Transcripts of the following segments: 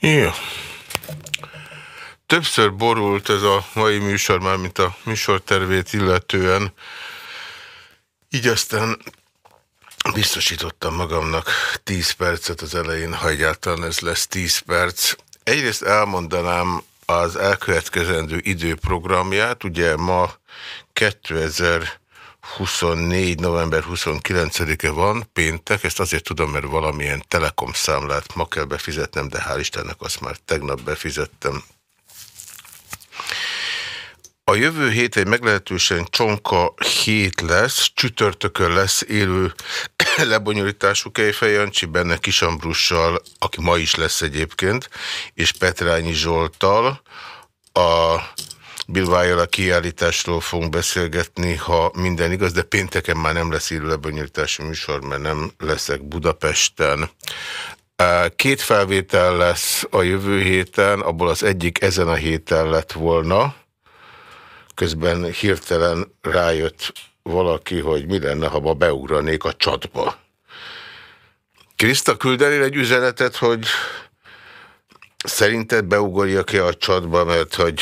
Jó. Többször borult ez a mai műsor, már mint a műsortervét illetően. Így aztán biztosítottam magamnak 10 percet az elején, ha egyáltalán ez lesz 10 perc. Egyrészt elmondanám az elkövetkezendő időprogramját. Ugye ma 2024. november 29-e van, péntek, ezt azért tudom, mert valamilyen telekom számlát ma kell befizetnem, de hál' Istennek azt már tegnap befizettem. A jövő hét egy meglehetősen csonka hét lesz, csütörtökön lesz élő lebonyolítású Kejfej Jancsi, benne Kisambrussal, aki ma is lesz egyébként, és Petrányi Zsoltal. A Bilvájjal a kiállításról fogunk beszélgetni, ha minden igaz, de pénteken már nem lesz élő lebonyolítású műsor, mert nem leszek Budapesten. Két felvétel lesz a jövő héten, abból az egyik ezen a héten lett volna, közben hirtelen rájött valaki, hogy mi lenne, ha ma beugranék a csatba. Kriszta küldenél egy üzenetet, hogy szerinted beugorjak-e a csatba, mert hogy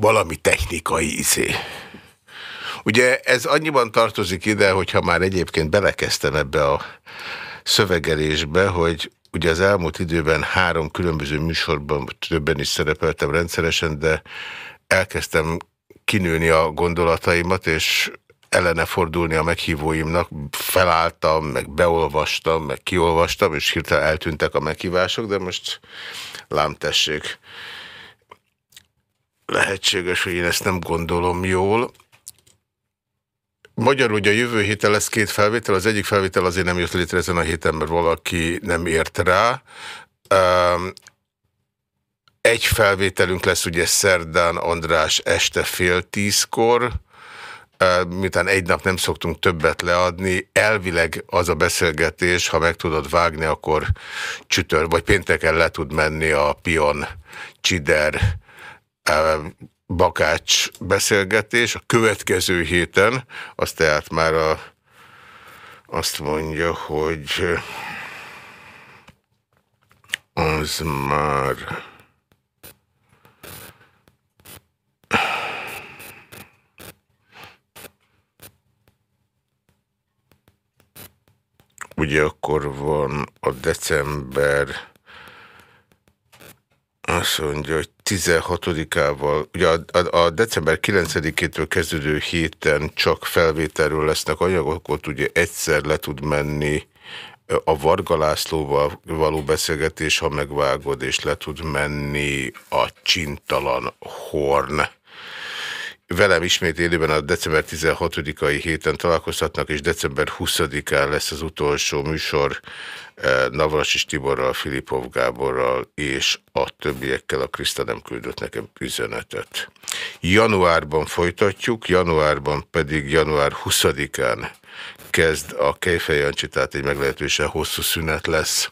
valami technikai izé. Ugye ez annyiban tartozik ide, hogyha már egyébként belekezdtem ebbe a szövegelésbe, hogy Ugye az elmúlt időben három különböző műsorban többen is szerepeltem rendszeresen, de elkezdtem kinőni a gondolataimat, és ellene fordulni a meghívóimnak, felálltam, meg beolvastam, meg kiolvastam, és hirtelen eltűntek a meghívások, de most lám tessék. Lehetséges, hogy én ezt nem gondolom jól. Magyarul ugye a jövő héten lesz két felvétel, az egyik felvétel azért nem jött létre ezen a héten, mert valaki nem ért rá. Egy felvételünk lesz ugye szerdán András este fél tízkor, miután egy nap nem szoktunk többet leadni, elvileg az a beszélgetés, ha meg tudod vágni, akkor csütör, vagy pénteken le tud menni a Pion Csider Bakács beszélgetés. A következő héten, az tehát már a, azt mondja, hogy az már... Ugye akkor van a december azt mondja, hogy 16-ával, ugye a, a, a december 9-től kezdődő héten csak felvételről lesznek anyagok, ott ugye egyszer le tud menni a Varga Lászlóval való beszélgetés, ha megvágod, és le tud menni a Csintalan Horn Velem ismét élőben a december 16-ai héten találkozhatnak, és december 20-án lesz az utolsó műsor eh, Navras Tiborral, Filipov Gáborral és a többiekkel. A Kriszta nem küldött nekem üzenetet. Januárban folytatjuk, januárban pedig január 20-án kezd a Kejfej Jancsi, tehát egy meglehetősen hosszú szünet lesz.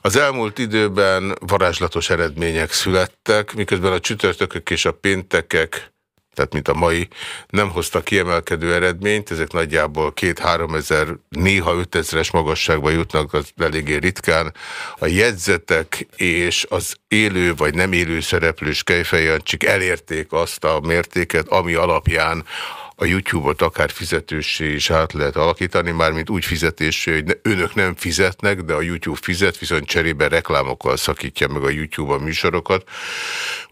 Az elmúlt időben varázslatos eredmények születtek, miközben a csütörtökök és a péntekek tehát mint a mai, nem hoztak kiemelkedő eredményt, ezek nagyjából két-három ezer, néha ötezres magasságba jutnak, az eléggé ritkán. A jegyzetek és az élő vagy nem élő szereplős kejfejancsik elérték azt a mértéket, ami alapján a YouTube-ot akár fizetősé is át lehet alakítani, mármint úgy fizetésé, hogy ne, önök nem fizetnek, de a YouTube fizet, viszont cserébe reklámokkal szakítja meg a YouTube a műsorokat.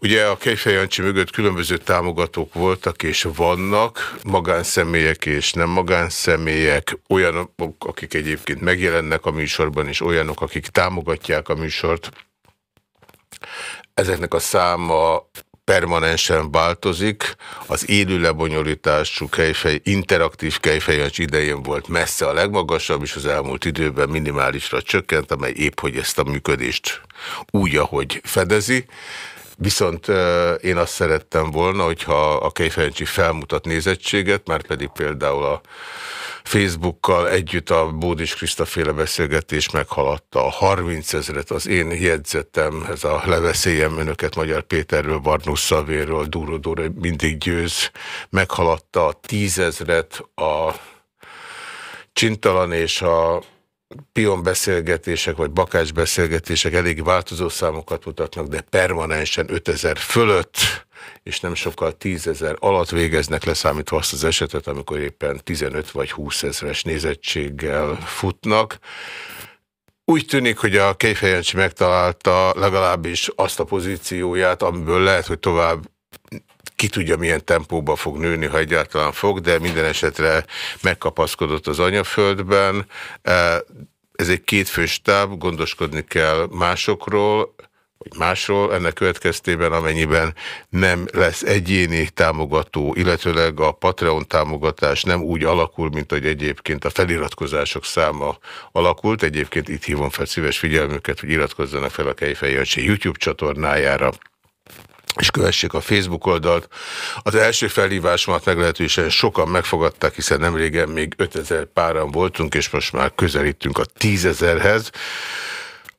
Ugye a Kejfej Jancsi mögött különböző támogatók voltak és vannak, magánszemélyek és nem magánszemélyek, olyanok, akik egyébként megjelennek a műsorban, és olyanok, akik támogatják a műsort. Ezeknek a száma permanensen változik. Az élő lebonyolítású kejfej, interaktív kejfejancs idején volt messze a legmagasabb, és az elmúlt időben minimálisra csökkent, amely épp, hogy ezt a működést úgy, ahogy fedezi. Viszont én azt szerettem volna, hogyha a kejfejancsi felmutat nézettséget, már pedig például a Facebookkal együtt a Bódis Kriszta féle beszélgetés meghaladta. A 30 ezeret, az én jegyzetem, ez a leveszélyem önöket Magyar Péterről, Barnusz Szavéről, Dúró Dúró mindig győz, meghaladta a 10 ezeret, a Csintalan és a pion beszélgetések, vagy bakás beszélgetések elég változó számokat mutatnak, de permanensen 5000 fölött, és nem sokkal 10 ezer alatt végeznek, leszámítva azt az esetet, amikor éppen 15 vagy 20 ezres nézettséggel futnak. Úgy tűnik, hogy a Kejfejancsi megtalálta legalábbis azt a pozícióját, amiből lehet, hogy tovább ki tudja milyen tempóba fog nőni, ha egyáltalán fog, de minden esetre megkapaszkodott az anyaföldben. Ez egy kétfős táv, gondoskodni kell másokról, vagy másról, ennek következtében amennyiben nem lesz egyéni támogató, illetőleg a Patreon támogatás nem úgy alakul, mint hogy egyébként a feliratkozások száma alakult. Egyébként itt hívom fel szíves figyelmüket, hogy iratkozzanak fel a Kejfej YouTube csatornájára, és kövessék a Facebook oldalt. Az első felhívásomat meglehetősen sokan megfogadták, hiszen nem régen még 5000 páran voltunk, és most már közelítünk a 10.000-hez.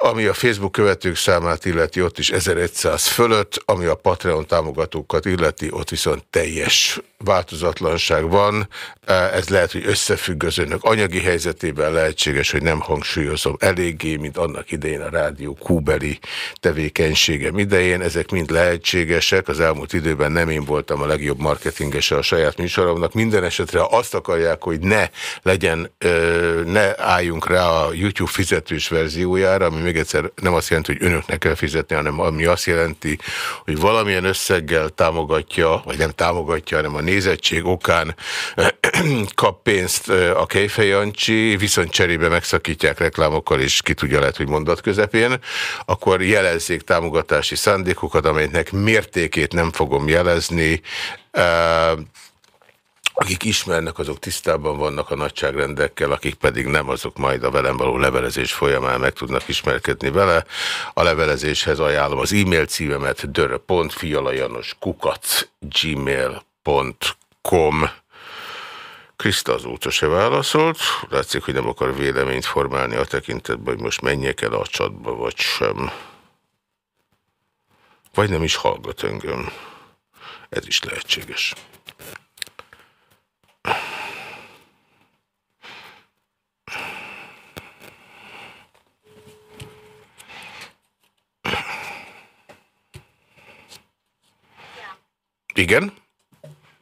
Ami a Facebook követők számát illeti, ott is 1100 fölött, ami a Patreon támogatókat illeti, ott viszont teljes változatlanság van. Ez lehet, hogy összefügg az önök anyagi helyzetében, lehetséges, hogy nem hangsúlyozom eléggé, mint annak idején a rádió kúbeli tevékenységem idején. Ezek mind lehetségesek. Az elmúlt időben nem én voltam a legjobb marketingese a saját műsoromnak. Minden esetre azt akarják, hogy ne legyen, ne álljunk rá a YouTube fizetős verziójára, ami még egyszer nem azt jelenti, hogy önöknek kell fizetni, hanem ami azt jelenti, hogy valamilyen összeggel támogatja, vagy nem támogatja, hanem a nézettség okán kap pénzt a Kejfej viszont cserébe megszakítják reklámokkal, és ki tudja lehet, hogy mondat közepén, akkor jelezzék támogatási szándékokat, amelynek mértékét nem fogom jelezni, akik ismernek, azok tisztában vannak a nagyságrendekkel, akik pedig nem, azok majd a velem való levelezés folyamán meg tudnak ismerkedni vele. A levelezéshez ajánlom az e-mail címemet dörö.fialajanoskukac.gmail.com Kriszta azóta se válaszolt. Látszik, hogy nem akar véleményt formálni a tekintetben, hogy most menjek el a csatba, vagy sem. Vagy nem is hallgat engem. Ez is lehetséges. Igen?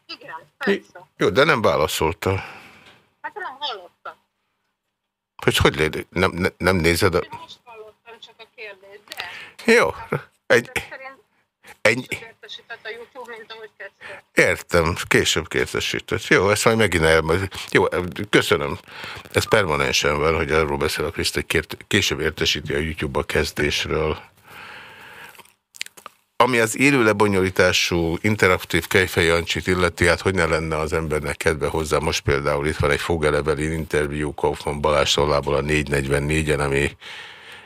Igen, persze. Jó, de nem válaszolta. Hát nem hallottam. Hogy hogy légy? Nem, ne, nem nézed a... Most hallottam csak a kérdést, de... Jó. Egy... Egy... a YouTube, mint ahogy kezdte. Értem, később kérdesített. Jó, ezt majd megint el... Jó, köszönöm. Ez permanensen van, hogy arról beszél a Kriszt, hogy később értesíti a YouTube a kezdésről. Ami az élő lebonyolítású interaktív kejfejancsit illeti, hát hogy ne lenne az embernek kedve hozzá. Most például itt van egy Fogelebelin interjú Kaufmann Balázs Szollából a 444-en, ami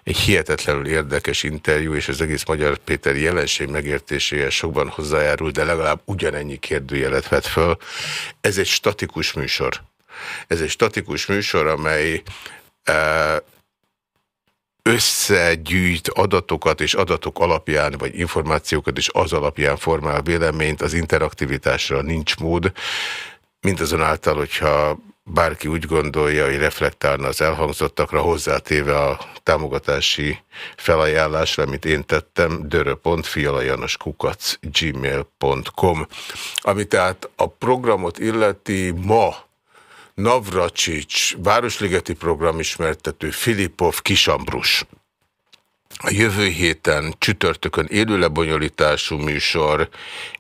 egy hihetetlenül érdekes interjú, és az egész Magyar Péter jelenség megértéséhez sokban hozzájárul, de legalább ugyanennyi kérdőjelet vett föl. Ez egy statikus műsor. Ez egy statikus műsor, amely eh, összegyűjt adatokat és adatok alapján, vagy információkat és az alapján formál véleményt, az interaktivitásra nincs mód, mindazonáltal, hogyha bárki úgy gondolja, hogy reflektálna az elhangzottakra, hozzátéve a támogatási felajánlásra, amit én tettem, dörö.fialajanoskukac gmail.com. Ami tehát a programot illeti ma Navracsics, Városligeti programismertető, Filipov, Kisambrus. A jövő héten csütörtökön élő lebonyolítású műsor,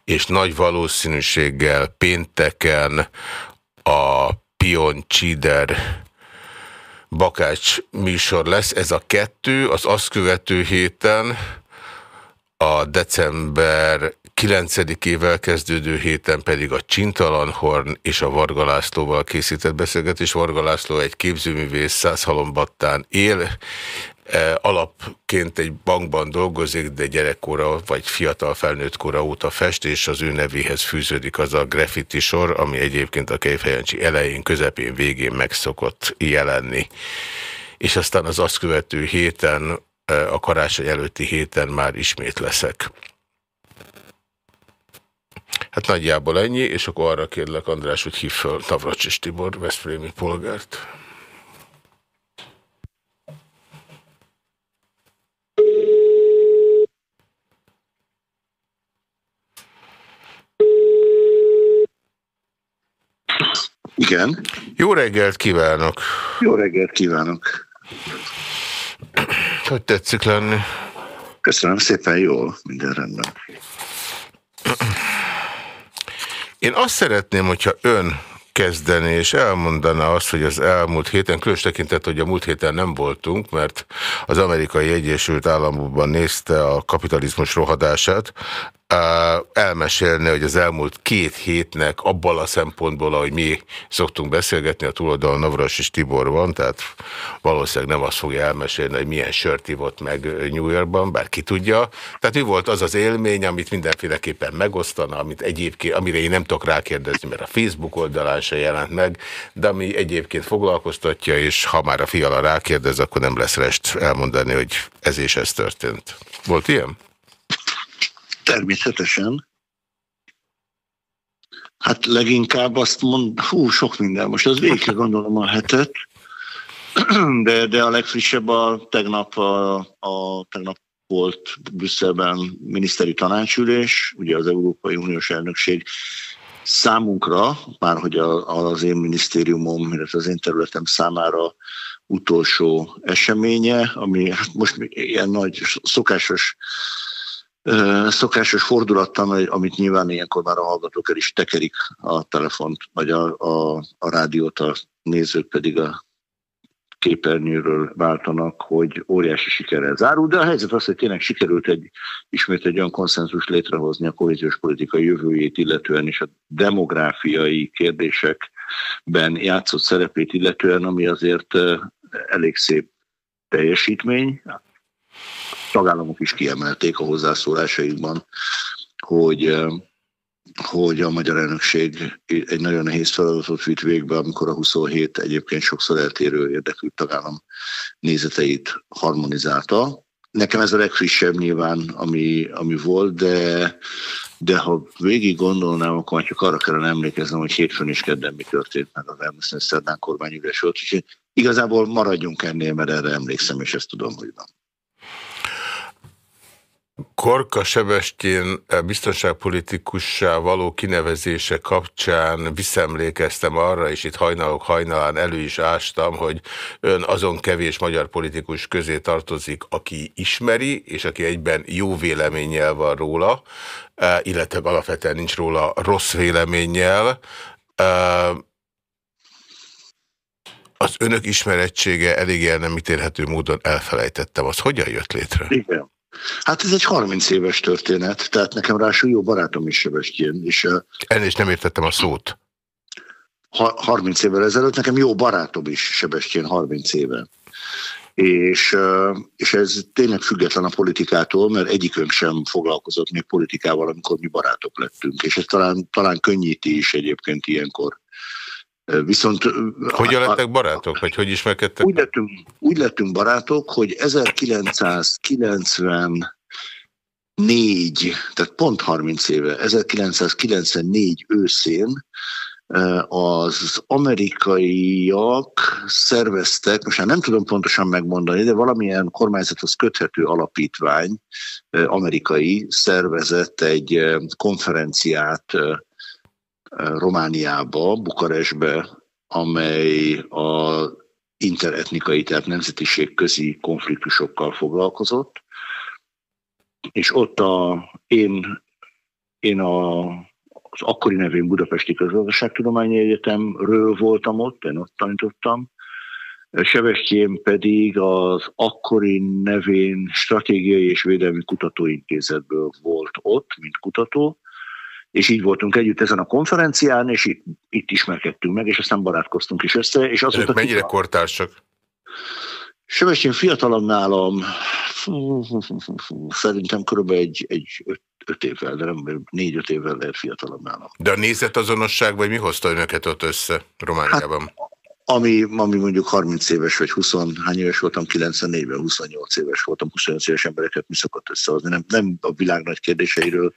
és nagy valószínűséggel pénteken a Pion Csider Bakács műsor lesz. Ez a kettő, az azt követő héten a december 9-ével kezdődő héten pedig a Csintalanhorn és a Varga Lászlóval készített beszélgetés. Varga László egy képzőművész Százhalombattán él, e, alapként egy bankban dolgozik, de gyerekkora vagy fiatal felnőtt kora óta fest, és az ő nevéhez fűződik az a graffiti sor, ami egyébként a Kejfejancsi elején, közepén, végén megszokott jelenni. És aztán az azt követő héten, e, a karácsony előtti héten már ismét leszek. Hát nagyjából ennyi, és akkor arra kérlek, András, hogy hív föl Navracsis Tibor, Veszprémi polgárt. Igen. Jó reggelt kívánok! Jó reggelt kívánok! Hogy tetszik lenni? Köszönöm szépen, jól, minden rendben. Én azt szeretném, hogyha ön kezdeni, és elmondaná azt, hogy az elmúlt héten, különös tekintet, hogy a múlt héten nem voltunk, mert az amerikai Egyesült Államokban nézte a kapitalizmus rohadását, elmesélni, hogy az elmúlt két hétnek abban a szempontból, ahogy mi szoktunk beszélgetni, a túloldalon Navras és Tibor van, tehát valószínűleg nem azt fogja elmesélni, hogy milyen sört ivott meg New Yorkban, bár ki tudja. Tehát mi volt az az élmény, amit mindenféleképpen megosztana, amit egyébként, amire én nem tudok rákérdezni, mert a Facebook oldalán se jelent meg, de ami egyébként foglalkoztatja, és ha már a fiala rákérdez, akkor nem lesz rest elmondani, hogy ez és ez történt. Volt ilyen? Természetesen. Hát leginkább azt mond, hú, sok minden. Most az végig gondolom a hetet, de, de a legfrissebb a tegnap, a, a tegnap volt Brüsszelben miniszteri tanácsülés, ugye az Európai Uniós elnökség számunkra, már hogy az én minisztériumom, illetve az én területem számára utolsó eseménye, ami hát most ilyen nagy szokásos szokásos fordulattal, amit nyilván ilyenkor már a hallgatók el is tekerik a telefont, vagy a, a, a rádiót, a nézők pedig a képernyőről váltanak, hogy óriási sikerrel zárul, de a helyzet az, hogy tényleg sikerült egy, ismét egy olyan konszenzus létrehozni a kohéziós politika jövőjét illetően és a demográfiai kérdésekben játszott szerepét illetően, ami azért elég szép teljesítmény tagállamok is kiemelték a hozzászólásaikban, hogy hogy a magyar elnökség egy nagyon nehéz feladatot vitt végbe, amikor a 27 egyébként sokszor eltérő érdekű tagállam nézeteit harmonizálta. Nekem ez a legfrissebb nyilván, ami, ami volt, de, de ha végig gondolnám, akkor csak arra kellene emlékeznem, hogy hétfőn és kedden mi történt meg az elmúlt szerdán kormányüles volt. Úgyhogy igazából maradjunk ennél, mert erre emlékszem, és ezt tudom, hogy van. Korka Sebestyén eh, biztonságpolitikussá való kinevezése kapcsán visszemlékeztem arra, és itt hajnalok hajnalán elő is ástam, hogy ön azon kevés magyar politikus közé tartozik, aki ismeri, és aki egyben jó véleménnyel van róla, eh, illetve alapvetően nincs róla rossz véleménnyel. Eh, az önök ismerettsége elég el nem ítélhető módon elfelejtettem. Az hogyan jött létre? Igen. Hát ez egy 30 éves történet, tehát nekem rá jó barátom is Sebestyén. És, Ennél nem értettem a szót. Ha, 30 évvel ezelőtt nekem jó barátom is Sebestyén 30 éve. És, és ez tényleg független a politikától, mert egyikünk sem foglalkozott még politikával, amikor mi barátok lettünk. És ez talán, talán könnyíti is egyébként ilyenkor Viszont... Hogyan lettek barátok? Vagy hogy ismerkedtek? Úgy lettünk, úgy lettünk barátok, hogy 1994, tehát pont 30 éve, 1994 őszén az amerikaiak szerveztek, most már nem tudom pontosan megmondani, de valamilyen kormányzathoz köthető alapítvány amerikai szervezett egy konferenciát Romániába, Bukarestbe, amely a interetnikai, tehát nemzetiség közi konfliktusokkal foglalkozott, és ott a, én, én a, az akkori nevén Budapesti Közgazdaságtudományi Egyetemről voltam ott, én ott tanítottam, Sebestyén pedig az akkori nevén Stratégiai és Védelmi Kutatóintézetből volt ott, mint kutató, és így voltunk együtt ezen a konferencián, és itt, itt ismerkedtünk meg, és aztán barátkoztunk is össze. És az Önök mennyire kortársak? Sebestyén fiatalabb nálam, szerintem körülbelül egy, egy öt, öt évvel, de nem négy-öt évvel lehet fiatalabb nálam. De a nézetazonosság, vagy mi hozta önöket ott össze Romániában? Hát, ami, ami mondjuk 30 éves vagy 20, hány éves voltam, 94-ben 28 éves voltam, 28 éves embereket mi szokott összehozni. Nem, nem a világ nagy kérdéseiről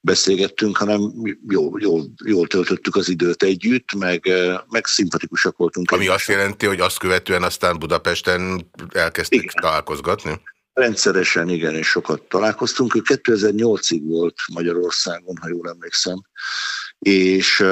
beszélgettünk, hanem jól, jól, jól töltöttük az időt együtt, meg, meg szimpatikusak voltunk. Ami azt jelenti, hogy azt követően aztán Budapesten elkezdték igen. találkozgatni? Rendszeresen, igen, és sokat találkoztunk. Ő 2008-ig volt Magyarországon, ha jól emlékszem, és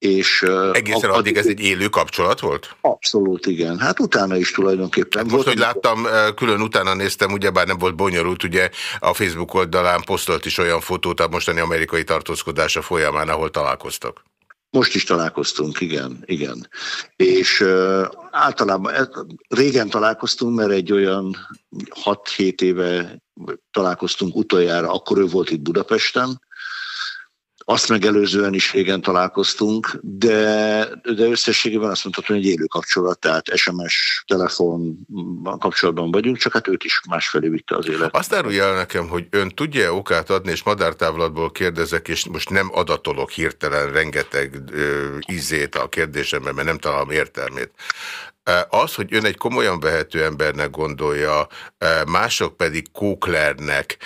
És, Egészen addig ez egy élő kapcsolat volt? Abszolút, igen. Hát utána is tulajdonképpen. Most, hogy láttam, külön utána néztem, ugyebár nem volt bonyolult, ugye a Facebook oldalán posztolt is olyan fotót a mostani amerikai tartózkodása folyamán, ahol találkoztak. Most is találkoztunk, igen, igen. És uh, általában régen találkoztunk, mert egy olyan 6-7 éve találkoztunk utoljára, akkor ő volt itt Budapesten, azt megelőzően is régen találkoztunk, de, de összességében azt mondhatom, hogy egy élő kapcsolat, tehát SMS, telefon kapcsolatban vagyunk, csak hát őt is másfelé vitte az élet. Azt árulja el nekem, hogy ön tudja okát adni, és madártávlatból kérdezek, és most nem adatolok hirtelen rengeteg ö, ízét a kérdésemben, mert nem találom értelmét. Az, hogy ön egy komolyan vehető embernek gondolja, mások pedig kóklernek,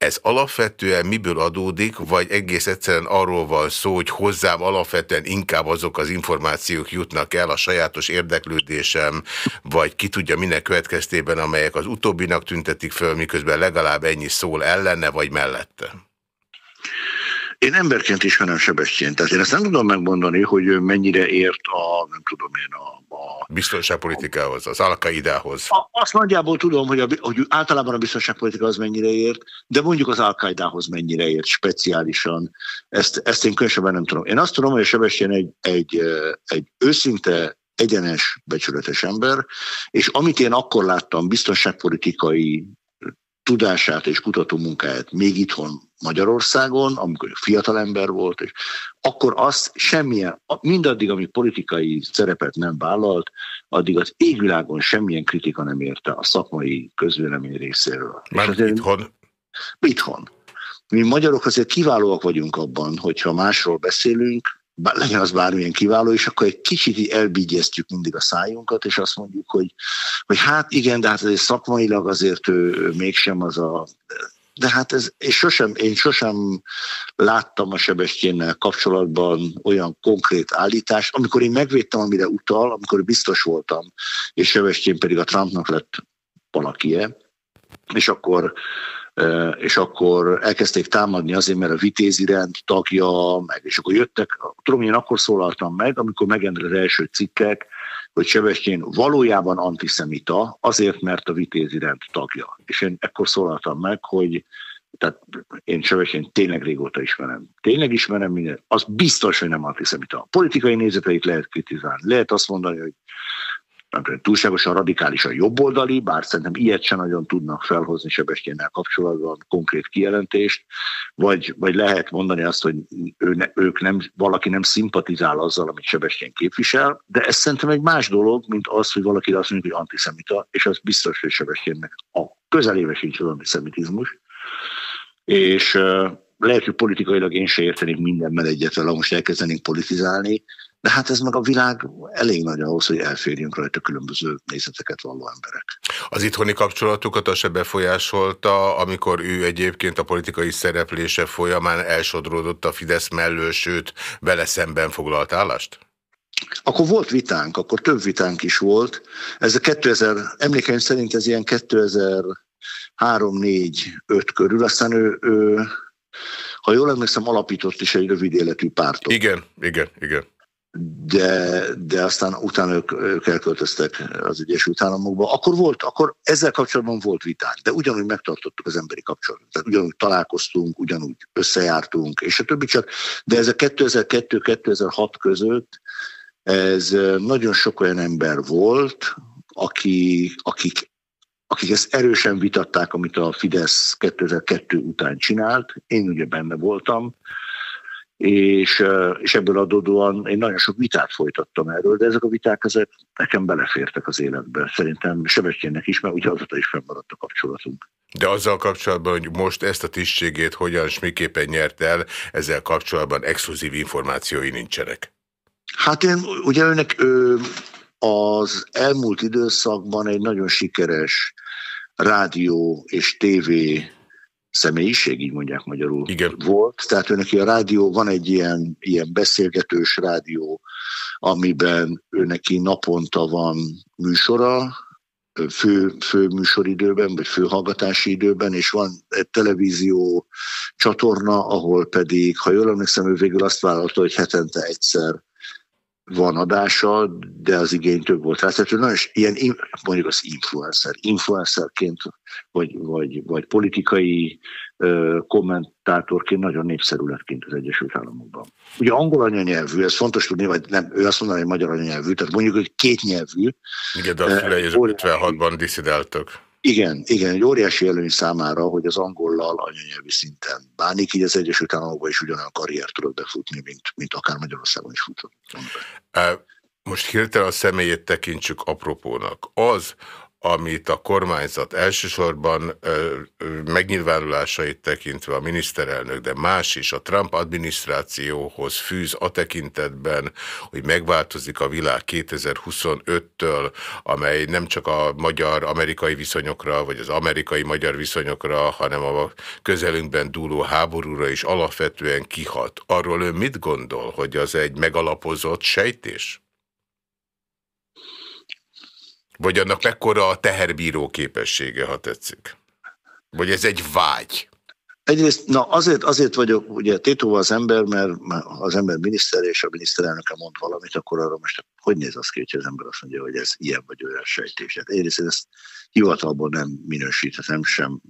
ez alapvetően miből adódik, vagy egész egyszerűen arról van szó, hogy hozzám alapvetően inkább azok az információk jutnak el a sajátos érdeklődésem, vagy ki tudja minek következtében, amelyek az utóbbinak tüntetik föl, miközben legalább ennyi szól ellene, vagy mellette? Én emberként ismerem Sebestyén, tehát én ezt nem tudom megmondani, hogy mennyire ért a, nem tudom én, a... biztonságpolitikához, az alkaidához. Azt nagyjából tudom, hogy, a, hogy általában a biztonságpolitika az mennyire ért, de mondjuk az alkaidához mennyire ért speciálisan. Ezt, ezt én különösebben nem tudom. Én azt tudom, hogy a Sebestyén egy, egy, egy őszinte egyenes, becsületes ember, és amit én akkor láttam biztonságpolitikai tudását és kutató munkáját még itthon Magyarországon, amikor fiatal ember volt, és akkor azt semmilyen, mindaddig, amíg politikai szerepet nem vállalt, addig az égvilágon semmilyen kritika nem érte a szakmai közvélemény részéről. Már azért, itthon? Itthon. Mi magyarok azért kiválóak vagyunk abban, hogyha másról beszélünk, legyen az bármilyen kiváló, és akkor egy kicsit elbigyeztjük mindig a szájunkat, és azt mondjuk, hogy, hogy hát igen, de hát azért szakmailag azért ő, ő mégsem az a de hát ez, és sosem, én sosem láttam a Sebestyénnel kapcsolatban olyan konkrét állítást, amikor én megvédtem, amire utal, amikor biztos voltam, és Sebestyén pedig a Trumpnak lett valakie, és akkor és akkor elkezdték támadni azért, mert a vitézi rend tagja, meg, és akkor jöttek, tudom, én akkor szólaltam meg, amikor megjelent az első cikkek, hogy Sebestyén valójában antiszemita, azért, mert a vitézi rend tagja. És én ekkor szólaltam meg, hogy tehát én Sebestyén tényleg régóta ismerem. Tényleg ismerem mindent. Az biztos, hogy nem antiszemita. A politikai nézeteit lehet kritizálni. Lehet azt mondani, hogy túlságosan radikálisan jobboldali, bár szerintem ilyet sem nagyon tudnak felhozni Sebestyénnel kapcsolatban konkrét kijelentést, vagy, vagy lehet mondani azt, hogy ő ne, ők nem, valaki nem szimpatizál azzal, amit Sebestyén képvisel, de ez szerintem egy más dolog, mint az, hogy valaki azt mondja, hogy antiszemita, és az biztos, hogy Sebestyénnek a közelébe sincs az antiszemitizmus. És lehet, hogy politikailag én se értenék mindenben egyet ha most elkezdenénk politizálni, de hát ez meg a világ elég nagy ahhoz, hogy elférjünk rajta különböző nézeteket valló emberek. Az itthoni kapcsolatukat az se befolyásolta, amikor ő egyébként a politikai szereplése folyamán elsodródott a Fidesz mellől, sőt, vele szemben foglalt állást? Akkor volt vitánk, akkor több vitánk is volt. Ez a 2000, emlékeim szerint ez ilyen 2003-4-5 körül, aztán ő, ő ha jól emlékszem, alapított is egy rövid életű pártot. Igen, igen, igen de, de aztán utána ők, ők elköltöztek az Egyesült Államokba. Akkor volt, akkor ezzel kapcsolatban volt vitánk, de ugyanúgy megtartottuk az emberi kapcsolatot. Tehát ugyanúgy találkoztunk, ugyanúgy összejártunk, és a többi csak, de ez a 2002-2006 között ez nagyon sok olyan ember volt, aki, akik, akik ezt erősen vitatták, amit a Fidesz 2002 után csinált. Én ugye benne voltam, és, és ebből adódóan én nagyon sok vitát folytattam erről, de ezek a viták ezek nekem belefértek az életbe. Szerintem Sebestyénnek is, mert ugye azóta is fennmaradt a kapcsolatunk. De azzal kapcsolatban, hogy most ezt a tisztségét hogyan és miképpen nyert el, ezzel kapcsolatban exkluzív információi nincsenek. Hát én, ugye önnek az elmúlt időszakban egy nagyon sikeres rádió és tévé személyiség, így mondják magyarul, Igen. volt. Tehát őnek a rádió, van egy ilyen, ilyen beszélgetős rádió, amiben ő neki naponta van műsora, fő, fő műsoridőben, vagy főhallgatási időben, és van egy televízió csatorna, ahol pedig, ha jól emlékszem, ő végül azt vállalta, hogy hetente egyszer van adása, de az igény több volt. Tehát nagyon ilyen, mondjuk az influencer, influencerként, vagy, vagy, vagy politikai kommentátorként nagyon népszerű lett kint az Egyesült Államokban. Ugye angol anyanyelvű, ez fontos tudni, vagy nem, ő azt mondaná, hogy magyar anyanyelvű, tehát mondjuk, hogy két nyelvű. Igen, de azt hogy 56-ban diszidáltak. Igen, igen, egy óriási előny számára, hogy az angollal anyanyelvi szinten bánik, így az Egyesült Államokban is ugyanolyan karriert tudod befutni, mint, mint akár Magyarországon is futott. Most hirtelen a személyét tekintsük apropónak. Az, amit a kormányzat elsősorban megnyilvánulásait tekintve a miniszterelnök, de más is a Trump adminisztrációhoz fűz a tekintetben, hogy megváltozik a világ 2025-től, amely nem csak a magyar-amerikai viszonyokra, vagy az amerikai-magyar viszonyokra, hanem a közelünkben dúló háborúra is alapvetően kihat. Arról ő mit gondol, hogy az egy megalapozott sejtés? Vagy annak mekkora a teherbíró képessége, ha tetszik? Vagy ez egy vágy? Egyrészt, na azért, azért vagyok, ugye tétóval az ember, mert az ember miniszter és a miniszterelnöke mond valamit, akkor arra most hogy néz az ki, hogy az ember azt mondja, hogy ez ilyen vagy olyan sejtés. Hát egyrészt ezt hivatalból nem minősíthetem sem,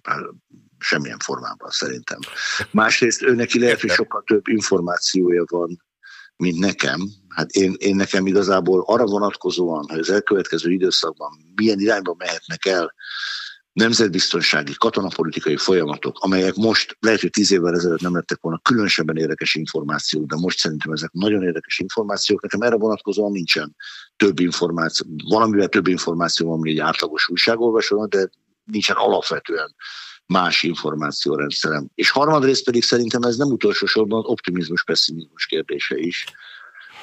semmilyen formában szerintem. Másrészt ő neki lehet, hogy sokkal több információja van mint nekem. Hát én, én nekem igazából arra vonatkozóan, hogy az elkövetkező időszakban milyen irányba mehetnek el nemzetbiztonsági, katonapolitikai folyamatok, amelyek most lehet, hogy tíz évvel ezelőtt nem lettek volna különösebben érdekes információk, de most szerintem ezek nagyon érdekes információk. Nekem erre vonatkozóan nincsen több információ, valamivel több információ van, mint egy átlagos újságolvasónak, de nincsen alapvetően más információrendszerem. És harmadrészt pedig szerintem ez nem utolsó sorban optimizmus-pessimizmus kérdése is.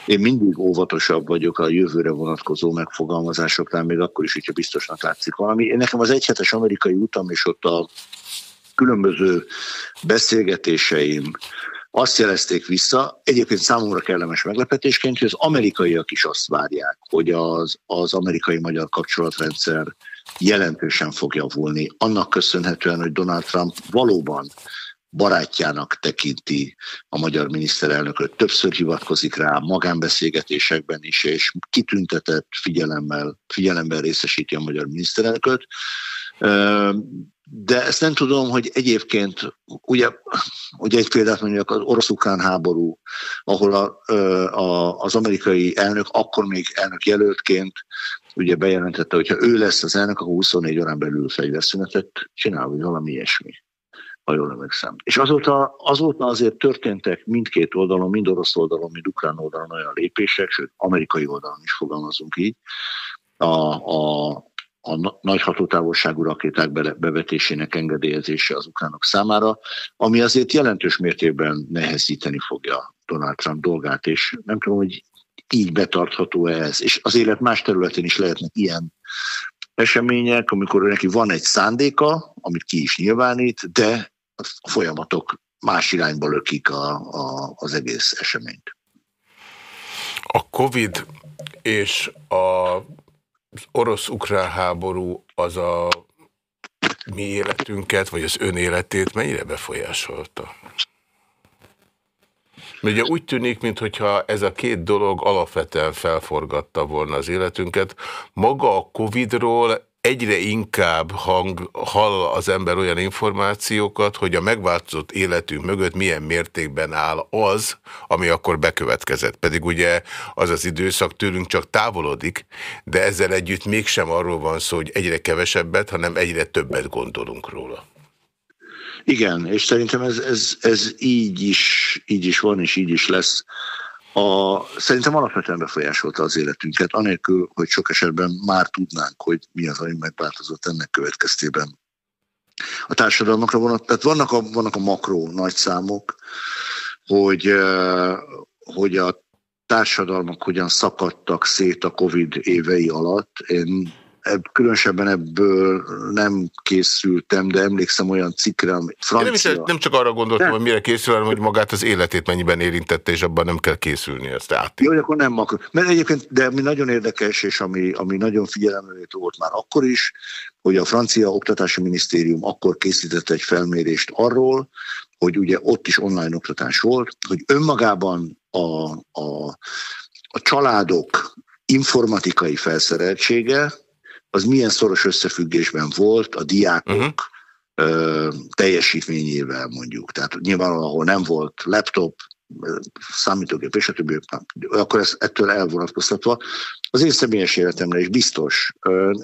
Én mindig óvatosabb vagyok a jövőre vonatkozó megfogalmazásoknál, még akkor is, hogyha biztosnak látszik valami. Én nekem az egyhetes amerikai utam, és ott a különböző beszélgetéseim azt jelezték vissza, egyébként számomra kellemes meglepetésként, hogy az amerikaiak is azt várják, hogy az, az amerikai-magyar kapcsolatrendszer jelentősen fog javulni. Annak köszönhetően, hogy Donald Trump valóban barátjának tekinti a magyar miniszterelnököt, többször hivatkozik rá magánbeszélgetésekben is, és kitüntetett figyelemmel, figyelemben részesíti a magyar miniszterelnököt. De ezt nem tudom, hogy egyébként, ugye, ugye egy példát mondjuk az orosz-ukrán háború, ahol a, a, az amerikai elnök, akkor még elnök jelöltként ugye bejelentette, hogy ha ő lesz az elnök, akkor 24 órán belül fegyverszünetet csinál, vagy valami ilyesmi ha jól emlékszem. És azóta, azóta azért történtek mindkét oldalon, mind orosz oldalon, mind ukrán oldalon olyan lépések, sőt, amerikai oldalon is fogalmazunk így, a, a, a nagy hatótávolságú rakéták bevetésének engedélyezése az ukránok számára, ami azért jelentős mértékben nehezíteni fogja Donald Trump dolgát, és nem tudom, hogy így betartható ez. És az élet más területén is lehetnek ilyen események, amikor neki van egy szándéka, amit ki is nyilvánít, de a folyamatok más irányba lökik a, a, az egész eseményt. A Covid és a, orosz-ukrán háború az a mi életünket, vagy az ön életét mennyire befolyásolta? Ugye úgy tűnik, mintha ez a két dolog alapvetően felforgatta volna az életünket. Maga a Covid-ról egyre inkább hang, hall az ember olyan információkat, hogy a megváltozott életünk mögött milyen mértékben áll az, ami akkor bekövetkezett. Pedig ugye az az időszak tőlünk csak távolodik, de ezzel együtt mégsem arról van szó, hogy egyre kevesebbet, hanem egyre többet gondolunk róla. Igen, és szerintem ez, ez, ez így, is, így is van, és így is lesz. A, szerintem alapvetően befolyásolta az életünket, anélkül, hogy sok esetben már tudnánk, hogy mi az, ami megváltozott ennek következtében. A társadalmakra vonat, tehát vannak a, vannak a makró nagy számok, hogy, hogy a társadalmak hogyan szakadtak szét a Covid évei alatt. Én különösebben ebből nem készültem, de emlékszem olyan cikkre, ami francia... Nem, nem csak arra gondoltam, hogy mire készül, hanem hogy magát az életét mennyiben érintette, és abban nem kell készülni, ezt át. Jó, akkor nem akar. Mert egyébként, de ami nagyon érdekes, és ami, ami nagyon figyelemlő volt már akkor is, hogy a francia oktatási minisztérium akkor készített egy felmérést arról, hogy ugye ott is online oktatás volt, hogy önmagában a, a, a családok informatikai felszereltsége az milyen szoros összefüggésben volt a diákok uh-huh. ö, teljesítményével mondjuk. Tehát nyilván, ahol nem volt laptop, számítógép és a többi, akkor ez ettől elvonatkoztatva. Az én személyes életemre is biztos.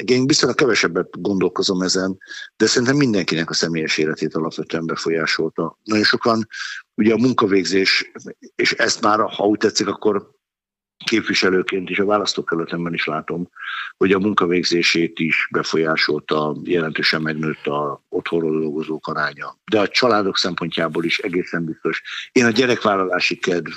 Én biztosan kevesebbet gondolkozom ezen, de szerintem mindenkinek a személyes életét alapvetően befolyásolta. Nagyon sokan ugye a munkavégzés, és ezt már, ha úgy tetszik, akkor képviselőként is a választókerületemben is látom, hogy a munkavégzését is befolyásolta, jelentősen megnőtt a otthonról dolgozók aránya. De a családok szempontjából is egészen biztos. Én a gyerekvállalási kedv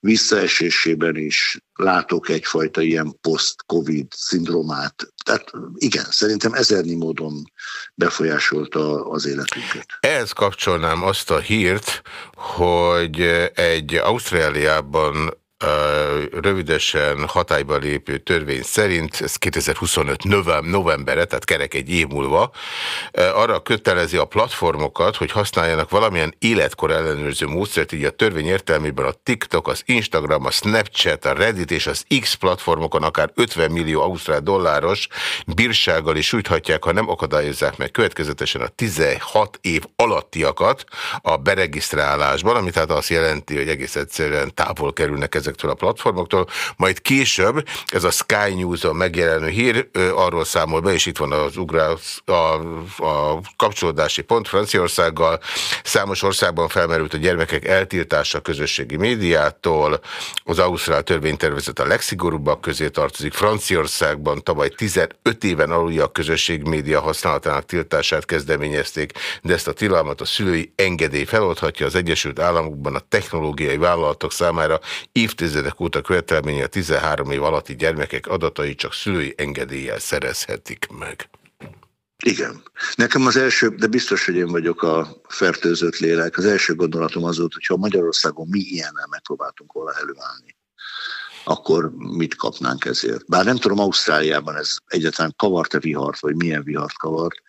visszaesésében is látok egyfajta ilyen post-covid szindrómát. Tehát igen, szerintem ezernyi módon befolyásolta az életünket. Ehhez kapcsolnám azt a hírt, hogy egy Ausztráliában rövidesen hatályba lépő törvény szerint, ez 2025 novembere, tehát kerek egy év múlva, arra kötelezi a platformokat, hogy használjanak valamilyen életkor ellenőrző módszert, így a törvény értelmében a TikTok, az Instagram, a Snapchat, a Reddit és az X platformokon akár 50 millió ausztrál dolláros bírsággal is sújthatják, ha nem akadályozzák meg következetesen a 16 év alattiakat a beregisztrálásban, ami tehát azt jelenti, hogy egész egyszerűen távol kerülnek ezek ezektől a platformoktól, majd később ez a Sky News-on megjelenő hír arról számol be, és itt van az ugrás, a, a kapcsolódási pont Franciaországgal. Számos országban felmerült a gyermekek eltiltása a közösségi médiától, az Ausztrál törvénytervezet a legszigorúbbak közé tartozik. Franciaországban tavaly 15 éven alulja a közösségi média használatának tiltását kezdeményezték, de ezt a tilalmat a szülői engedély feloldhatja az Egyesült Államokban a technológiai vállalatok számára évtizedek évtizedek óta követelménye a 13 év alatti gyermekek adatai csak szülői engedéllyel szerezhetik meg. Igen. Nekem az első, de biztos, hogy én vagyok a fertőzött lélek, az első gondolatom az volt, hogyha Magyarországon mi ilyennel megpróbáltunk volna előállni, akkor mit kapnánk ezért. Bár nem tudom, Ausztráliában ez egyáltalán kavart-e vihart, vagy milyen vihart kavart,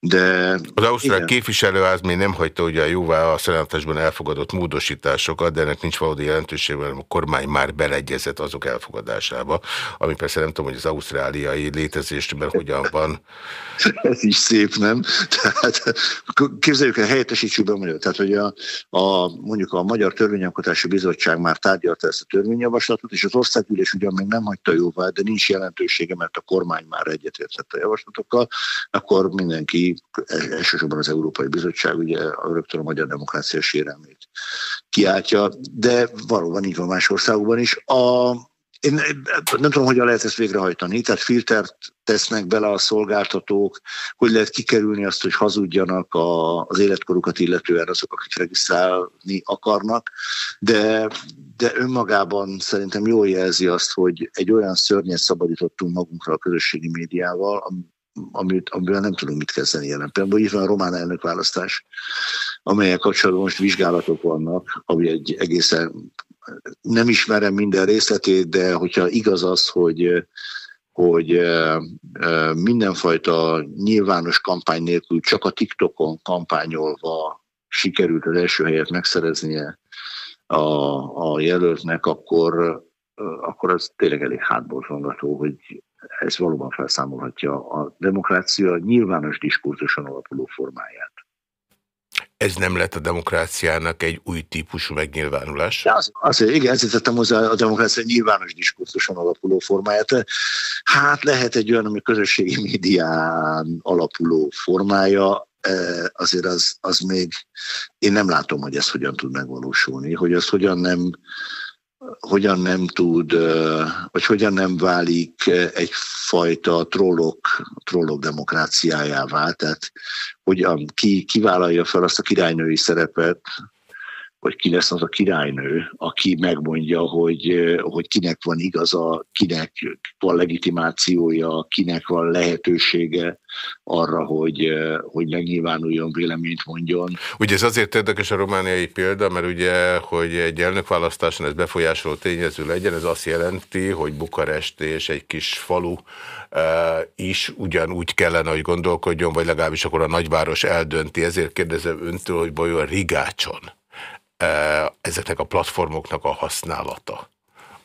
de, az Ausztrál képviselőház még nem hagyta ugye a jóvá a szenátásban elfogadott módosításokat, de ennek nincs valódi jelentősége, mert a kormány már beleegyezett azok elfogadásába, ami persze nem tudom, hogy az ausztráliai létezésben hogyan van. Ez is szép, nem? Tehát képzeljük el, helyettesítsük be magyar. Tehát, hogy a, a, mondjuk a Magyar Törvényalkotási Bizottság már tárgyalta ezt a törvényjavaslatot, és az országgyűlés ugyan még nem hagyta jóvá, de nincs jelentősége, mert a kormány már egyetértett a javaslatokkal, akkor mindenki elsősorban az Európai Bizottság ugye rögtön a magyar demokrácia sérelmét kiáltja, de valóban így van más országokban is. A, én nem tudom, hogyan lehet ezt végrehajtani, tehát filtert tesznek bele a szolgáltatók, hogy lehet kikerülni azt, hogy hazudjanak a, az életkorukat illetően azok, akik regisztrálni akarnak, de, de önmagában szerintem jól jelzi azt, hogy egy olyan szörnyet szabadítottunk magunkra a közösségi médiával, amit, amivel nem tudunk mit kezdeni jelen pillanatban. Itt van a román elnökválasztás, amelyek kapcsolatban most vizsgálatok vannak, ami egy egészen nem ismerem minden részletét, de hogyha igaz az, hogy hogy mindenfajta nyilvános kampány nélkül csak a TikTokon kampányolva sikerült az első helyet megszereznie a, a jelöltnek, akkor, akkor az tényleg elég hátborzongató, hogy ez valóban felszámolhatja a demokrácia nyilvános diskurzuson alapuló formáját. Ez nem lett a demokráciának egy új típusú megnyilvánulás? Az, azért, igen, ezért tettem hozzá a demokrácia nyilvános diskurzuson alapuló formáját. Hát lehet egy olyan, ami közösségi médián alapuló formája, e, azért az, az még, én nem látom, hogy ez hogyan tud megvalósulni, hogy az hogyan nem hogyan nem tud, vagy hogyan nem válik egyfajta trollok, trollok demokráciájává, tehát hogyan? Ki, kivállalja fel azt a királynői szerepet, hogy ki lesz az a királynő, aki megmondja, hogy, hogy kinek van igaza, kinek van legitimációja, kinek van lehetősége arra, hogy, hogy megnyilvánuljon, véleményt mondjon. Ugye ez azért érdekes a romániai példa, mert ugye, hogy egy elnökválasztáson ez befolyásoló tényező legyen, ez azt jelenti, hogy Bukarest és egy kis falu is ugyanúgy kellene, hogy gondolkodjon, vagy legalábbis akkor a nagyváros eldönti. Ezért kérdezem öntől, hogy vajon Rigácson ezeknek a platformoknak a használata,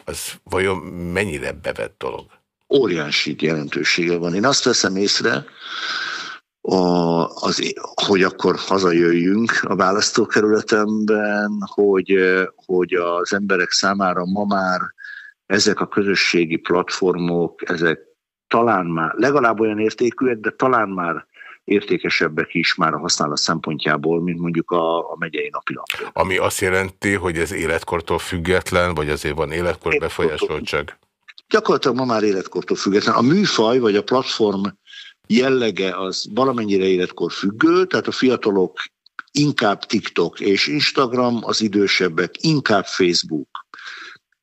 az vajon mennyire bevett dolog? Óriási jelentősége van. Én azt veszem észre, a, az, hogy akkor hazajöjjünk a választókerületemben, hogy, hogy az emberek számára ma már ezek a közösségi platformok, ezek talán már legalább olyan értékűek, de talán már értékesebbek is már a használat szempontjából, mint mondjuk a, a megyei napilap. Ami azt jelenti, hogy ez életkortól független, vagy azért van életkor befolyásoltság? Gyakorlatilag ma már életkortól független. A műfaj, vagy a platform jellege az valamennyire életkor függő, tehát a fiatalok inkább TikTok és Instagram, az idősebbek inkább Facebook,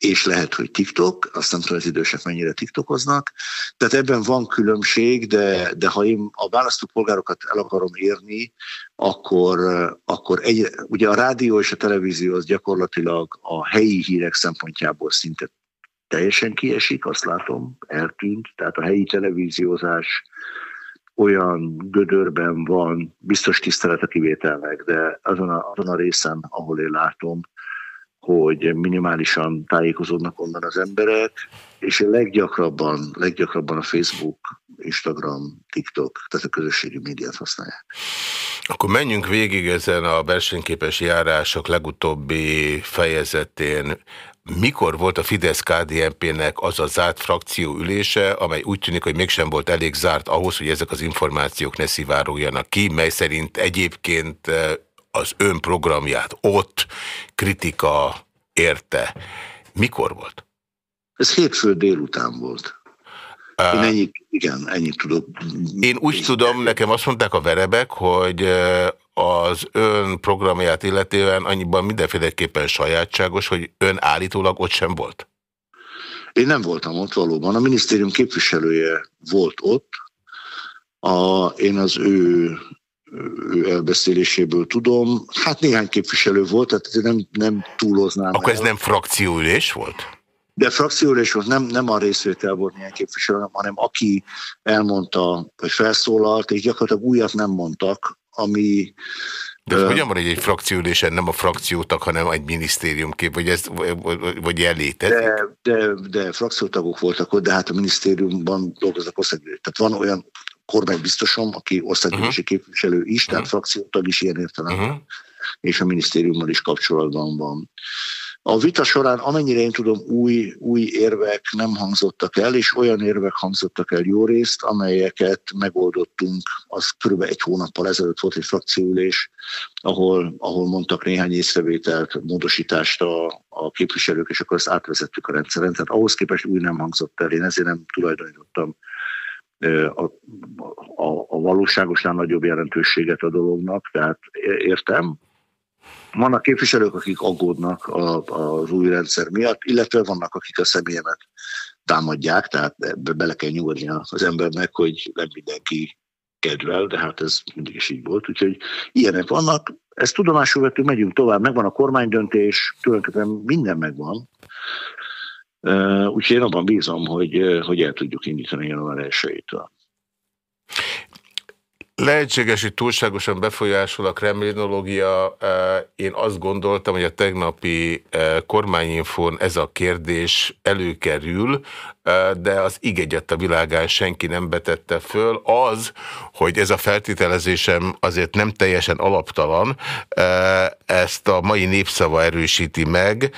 és lehet, hogy TikTok, azt nem tudom, az idősek mennyire TikTokoznak. Tehát ebben van különbség, de, de ha én a választópolgárokat el akarom érni, akkor, akkor egy, ugye a rádió és a televízió az gyakorlatilag a helyi hírek szempontjából szinte teljesen kiesik, azt látom, eltűnt. Tehát a helyi televíziózás olyan gödörben van, biztos tisztelet a kivételnek, de azon a, azon a részen, ahol én látom, hogy minimálisan tájékozódnak onnan az emberek, és leggyakrabban, leggyakrabban a Facebook, Instagram, TikTok, tehát a közösségi médiát használják. Akkor menjünk végig ezen a versenyképes járások legutóbbi fejezetén. Mikor volt a Fidesz-KDNP-nek az a zárt frakció ülése, amely úgy tűnik, hogy mégsem volt elég zárt ahhoz, hogy ezek az információk ne szivárogjanak ki, mely szerint egyébként az ön programját ott kritika érte. Mikor volt? Ez hétfő délután volt. Én ennyit, igen, ennyit tudok. Én úgy tudom, nekem azt mondták a verebek, hogy az ön programját illetően annyiban mindenféleképpen sajátságos, hogy ön állítólag ott sem volt? Én nem voltam ott valóban. A minisztérium képviselője volt ott. A, én az ő ő elbeszéléséből tudom. Hát néhány képviselő volt, tehát nem, nem túloznám. Akkor el. ez nem frakcióülés volt? De frakcióülés volt, nem, nem a részvétel volt néhány képviselő, hanem aki elmondta, vagy felszólalt, és gyakorlatilag újat nem mondtak, ami... De ez uh, hogyan van, hogy egy frakcióülésen nem a frakciótak, hanem egy minisztériumkép, vagy, ez, vagy jelétezik? De, de, de frakciótagok voltak ott, de hát a minisztériumban dolgoznak országgyűlés. Tehát van olyan kormánybiztosom, aki országgyűlési uh-huh. képviselő is, tehát uh-huh. frakciótag is ilyen értelemben, uh-huh. és a minisztériummal is kapcsolatban van. A vita során, amennyire én tudom, új, új érvek nem hangzottak el, és olyan érvek hangzottak el jó részt, amelyeket megoldottunk. Az kb. egy hónappal ezelőtt volt egy frakcióülés, ahol, ahol mondtak néhány észrevételt, módosítást a, a képviselők, és akkor ezt átvezettük a rendszeren. Tehát ahhoz képest új nem hangzott el. Én ezért nem tulajdonítottam a, a, a valóságosnál nagyobb jelentőséget a dolognak, tehát értem. Vannak képviselők, akik aggódnak a, az új rendszer miatt, illetve vannak, akik a személyemet támadják, tehát ebbe bele kell nyúlni az embernek, hogy nem mindenki kedvel, de hát ez mindig is így volt, úgyhogy ilyenek vannak. Ezt tudomásul vettük, megyünk tovább, megvan a kormánydöntés, tulajdonképpen minden megvan, Úgyhogy én abban bízom, hogy, hogy el tudjuk indítani január 1 Lehetséges, hogy túlságosan befolyásol a kremlinológia. Én azt gondoltam, hogy a tegnapi kormányinfón ez a kérdés előkerül, de az igegyet a világán senki nem betette föl. Az, hogy ez a feltételezésem azért nem teljesen alaptalan, ezt a mai népszava erősíti meg,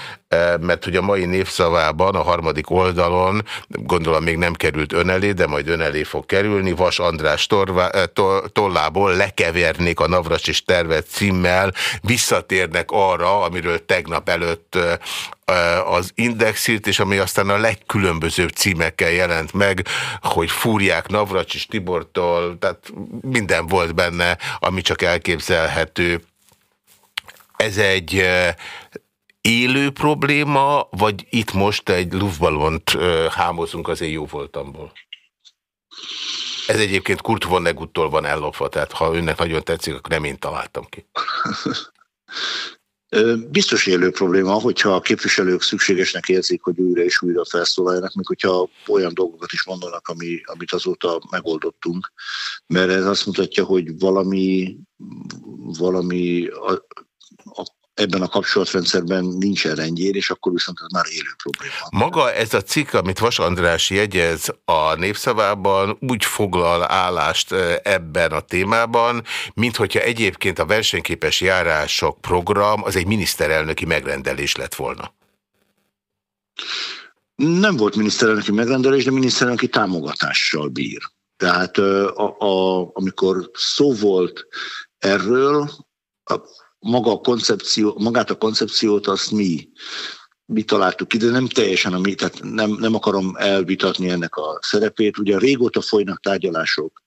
mert hogy a mai népszavában a harmadik oldalon, gondolom még nem került ön elé, de majd ön elé fog kerülni, Vas András torvá, tollából lekevernék a Navracsis tervet címmel, visszatérnek arra, amiről tegnap előtt az indexit, és ami aztán a legkülönbözőbb címekkel jelent meg, hogy fúrják Navracsis Tibortól, tehát minden volt benne, ami csak elképzelhető. ez egy élő probléma, vagy itt most egy luftballont hámozunk az én jó voltamból? Ez egyébként Kurt Vonneguttól van ellopva, tehát ha önnek nagyon tetszik, akkor nem én találtam ki. Biztos élő probléma, hogyha a képviselők szükségesnek érzik, hogy újra és újra felszólaljanak, még hogyha olyan dolgokat is mondanak, ami, amit azóta megoldottunk, mert ez azt mutatja, hogy valami, valami ebben a kapcsolatrendszerben nincsen rendjér, és akkor viszont ez már élő probléma. Maga ez a cikk, amit Vas András jegyez a népszavában, úgy foglal állást ebben a témában, mint hogyha egyébként a versenyképes járások program az egy miniszterelnöki megrendelés lett volna. Nem volt miniszterelnöki megrendelés, de miniszterelnöki támogatással bír. Tehát a, a, amikor szó volt erről, maga a koncepció, magát a koncepciót azt mi, mi találtuk ki, de nem teljesen a mi, tehát nem, nem akarom elvitatni ennek a szerepét. Ugye régóta folynak tárgyalások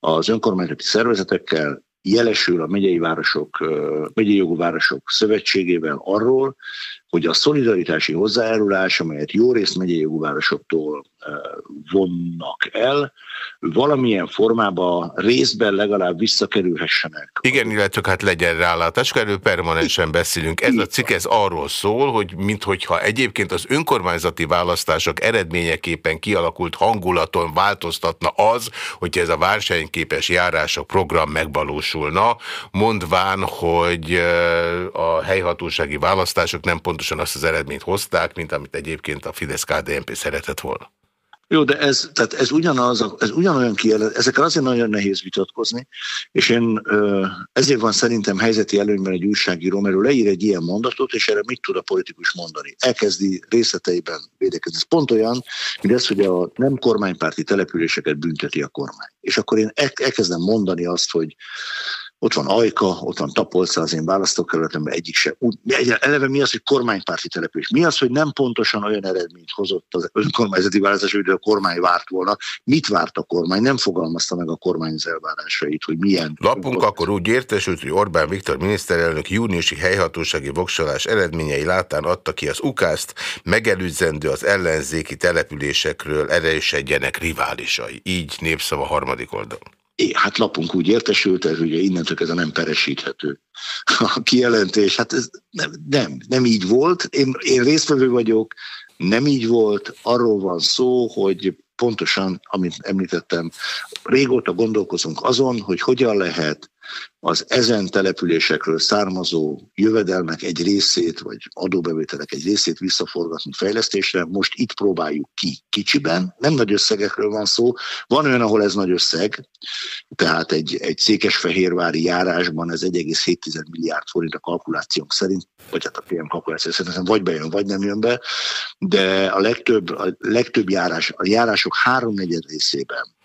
az önkormányzati szervezetekkel, jelesül a megyei városok, megyei jogú városok szövetségével arról, hogy a szolidaritási hozzájárulás, amelyet jó részt megyei jogú városoktól vonnak el, valamilyen formában részben legalább visszakerülhessenek. Igen, illetve hát legyen rálátás, erről permanensen beszélünk. Ez a cikk ez arról szól, hogy minthogyha egyébként az önkormányzati választások eredményeképpen kialakult hangulaton változtatna az, hogy ez a versenyképes járások program megvalósulna, mondván, hogy a helyhatósági választások nem pontosan azt az eredményt hozták, mint amit egyébként a Fidesz-KDNP szeretett volna. Jó, de ez, tehát ez, ugyanaz, ez ugyanolyan kijelent, ezekkel azért nagyon nehéz vitatkozni, és én ezért van szerintem helyzeti előnyben egy újságíró, mert ő leír egy ilyen mondatot, és erre mit tud a politikus mondani? Elkezdi részleteiben védekezni. Ez pont olyan, mint ez, hogy a nem kormánypárti településeket bünteti a kormány. És akkor én elkezdem mondani azt, hogy ott van Ajka, ott van Tapolca az én választókerületemben, egyik sem. Eleve mi az, hogy kormánypárti település? Mi az, hogy nem pontosan olyan eredményt hozott az önkormányzati választás, hogy a kormány várt volna? Mit várt a kormány? Nem fogalmazta meg a kormány elvárásait, hogy milyen... Lapunk akkor úgy értesült, hogy Orbán Viktor miniszterelnök júniusi helyhatósági voksolás eredményei látán adta ki az ukázt, megelőzendő az ellenzéki településekről erősödjenek riválisai. Így népszava harmadik oldalon. É, hát lapunk úgy értesült, ez ugye innentől ez a nem peresíthető a kijelentés. Hát ez nem, nem, nem így volt. Én, én résztvevő vagyok, nem így volt. Arról van szó, hogy pontosan, amit említettem, régóta gondolkozunk azon, hogy hogyan lehet az ezen településekről származó jövedelmek egy részét, vagy adóbevételek egy részét visszaforgatni fejlesztésre. Most itt próbáljuk ki kicsiben, nem nagy összegekről van szó. Van olyan, ahol ez nagy összeg, tehát egy, egy székesfehérvári járásban ez 1,7 milliárd forint a kalkulációnk szerint, vagy hát a PM kalkuláció szerint vagy bejön, vagy nem jön be, de a legtöbb, a legtöbb járás, a járások háromnegyed részében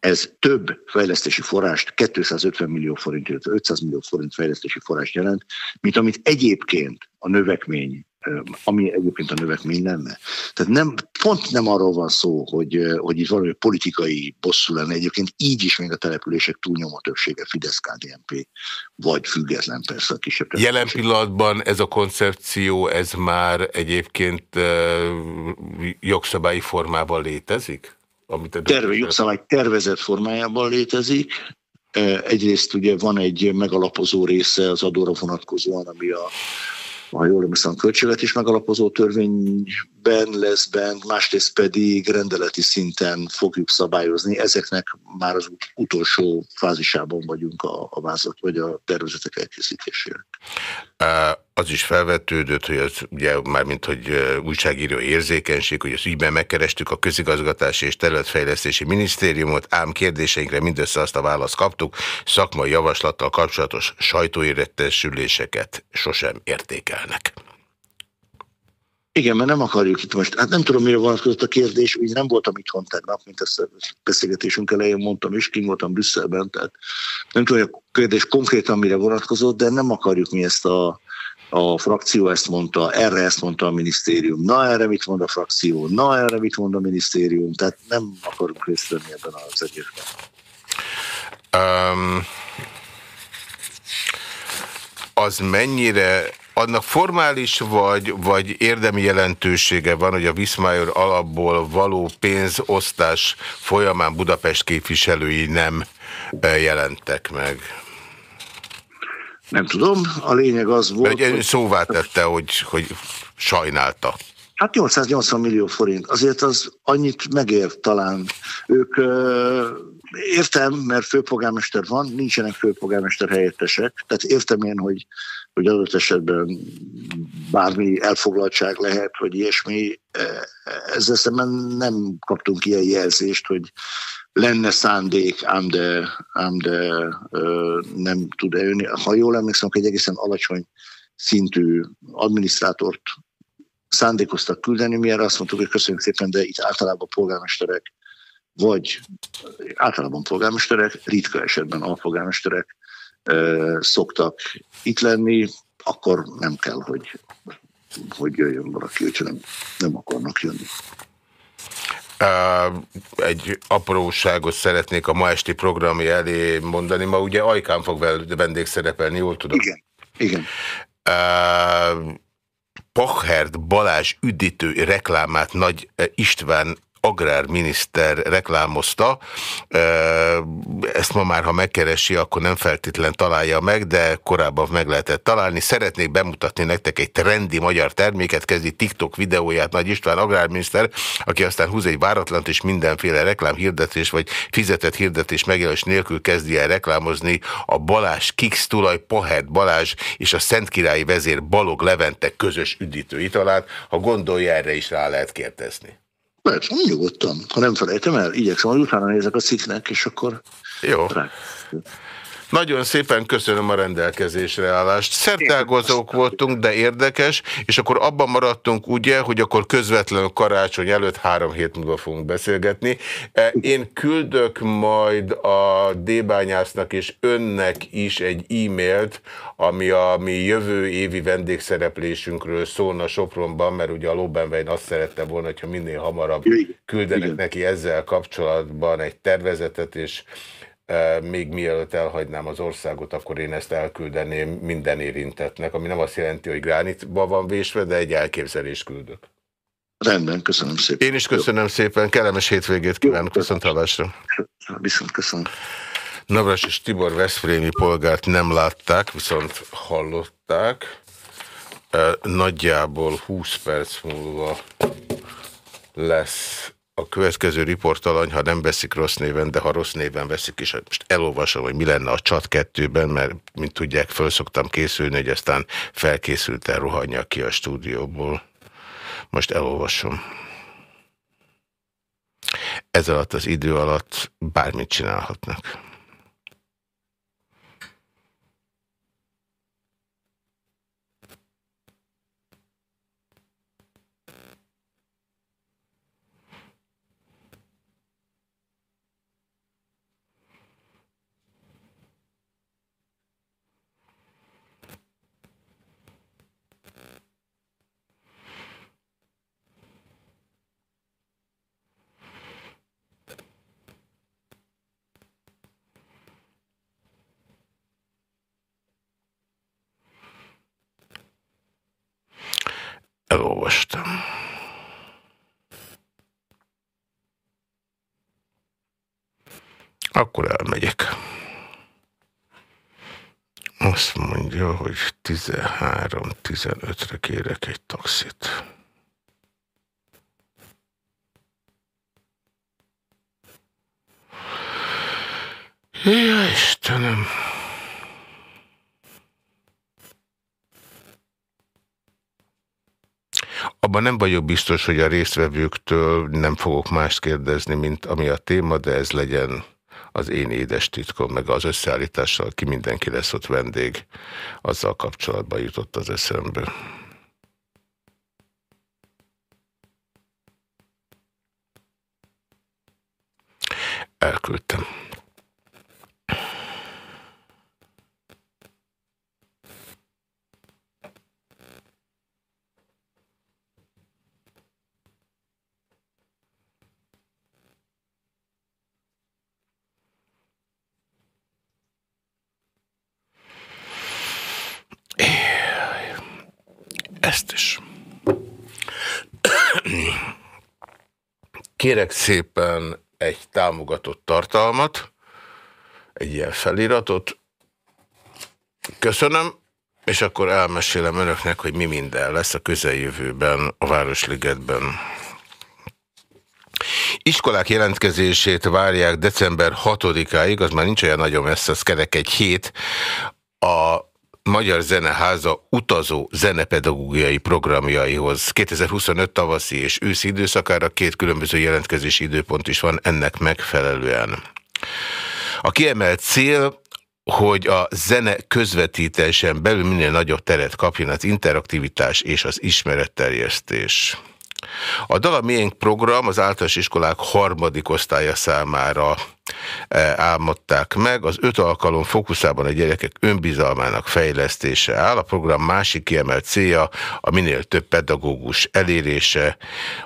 ez több fejlesztési forrást, 250 millió forint, 500 millió forint fejlesztési forrást jelent, mint amit egyébként a növekmény ami egyébként a növekmény lenne. Tehát nem, pont nem arról van szó, hogy, hogy itt valami politikai bosszú lenne. Egyébként így is még a települések túlnyomó többsége Fidesz-KDNP, vagy független persze a kisebb. Jelen pillanatban ez a koncepció, ez már egyébként jogszabályi formában létezik? Amit a Terve, jogszabály tervezett formájában létezik. Egyrészt ugye van egy megalapozó része az adóra vonatkozóan, ami a ha jól emlékszem, költségvetés megalapozó törvényben lesz bent, másrészt pedig rendeleti szinten fogjuk szabályozni. Ezeknek már az utolsó fázisában vagyunk a, a vázat vagy a tervezetek elkészítésére. Az is felvetődött, hogy az ugye már mint hogy újságíró érzékenység, hogy az ügyben megkerestük a közigazgatási és területfejlesztési minisztériumot, ám kérdéseinkre mindössze azt a választ kaptuk, szakmai javaslattal kapcsolatos sajtóéretesüléseket sosem értékelnek. Igen, mert nem akarjuk itt most, hát nem tudom, mire vonatkozott a kérdés, úgy nem voltam itthon tegnap, mint ezt a beszélgetésünk elején mondtam, és kim voltam Brüsszelben, tehát nem tudom, hogy a kérdés konkrétan mire vonatkozott, de nem akarjuk mi ezt a, a frakció ezt mondta, erre ezt mondta a minisztérium, na erre mit mond a frakció, na erre mit mond a minisztérium, tehát nem akarunk részt venni ebben az egészben. Um, az mennyire, annak formális vagy, vagy érdemi jelentősége van, hogy a Viszmájor alapból való pénzosztás folyamán Budapest képviselői nem jelentek meg? Nem tudom, a lényeg az volt... Mert hogy... szóvá tette, hogy, hogy sajnálta. Hát 880 millió forint, azért az annyit megér talán. Ők értem, mert főpolgármester van, nincsenek főpolgármester helyettesek, tehát értem én, hogy, hogy adott esetben bármi elfoglaltság lehet, hogy ilyesmi. Ezzel szemben nem kaptunk ilyen jelzést, hogy lenne szándék, ám de, ám de ö, nem tud eljönni. Ha jól emlékszem, egy egészen alacsony szintű adminisztrátort szándékoztak küldeni, mi erre azt mondtuk, hogy köszönjük szépen, de itt általában polgármesterek, vagy általában polgármesterek, ritka esetben alpolgármesterek ö, szoktak itt lenni, akkor nem kell, hogy, hogy jöjjön valaki, hogyha nem, nem akarnak jönni. Egy apróságot szeretnék a ma esti programi elé mondani. Ma ugye Ajkán fog vendégszerepelni, jól tudom? Igen. Igen. Pachert Balázs üdítő reklámát Nagy István agrárminiszter reklámozta. Ezt ma már, ha megkeresi, akkor nem feltétlen találja meg, de korábban meg lehetett találni. Szeretnék bemutatni nektek egy trendi magyar terméket, kezdi TikTok videóját Nagy István agrárminiszter, aki aztán húz egy váratlant és mindenféle reklámhirdetés vagy fizetett hirdetés megjelenés nélkül kezdi el reklámozni a Balázs Kix tulaj Pohert Balázs és a Szentkirályi vezér Balog Levente közös üdítő italát. Ha gondolja, erre is rá lehet kérdezni. Persze, nyugodtan. Ha nem felejtem el, igyekszem, hogy utána nézek a cikknek, és akkor... Jó. Rá. Nagyon szépen köszönöm a rendelkezésre állást. Szertágozók voltunk, de érdekes, és akkor abban maradtunk ugye, hogy akkor közvetlenül karácsony előtt három hét múlva fogunk beszélgetni. E, én küldök majd a Débányásznak és önnek is egy e-mailt, ami a mi jövő évi vendégszereplésünkről szólna Sopronban, mert ugye a Lobenvein azt szerette volna, hogyha minél hamarabb küldenek neki ezzel kapcsolatban egy tervezetet, és még mielőtt elhagynám az országot, akkor én ezt elküldeném minden érintetnek, ami nem azt jelenti, hogy gránitba van vésve, de egy elképzelést küldök. Rendben, köszönöm szépen. Én is köszönöm Jó. szépen, kellemes hétvégét kívánok, viszont hallásra. Viszont köszönöm. Navras és Tibor Veszprémi polgárt nem látták, viszont hallották. Nagyjából 20 perc múlva lesz a következő riportalany, ha nem veszik rossz néven, de ha rossz néven veszik is, most elolvasom, hogy mi lenne a csat kettőben, mert mint tudják, föl szoktam készülni, hogy aztán felkészülten rohanja ki a stúdióból. Most elolvasom. Ez alatt az idő alatt bármit csinálhatnak. Elolvastam. Akkor elmegyek. Azt mondja, hogy 13-15-re kérek egy taxit. Ja, Istenem! Abban nem vagyok biztos, hogy a résztvevőktől nem fogok mást kérdezni, mint ami a téma, de ez legyen az én édes titkom, meg az összeállítással, ki mindenki lesz ott vendég, azzal kapcsolatban jutott az eszembe. Elküldtem. Ezt is. Kérek szépen egy támogatott tartalmat, egy ilyen feliratot. Köszönöm, és akkor elmesélem önöknek, hogy mi minden lesz a közeljövőben a Városligetben. Iskolák jelentkezését várják december 6-áig, az már nincs olyan nagyon messze, az kerek egy hét. A Magyar Zeneháza utazó zenepedagógiai programjaihoz 2025 tavaszi és őszi időszakára két különböző jelentkezési időpont is van ennek megfelelően. A kiemelt cél, hogy a zene közvetítésen belül minél nagyobb teret kapjon az interaktivitás és az ismeretterjesztés. A Dala Miénk program az általános iskolák harmadik osztálya számára e, álmodták meg. Az öt alkalom fókuszában a gyerekek önbizalmának fejlesztése áll. A program másik kiemelt célja a minél több pedagógus elérése.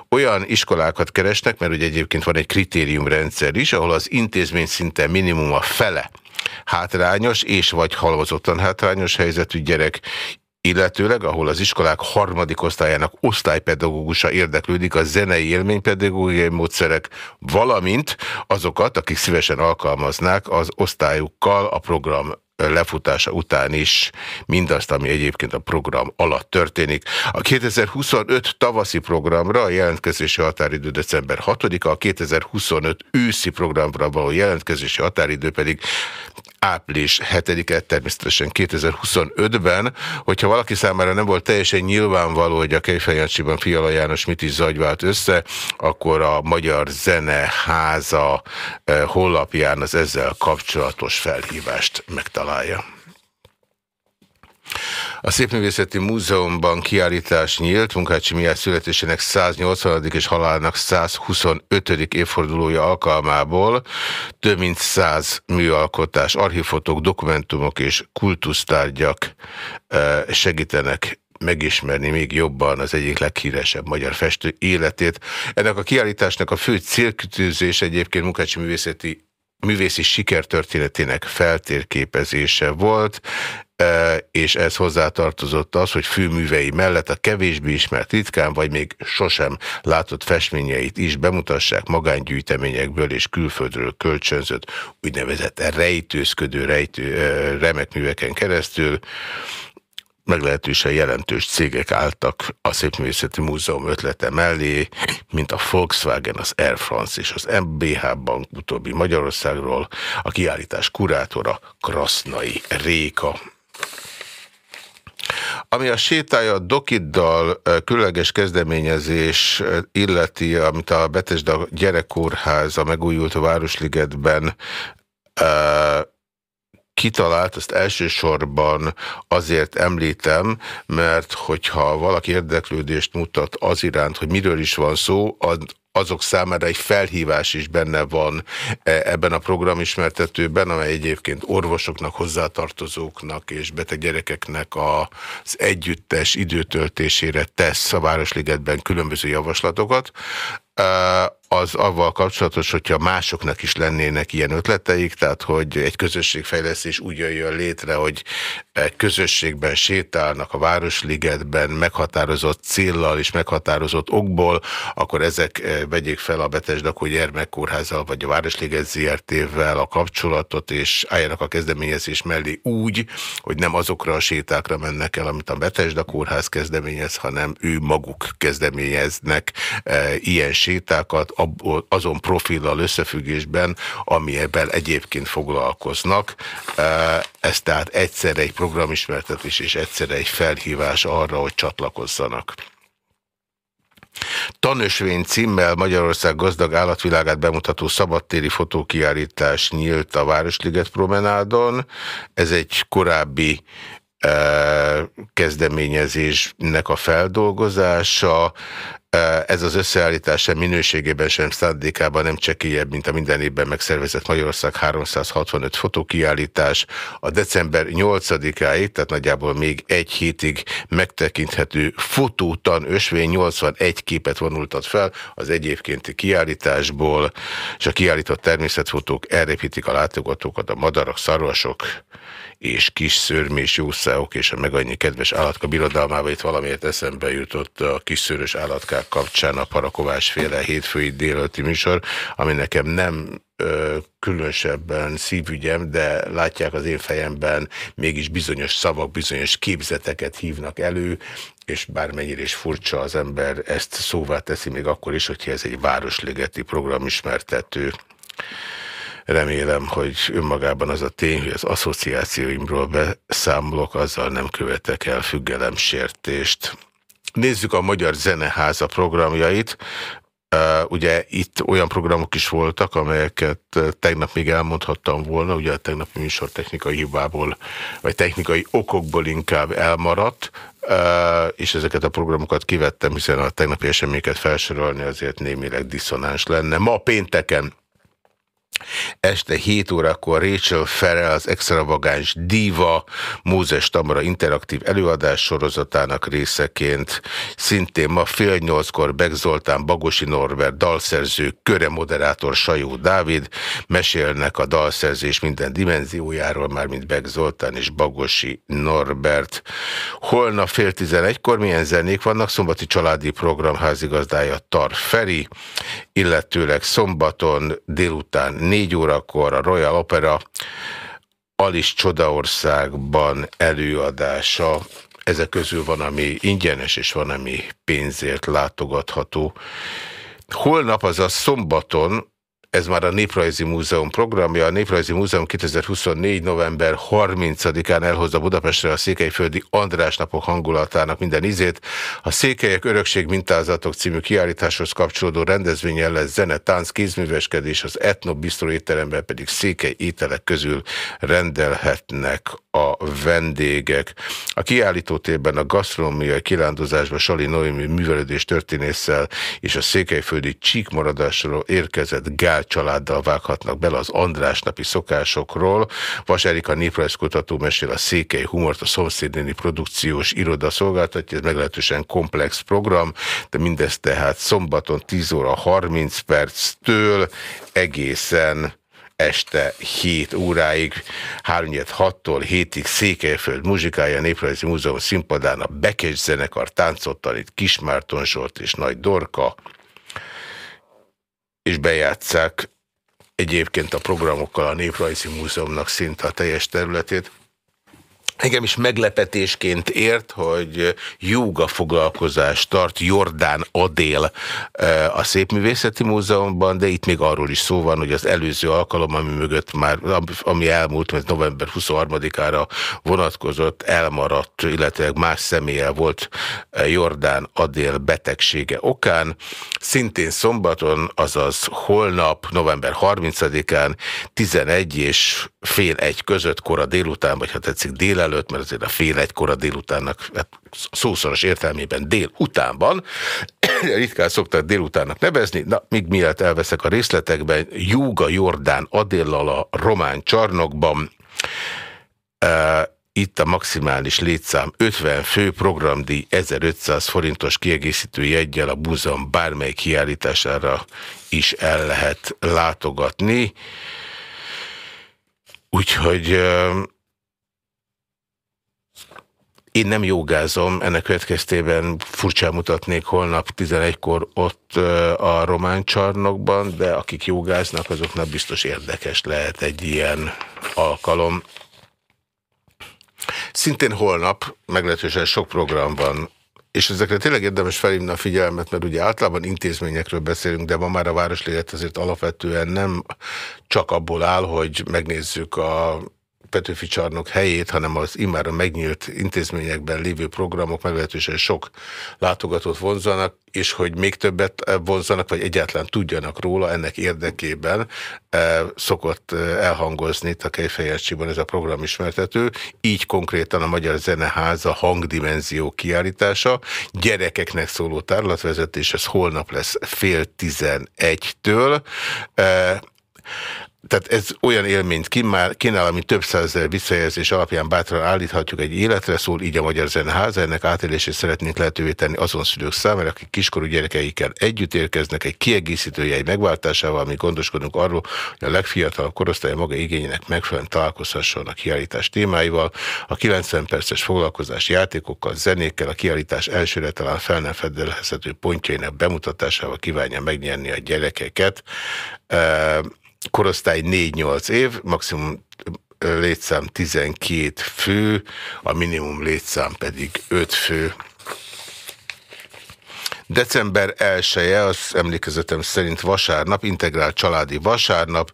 Olyan iskolákat keresnek, mert ugye egyébként van egy kritériumrendszer is, ahol az intézmény szinte minimum a fele hátrányos és vagy halmozottan hátrányos helyzetű gyerek illetőleg, ahol az iskolák harmadik osztályának osztálypedagógusa érdeklődik a zenei élménypedagógiai módszerek, valamint azokat, akik szívesen alkalmaznák az osztályukkal a program lefutása után is mindazt, ami egyébként a program alatt történik. A 2025 tavaszi programra a jelentkezési határidő december 6-a, a 2025 őszi programra való jelentkezési határidő pedig április 7-e, természetesen 2025-ben, hogyha valaki számára nem volt teljesen nyilvánvaló, hogy a Kejfejancsiban Fiala János mit is zagyvált össze, akkor a Magyar Zeneháza eh, honlapján az ezzel kapcsolatos felhívást megtalálja. A Szépművészeti Múzeumban kiállítás nyílt, Munkácsi Mihály születésének 180. és halálának 125. évfordulója alkalmából több mint 100 műalkotás, archívfotók, dokumentumok és kultusztárgyak eh, segítenek megismerni még jobban az egyik leghíresebb magyar festő életét. Ennek a kiállításnak a fő célkütőzés egyébként Munkácsi Művészeti művészi sikertörténetének feltérképezése volt, e, és ez hozzátartozott az, hogy főművei mellett a kevésbé ismert ritkán, vagy még sosem látott festményeit is bemutassák magángyűjteményekből és külföldről kölcsönzött úgynevezett rejtőzködő rejtő, e, remek műveken keresztül meglehetősen jelentős cégek álltak a Szépművészeti Múzeum ötlete mellé, mint a Volkswagen, az Air France és az MBH Bank utóbbi Magyarországról, a kiállítás kurátora Krasznai Réka. Ami a sétája a Dokiddal különleges kezdeményezés illeti, amit a Betesda gyerekkórház a megújult Városligetben kitalált, azt elsősorban azért említem, mert hogyha valaki érdeklődést mutat az iránt, hogy miről is van szó, azok számára egy felhívás is benne van e, ebben a programismertetőben, amely egyébként orvosoknak, hozzátartozóknak és beteg gyerekeknek az együttes időtöltésére tesz a Városligetben különböző javaslatokat az avval kapcsolatos, hogyha másoknak is lennének ilyen ötleteik, tehát hogy egy közösségfejlesztés úgy jöjjön létre, hogy egy közösségben sétálnak a Városligetben meghatározott céllal és meghatározott okból, akkor ezek vegyék fel a Betesdakó gyermekkórházzal vagy a Városliget ZRT-vel a kapcsolatot, és álljanak a kezdeményezés mellé úgy, hogy nem azokra a sétákra mennek el, amit a Betesda kórház kezdeményez, hanem ő maguk kezdeményeznek e, ilyen sétákat, azon profillal összefüggésben, ami ebben egyébként foglalkoznak. Ez tehát egyszerre egy programismertetés és egyszerre egy felhívás arra, hogy csatlakozzanak. Tanösvény címmel Magyarország gazdag állatvilágát bemutató szabadtéri fotókiállítás nyílt a Városliget promenádon. Ez egy korábbi kezdeményezésnek a feldolgozása. Ez az összeállítás sem minőségében sem szándékában nem csekélyebb, mint a minden évben megszervezett Magyarország 365 fotókiállítás. A december 8-áig, tehát nagyjából még egy hétig megtekinthető fotótan ösvény 81 képet vonultat fel az egyébkénti kiállításból, és a kiállított természetfotók elrepítik a látogatókat a madarak, szarvasok, és kis szörmés jószáok és a meg annyi kedves állatka birodalmába itt valamiért eszembe jutott a kis szőrös állatkák kapcsán a Parakovás féle hétfői délőtti műsor, ami nekem nem ö, különösebben szívügyem, de látják az én fejemben mégis bizonyos szavak, bizonyos képzeteket hívnak elő, és bármennyire is furcsa az ember ezt szóvá teszi, még akkor is, hogyha ez egy városligeti programismertető. Remélem, hogy önmagában az a tény, hogy az asszociációimról beszámolok, azzal nem követek el függelemsértést. Nézzük a Magyar Zeneháza programjait. Ugye itt olyan programok is voltak, amelyeket tegnap még elmondhattam volna, ugye a tegnapi műsor technikai hibából, vagy technikai okokból inkább elmaradt, és ezeket a programokat kivettem, hiszen a tegnapi eseményeket felsorolni azért némileg diszonáns lenne. Ma pénteken Este 7 órakor Rachel Ferrell, az extravagáns Diva Mózes Tamara interaktív előadás sorozatának részeként, szintén ma fél nyolckor Beck Zoltán, Bagosi Norbert, dalszerző, köre moderátor Sajó Dávid mesélnek a dalszerzés minden dimenziójáról, már mint Beck Zoltán és Bagosi Norbert. Holnap fél tizenegykor milyen zenék vannak? Szombati családi program házigazdája Tar Feri, illetőleg szombaton délután 4 órakor a Royal Opera Alice Csodaországban előadása. Ezek közül van, ami ingyenes, és van, ami pénzért látogatható. Holnap, azaz szombaton ez már a Néprajzi Múzeum programja. A Néprajzi Múzeum 2024. november 30-án elhozza Budapestre a Székelyföldi András napok hangulatának minden izét. A Székelyek Örökség Mintázatok című kiállításhoz kapcsolódó rendezvényen lesz zene, tánc, kézműveskedés, az Etno Bistro étteremben pedig székely ételek közül rendelhetnek a vendégek. A kiállítótérben a gasztronómiai kirándozásban Sali Noémi művelődés történésszel és a székelyföldi csíkmaradásról érkezett Gál családdal vághatnak bele az András napi szokásokról. Vas néprajzkutató mesél a Székely Humort, a szomszédnéni produkciós iroda szolgáltatja, ez meglehetősen komplex program, de mindez tehát szombaton 10 óra 30 perctől egészen este 7 óráig, 3-6-tól 7-ig Székelyföld muzsikája, Néprajzi Múzeum színpadán a Bekes zenekar táncottan itt Kismárton Zsolt és Nagy Dorka, és bejátszák egyébként a programokkal a Néprajzi Múzeumnak szinte a teljes területét. Engem is meglepetésként ért, hogy jóga foglalkozást tart Jordán Adél a Szépművészeti Múzeumban, de itt még arról is szó van, hogy az előző alkalom, ami mögött már, ami elmúlt, mert november 23-ára vonatkozott, elmaradt, illetve más személlyel volt Jordán Adél betegsége okán. Szintén szombaton, azaz holnap, november 30-án 11 és fél egy között kora délután, vagy ha tetszik dél előtt, mert azért a fél egykor a délutánnak, hát szószoros értelmében délutánban, ritkán szoktak délutánnak nevezni, na, míg miatt elveszek a részletekben, Júga Jordán Adéllal a román csarnokban, e, itt a maximális létszám 50 fő programdíj 1500 forintos kiegészítő jegyel a búzom bármely kiállítására is el lehet látogatni. Úgyhogy én nem jogázom, ennek következtében furcsán mutatnék holnap 11-kor ott a román csarnokban, de akik jogáznak, azoknak biztos érdekes lehet egy ilyen alkalom. Szintén holnap meglehetősen sok program van, és ezekre tényleg érdemes felhívni a figyelmet, mert ugye általában intézményekről beszélünk, de ma már a Városliget azért alapvetően nem csak abból áll, hogy megnézzük a Petőfi csarnok helyét, hanem az immára megnyílt intézményekben lévő programok meglehetősen sok látogatót vonzanak, és hogy még többet vonzanak, vagy egyáltalán tudjanak róla, ennek érdekében e, szokott elhangozni itt a Kejfejancsiban ez a programismertető, így konkrétan a Magyar Zeneháza hangdimenzió kiállítása, gyerekeknek szóló tárlatvezetés, ez holnap lesz fél tizenegytől. E, tehát ez olyan élményt kínál, ami több százezer visszajelzés alapján bátran állíthatjuk egy életre szól, így a Magyar Zeneháza. Ennek átélését szeretnénk lehetővé tenni azon szülők számára, akik kiskorú gyerekeikkel együtt érkeznek egy kiegészítő jegy megváltásával, ami gondoskodunk arról, hogy a legfiatalabb korosztály maga igényének megfelelően találkozhasson a kiállítás témáival. A 90 perces foglalkozás játékokkal, zenékkel, a kiállítás elsőre talán fel nem pontjainak bemutatásával kívánja megnyerni a gyerekeket korosztály 4-8 év, maximum létszám 12 fő, a minimum létszám pedig 5 fő. December 1-e, az emlékezetem szerint vasárnap, integrált családi vasárnap,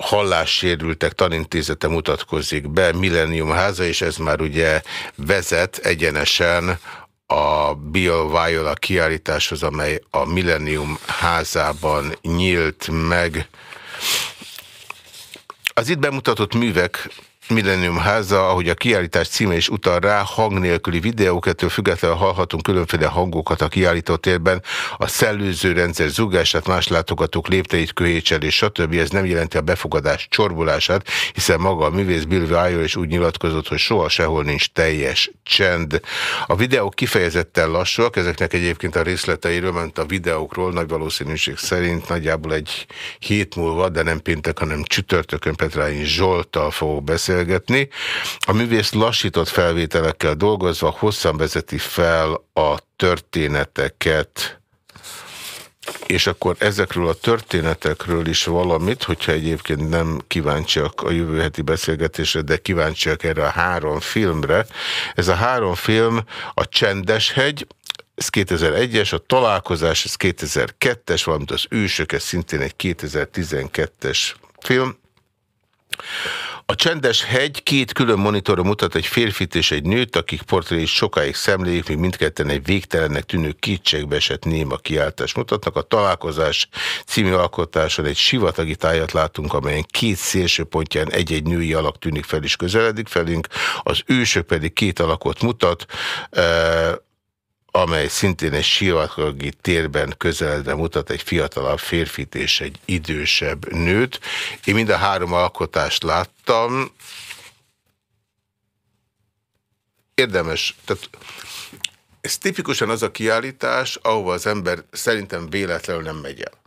hallássérültek tanintézete mutatkozik be, Millennium háza, és ez már ugye vezet egyenesen a Bill Viola kiállításhoz, amely a Millennium házában nyílt meg az itt bemutatott művek Millennium háza, ahogy a kiállítás címe is utal rá, hang nélküli videók, ettől függetlenül hallhatunk különféle hangokat a kiállító térben, a szellőző rendszer más látogatók lépteit, köhécselés, stb. Ez nem jelenti a befogadás csorbulását, hiszen maga a művész Bill Weyer is úgy nyilatkozott, hogy soha sehol nincs teljes csend. A videók kifejezetten lassúak, ezeknek egyébként a részleteiről, ment a videókról nagy valószínűség szerint nagyjából egy hét múlva, de nem péntek, hanem csütörtökön Petrányi Zsoltal fogok beszélni, beszélgetni. A művész lassított felvételekkel dolgozva hosszan vezeti fel a történeteket, és akkor ezekről a történetekről is valamit, hogyha egyébként nem kíváncsiak a jövő heti beszélgetésre, de kíváncsiak erre a három filmre. Ez a három film a Csendes hegy, ez 2001-es, a Találkozás, ez 2002-es, valamint az Ősök, ez szintén egy 2012-es film. A csendes hegy két külön monitoron mutat egy férfit és egy nőt, akik portréit sokáig szemlélik, míg mindketten egy végtelennek tűnő kétségbe esett néma kiáltás mutatnak. A találkozás című alkotáson egy sivatagi tájat látunk, amelyen két szélső pontján egy-egy női alak tűnik fel és közeledik felünk, az ősök pedig két alakot mutat, amely szintén egy sivatagi térben közeledve mutat egy fiatalabb férfit és egy idősebb nőt. Én mind a három alkotást láttam. Érdemes, tehát ez tipikusan az a kiállítás, ahova az ember szerintem véletlenül nem megy el.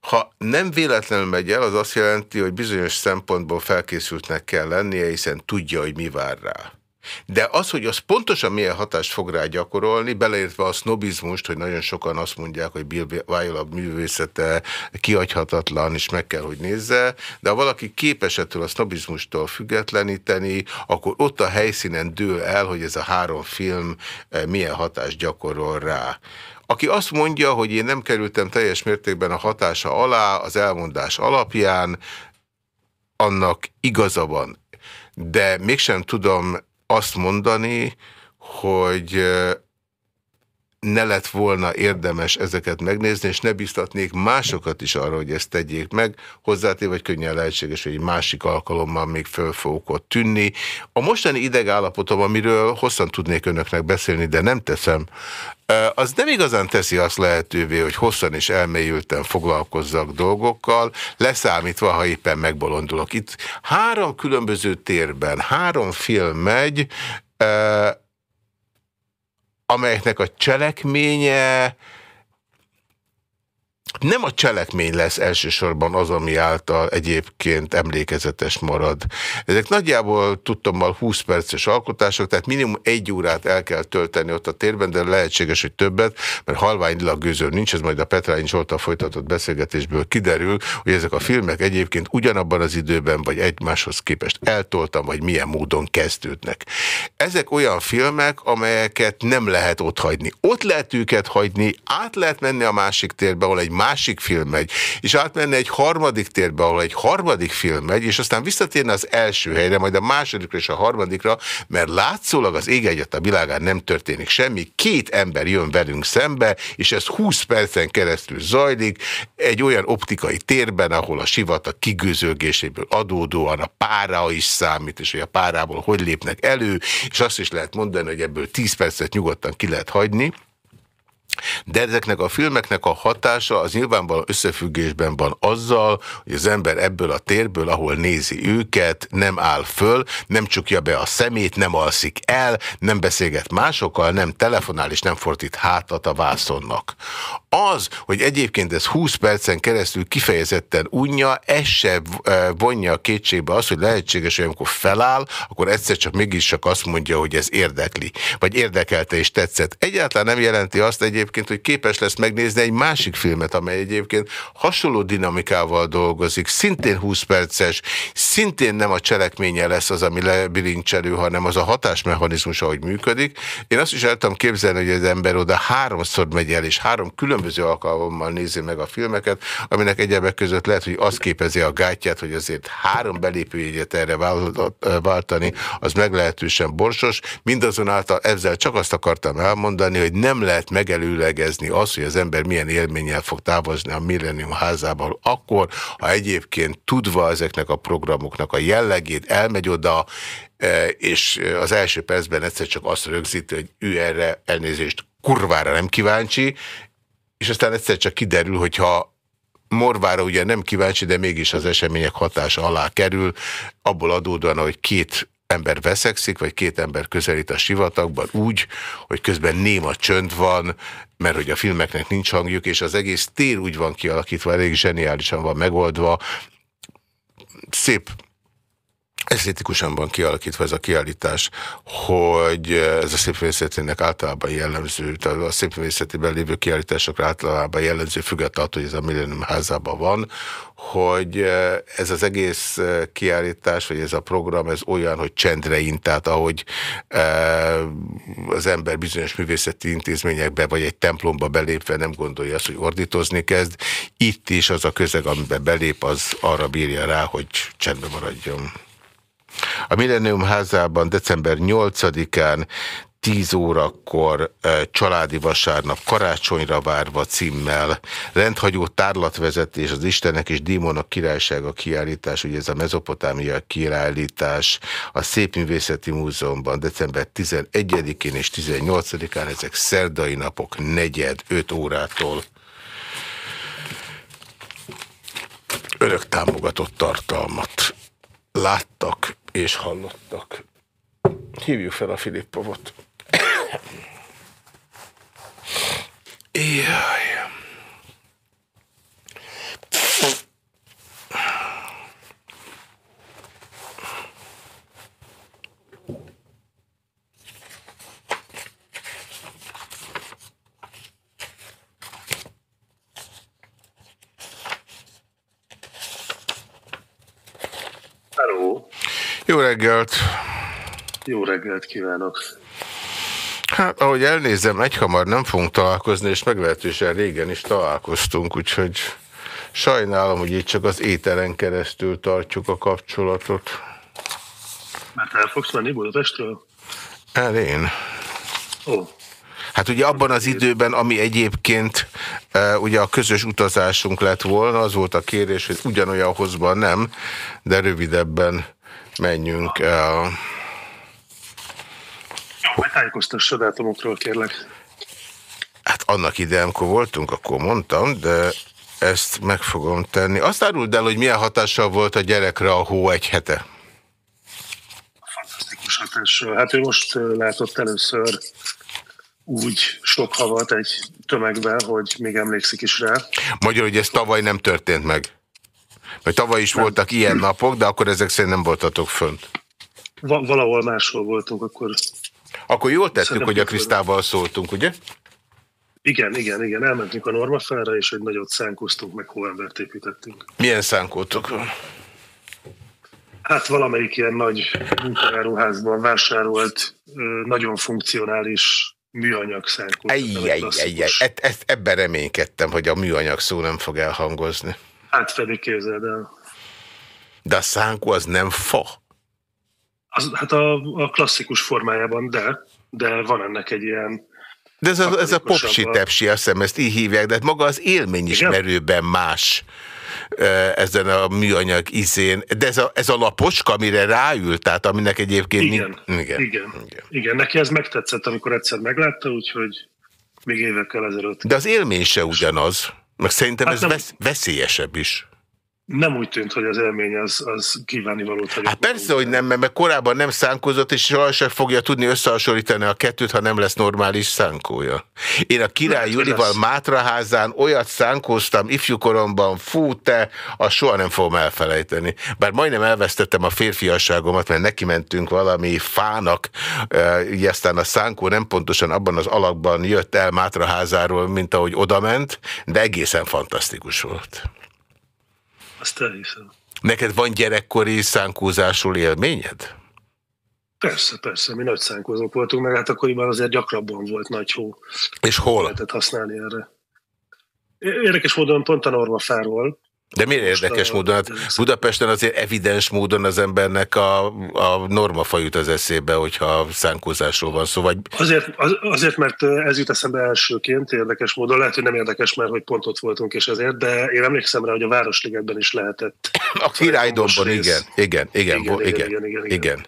Ha nem véletlenül megy el, az azt jelenti, hogy bizonyos szempontból felkészültnek kell lennie, hiszen tudja, hogy mi vár rá. De az, hogy az pontosan milyen hatást fog rá gyakorolni, beleértve a sznobizmust, hogy nagyon sokan azt mondják, hogy Bill Viola művészete kiagyhatatlan, és meg kell, hogy nézze, de ha valaki képes ettől a sznobizmustól függetleníteni, akkor ott a helyszínen dől el, hogy ez a három film eh, milyen hatást gyakorol rá. Aki azt mondja, hogy én nem kerültem teljes mértékben a hatása alá, az elmondás alapján, annak igaza van. De mégsem tudom azt mondani, hogy ne lett volna érdemes ezeket megnézni, és ne biztatnék másokat is arra, hogy ezt tegyék meg. Hozzátéve, hogy könnyen lehetséges, hogy egy másik alkalommal még föl fogok ott tűnni. A mostani idegállapotom, amiről hosszan tudnék önöknek beszélni, de nem teszem, az nem igazán teszi azt lehetővé, hogy hosszan és elmélyülten foglalkozzak dolgokkal, leszámítva, ha éppen megbolondulok. Itt három különböző térben, három film megy, amelyeknek a cselekménye nem a cselekmény lesz elsősorban az, ami által egyébként emlékezetes marad. Ezek nagyjából tudtommal 20 perces alkotások, tehát minimum egy órát el kell tölteni ott a térben, de lehetséges, hogy többet, mert halványilag gőző nincs, ez majd a Petrányi Zsoltal folytatott beszélgetésből kiderül, hogy ezek a filmek egyébként ugyanabban az időben, vagy egymáshoz képest eltoltam, vagy milyen módon kezdődnek. Ezek olyan filmek, amelyeket nem lehet ott hagyni. Ott lehet őket hagyni, át lehet menni a másik térbe, ahol egy másik film megy, és átmenne egy harmadik térbe, ahol egy harmadik film megy, és aztán visszatérne az első helyre, majd a másodikra és a harmadikra, mert látszólag az ég egyet a világán nem történik semmi, két ember jön velünk szembe, és ez 20 percen keresztül zajlik, egy olyan optikai térben, ahol a sivatag kigőzölgéséből adódóan a pára is számít, és hogy a párából hogy lépnek elő, és azt is lehet mondani, hogy ebből 10 percet nyugodtan ki lehet hagyni, de ezeknek a filmeknek a hatása az nyilvánvalóan összefüggésben van azzal, hogy az ember ebből a térből, ahol nézi őket, nem áll föl, nem csukja be a szemét, nem alszik el, nem beszélget másokkal, nem telefonál és nem fordít hátat a vászonnak. Az, hogy egyébként ez 20 percen keresztül kifejezetten unja, ez se vonja a kétségbe az, hogy lehetséges, hogy amikor feláll, akkor egyszer csak mégis csak azt mondja, hogy ez érdekli, vagy érdekelte és tetszett. Egyáltalán nem jelenti azt egyébként, hogy képes lesz megnézni egy másik filmet, amely egyébként hasonló dinamikával dolgozik, szintén 20 perces, szintén nem a cselekménye lesz az, ami lebilincselő, hanem az a hatásmechanizmus, ahogy működik. Én azt is el tudom képzelni, hogy az ember oda háromszor megy el, és három külön különböző alkalommal nézi meg a filmeket, aminek egyebek között lehet, hogy az képezi a gátját, hogy azért három belépőjegyet erre váltani, az meglehetősen borsos. Mindazonáltal ezzel csak azt akartam elmondani, hogy nem lehet megelőlegezni azt, hogy az ember milyen élménnyel fog távozni a Millennium házából akkor, ha egyébként tudva ezeknek a programoknak a jellegét elmegy oda, és az első percben egyszer csak azt rögzíti, hogy ő erre elnézést kurvára nem kíváncsi, és aztán egyszer csak kiderül, hogyha Morvára ugye nem kíváncsi, de mégis az események hatása alá kerül, abból adódóan, hogy két ember veszekszik, vagy két ember közelít a sivatagban úgy, hogy közben néma csönd van, mert hogy a filmeknek nincs hangjuk, és az egész tér úgy van kialakítva, elég zseniálisan van megoldva. Szép esztétikusan kialakítva ez a kiállítás, hogy ez a szépművészetének általában jellemző, a szépművészetében lévő kiállításokra általában jellemző, függetlenül, hogy ez a Millennium házában van, hogy ez az egész kiállítás, vagy ez a program, ez olyan, hogy csendre int, tehát ahogy az ember bizonyos művészeti intézményekbe, vagy egy templomba belépve nem gondolja azt, hogy ordítozni kezd, itt is az a közeg, amiben belép, az arra bírja rá, hogy csendben maradjon. A Millennium házában december 8-án 10 órakor családi vasárnap karácsonyra várva címmel. Rendhagyó tárlatvezetés, az Istenek és Dímonok királysága kiállítás, ugye ez a mezopotámia kiállítás. A Szépművészeti Múzeumban december 11-én és 18-án, ezek szerdai napok negyed 5 órától. Önök támogatott tartalmat láttak és hallottak. Hívjuk fel a Filippovot. Jaj. Jó reggelt! Jó reggelt kívánok! Hát, ahogy elnézem, egyhamar nem fogunk találkozni, és meglehetősen régen is találkoztunk, úgyhogy sajnálom, hogy itt csak az éteren keresztül tartjuk a kapcsolatot. Mert el fogsz menni Budapestről? El én. Ó. Hát ugye abban az időben, ami egyébként e, ugye a közös utazásunk lett volna, az volt a kérés, hogy ugyanolyan hozban nem, de rövidebben menjünk el. Jó, tájékoztass a dátumokról, kérlek. Hát annak ide, amikor voltunk, akkor mondtam, de ezt meg fogom tenni. Azt áruld el, hogy milyen hatással volt a gyerekre a hó egy hete? Fantasztikus hatással. Hát ő most látott először úgy sok havat egy tömegben, hogy még emlékszik is rá. Magyar, hogy ez tavaly nem történt meg? Vagy tavaly is nem. voltak ilyen napok, de akkor ezek szerint nem voltatok fönt. Va valahol máshol voltunk, akkor... Akkor jól tettük, hogy a Krisztával szóltunk, ugye? Igen, igen, igen. Elmentünk a Normafelre, és egy nagyot szánkoztunk, meg hóembert építettünk. Milyen szánkótok? Hát valamelyik ilyen nagy munkajáruházban vásárolt, nagyon funkcionális műanyag szánkó. E, ezt, ebben reménykedtem, hogy a műanyag szó nem fog elhangozni. Hát pedig képzeld el. De a szánkó az nem fa? Az, hát a, a klasszikus formájában, de, de van ennek egy ilyen de ez a, ez a popsi-tepsi, azt hiszem, ezt így hívják, de hát maga az élmény is Igen? merőben más ezen a műanyag izén. De ez a, ez a lapocska, amire ráült, tehát aminek egyébként... Igen, igen, igen. igen. igen. neki ez megtetszett, amikor egyszer meglátta, úgyhogy még évekkel ezelőtt. De az élmény se ugyanaz, meg szerintem hát ez nem... veszélyesebb is nem úgy tűnt, hogy az élmény az, az kíváni valót Hát persze, hogy nem, mert korábban nem szánkozott, és soha sem fogja tudni összehasonlítani a kettőt, ha nem lesz normális szánkója. Én a Király nem, Julival Mátraházán olyat szánkóztam ifjúkoromban, fú, te, azt soha nem fogom elfelejteni. Bár majdnem elvesztettem a férfiasságomat, mert neki mentünk valami fának, így aztán a szánkó nem pontosan abban az alakban jött el Mátraházáról, mint ahogy odament, de egészen fantasztikus volt. Azt elhiszem. Neked van gyerekkori szánkózásról élményed? Persze, persze, mi nagy szánkózók voltunk, meg hát akkoriban azért gyakrabban volt nagy hó. És hol? Lehetett használni erre. Érdekes módon pont a Normafáról, de miért érdekes a, módon? Hát Budapesten azért evidens módon az embernek a, a normafa jut az eszébe, hogyha szánkózásról van szó. Vagy... Azért, az, azért, mert ez jut eszembe elsőként érdekes módon. Lehet, hogy nem érdekes, mert hogy pont ott voltunk, és ezért, de én emlékszem rá, hogy a Városligetben is lehetett. A királydomban, igen, igen, igen, igen, igen, igen, igen, igen, igen.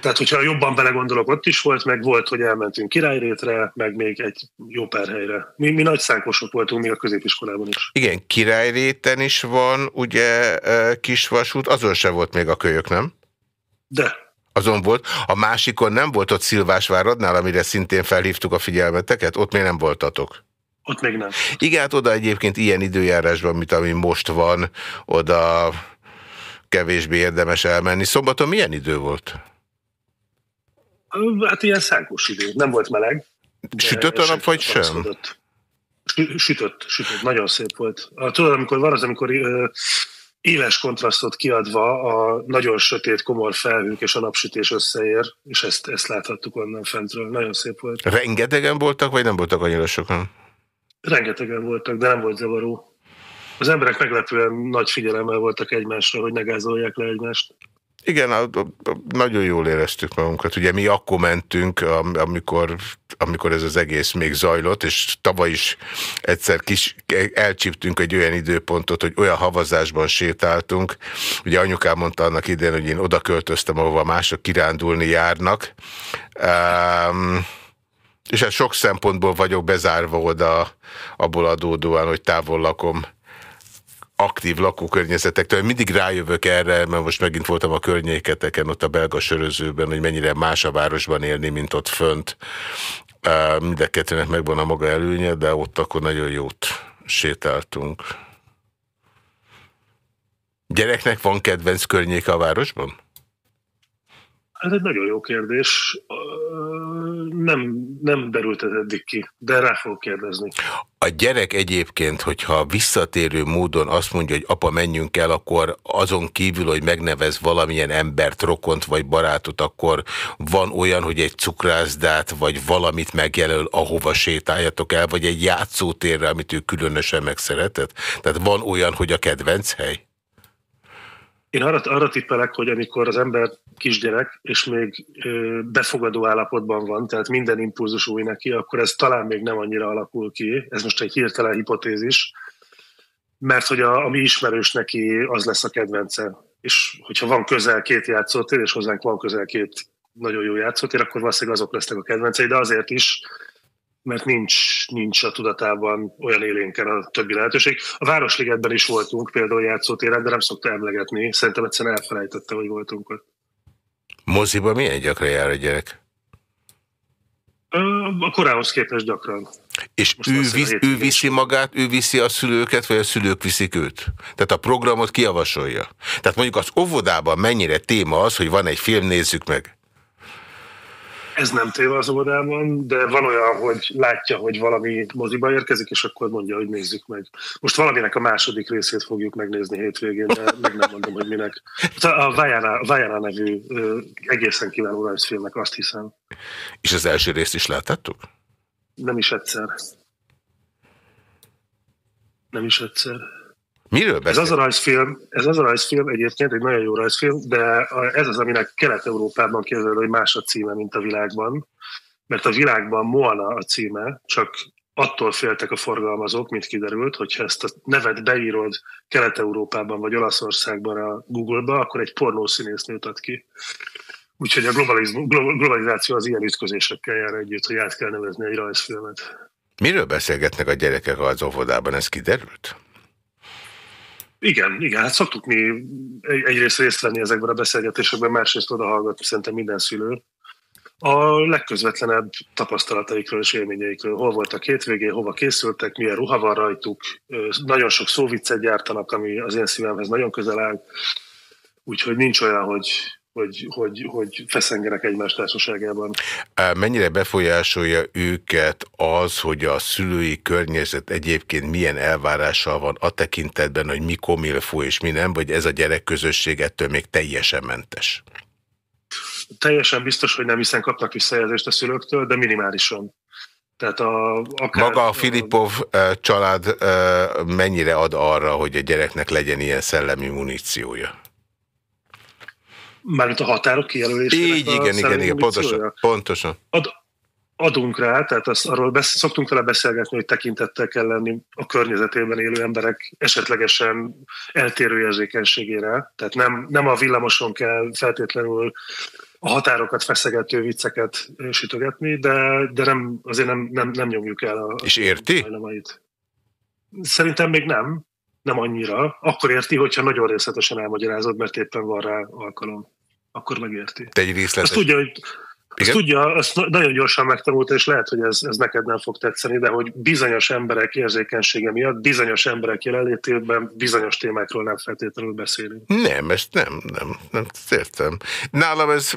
Tehát, hogyha jobban belegondolok, ott is volt, meg volt, hogy elmentünk királyrétre, meg még egy jó pár helyre. Mi, mi nagy szánkosok voltunk még a középiskolában is. Igen, királyréten is van, ugye kisvasút, azon se volt még a kölyök, nem? De. Azon volt. A másikon nem volt ott Szilvásváradnál, amire szintén felhívtuk a figyelmeteket? Ott még nem voltatok. Ott még nem. Igen, hát oda egyébként ilyen időjárásban, mint ami most van, oda kevésbé érdemes elmenni. Szombaton milyen idő volt? Hát ilyen szánkos idő. Nem volt meleg. Sütött a nap, vagy sem? Sütött, sütött. Nagyon szép volt. Tudod, amikor van az, amikor éles kontrasztot kiadva a nagyon sötét, komor felhők és a napsütés összeér, és ezt, ezt láthattuk onnan fentről. Nagyon szép volt. Rengetegen voltak, vagy nem voltak annyira sokan? Rengetegen voltak, de nem volt zavaró. Az emberek meglepően nagy figyelemmel voltak egymásra, hogy ne gázolják le egymást. Igen, a, a, a, nagyon jól éreztük magunkat. Ugye mi akkor mentünk, amikor, amikor ez az egész még zajlott, és tavaly is egyszer kis, elcsíptünk egy olyan időpontot, hogy olyan havazásban sétáltunk. Ugye anyukám mondta annak idén, hogy én oda költöztem, ahova mások kirándulni járnak. Um, és hát sok szempontból vagyok bezárva oda, abból adódóan, hogy távol lakom aktív lakókörnyezetektől. Mindig rájövök erre, mert most megint voltam a környéketeken, ott a belga sörözőben, hogy mennyire más a városban élni, mint ott fönt. Mind megvan a maga előnye, de ott akkor nagyon jót sétáltunk. Gyereknek van kedvenc környéke a városban? Ez egy nagyon jó kérdés. Nem, nem derült ez eddig ki, de rá fogok kérdezni. A gyerek egyébként, hogyha visszatérő módon azt mondja, hogy apa, menjünk el, akkor azon kívül, hogy megnevez valamilyen embert, rokont vagy barátot, akkor van olyan, hogy egy cukrászdát vagy valamit megjelöl, ahova sétáljatok el, vagy egy játszótérre, amit ő különösen megszeretett? Tehát van olyan, hogy a kedvenc hely? Én arra, arra tippelek, hogy amikor az ember kisgyerek, és még ö, befogadó állapotban van, tehát minden impulzus új neki, akkor ez talán még nem annyira alakul ki. Ez most egy hirtelen hipotézis, mert hogy a, a mi ismerős neki az lesz a kedvence. És hogyha van közel két játszótér, és hozzánk van közel két nagyon jó játszótér, akkor valószínűleg azok lesznek a kedvencei, de azért is, mert nincs, nincs a tudatában olyan élénken a többi lehetőség. A Városligetben is voltunk például játszótéren, de nem szokta emlegetni. Szerintem egyszerűen elfelejtette, hogy voltunk ott. Moziba milyen gyakran jár a gyerek? A korához képest gyakran. És ő, visz, ő viszi magát, ő viszi a szülőket, vagy a szülők viszik őt? Tehát a programot kiavasolja. Tehát mondjuk az óvodában mennyire téma az, hogy van egy film, nézzük meg. Ez nem téve az óvodában, de van olyan, hogy látja, hogy valami moziba érkezik, és akkor mondja, hogy nézzük meg. Most valaminek a második részét fogjuk megnézni hétvégén, de meg nem mondom, hogy minek. A Vajana nevű egészen kiváló rajzfilmek, azt hiszem. És az első részt is láthattuk? nem is egyszer. Nem is egyszer. Miről beszél? Ez az a rajzfilm, ez az a rajzfilm egyébként egy nagyon jó rajzfilm, de ez az, aminek Kelet-Európában képzelő, hogy más a címe, mint a világban. Mert a világban Moana a címe, csak attól féltek a forgalmazók, mint kiderült, hogyha ezt a nevet beírod Kelet-Európában vagy Olaszországban a Google-ba, akkor egy pornószínésznőt ad ki. Úgyhogy a globalizáció az ilyen ütközésekkel jár együtt, hogy át kell nevezni egy rajzfilmet. Miről beszélgetnek a gyerekek az óvodában, ez kiderült? Igen, igen, hát szoktuk mi egyrészt részt venni ezekben a beszélgetésekben, másrészt oda hallgatni szerintem minden szülő. A legközvetlenebb tapasztalataikról és élményeikről. Hol voltak hétvégén, hova készültek, milyen ruha van rajtuk. Nagyon sok szóviccet gyártanak, ami az én szívemhez nagyon közel áll. Úgyhogy nincs olyan, hogy, hogy, hogy, hogy feszengenek egymás társaságában. Mennyire befolyásolja őket az, hogy a szülői környezet egyébként milyen elvárással van a tekintetben, hogy mi komilfó és mi nem, vagy ez a gyerekközösség ettől még teljesen mentes? Teljesen biztos, hogy nem, hiszen kapnak visszajelzést a szülőktől, de minimálisan. Tehát a, akár, Maga a Filipov család mennyire ad arra, hogy a gyereknek legyen ilyen szellemi muníciója? Mármint a határok kijelölésének Így, igen, igen, igen, pontosan. pontosan. Ad, adunk rá, tehát azt, arról besz, szoktunk vele beszélgetni, hogy tekintettel kell lenni a környezetében élő emberek esetlegesen eltérő érzékenységére. Tehát nem, nem a villamoson kell feltétlenül a határokat feszegető vicceket sütögetni, de, de nem, azért nem, nem, nem nyomjuk el a És érti? Szerintem még nem nem annyira. Akkor érti, hogyha nagyon részletesen elmagyarázod, mert éppen van rá alkalom. Akkor megérti. Te egy részletes... Azt tudja, hogy azt tudja, azt nagyon gyorsan megtanulta, és lehet, hogy ez, ez neked nem fog tetszeni, de hogy bizonyos emberek érzékenysége miatt, bizonyos emberek jelenlétében bizonyos témákról nem feltétlenül beszélünk. Nem, ezt nem, nem, nem értem. Nálam ez,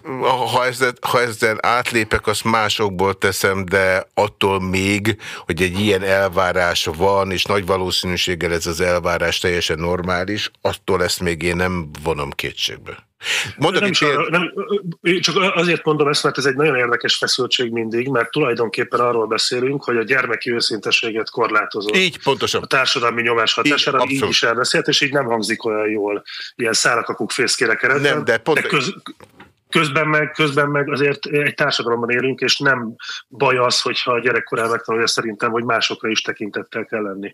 ha, ezzel, ha ezzel átlépek, azt másokból teszem, de attól még, hogy egy ilyen elvárás van, és nagy valószínűséggel ez az elvárás teljesen normális, attól ezt még én nem vonom kétségbe. Mondok nem, péld... nem, csak azért mondom ezt, mert ez egy nagyon érdekes feszültség mindig, mert tulajdonképpen arról beszélünk, hogy a gyermeki őszintességet korlátozó. Így, pontosan. A társadalmi nyomás hatására így, így is elbeszélt, és így nem hangzik olyan jól, ilyen szálakakuk fészkére keretben. Nem, de pont... De köz, közben meg, közben meg azért egy társadalomban élünk, és nem baj az, hogyha a gyerekkorán megtanulja szerintem, hogy másokra is tekintettel kell lenni.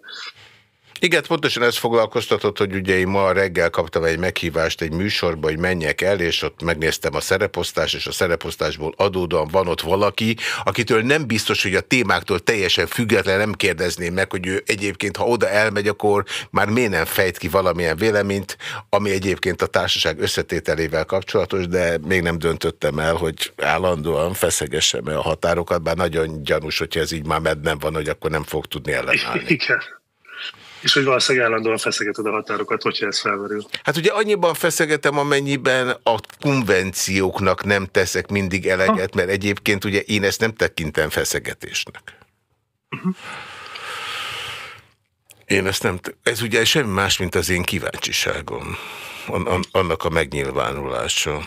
Igen, pontosan ez foglalkoztatott, hogy ugye én ma reggel kaptam egy meghívást egy műsorba, hogy menjek el, és ott megnéztem a szereposztást, és a szereposztásból adódóan van ott valaki, akitől nem biztos, hogy a témáktól teljesen független nem kérdezném meg, hogy ő egyébként, ha oda elmegy, akkor már miért nem fejt ki valamilyen véleményt, ami egyébként a társaság összetételével kapcsolatos, de még nem döntöttem el, hogy állandóan feszegessem -e a határokat, bár nagyon gyanús, hogyha ez így már mednem van, hogy akkor nem fog tudni ellenállni. Igen. És hogy valószínűleg állandóan feszegeted a határokat, hogyha ez felmerül. Hát ugye annyiban feszegetem, amennyiben a konvencióknak nem teszek mindig eleget, ha. mert egyébként ugye én ezt nem tekintem feszegetésnek. Uh -huh. Én ezt nem... Ez ugye semmi más, mint az én kíváncsiságom. Annak a megnyilvánulása.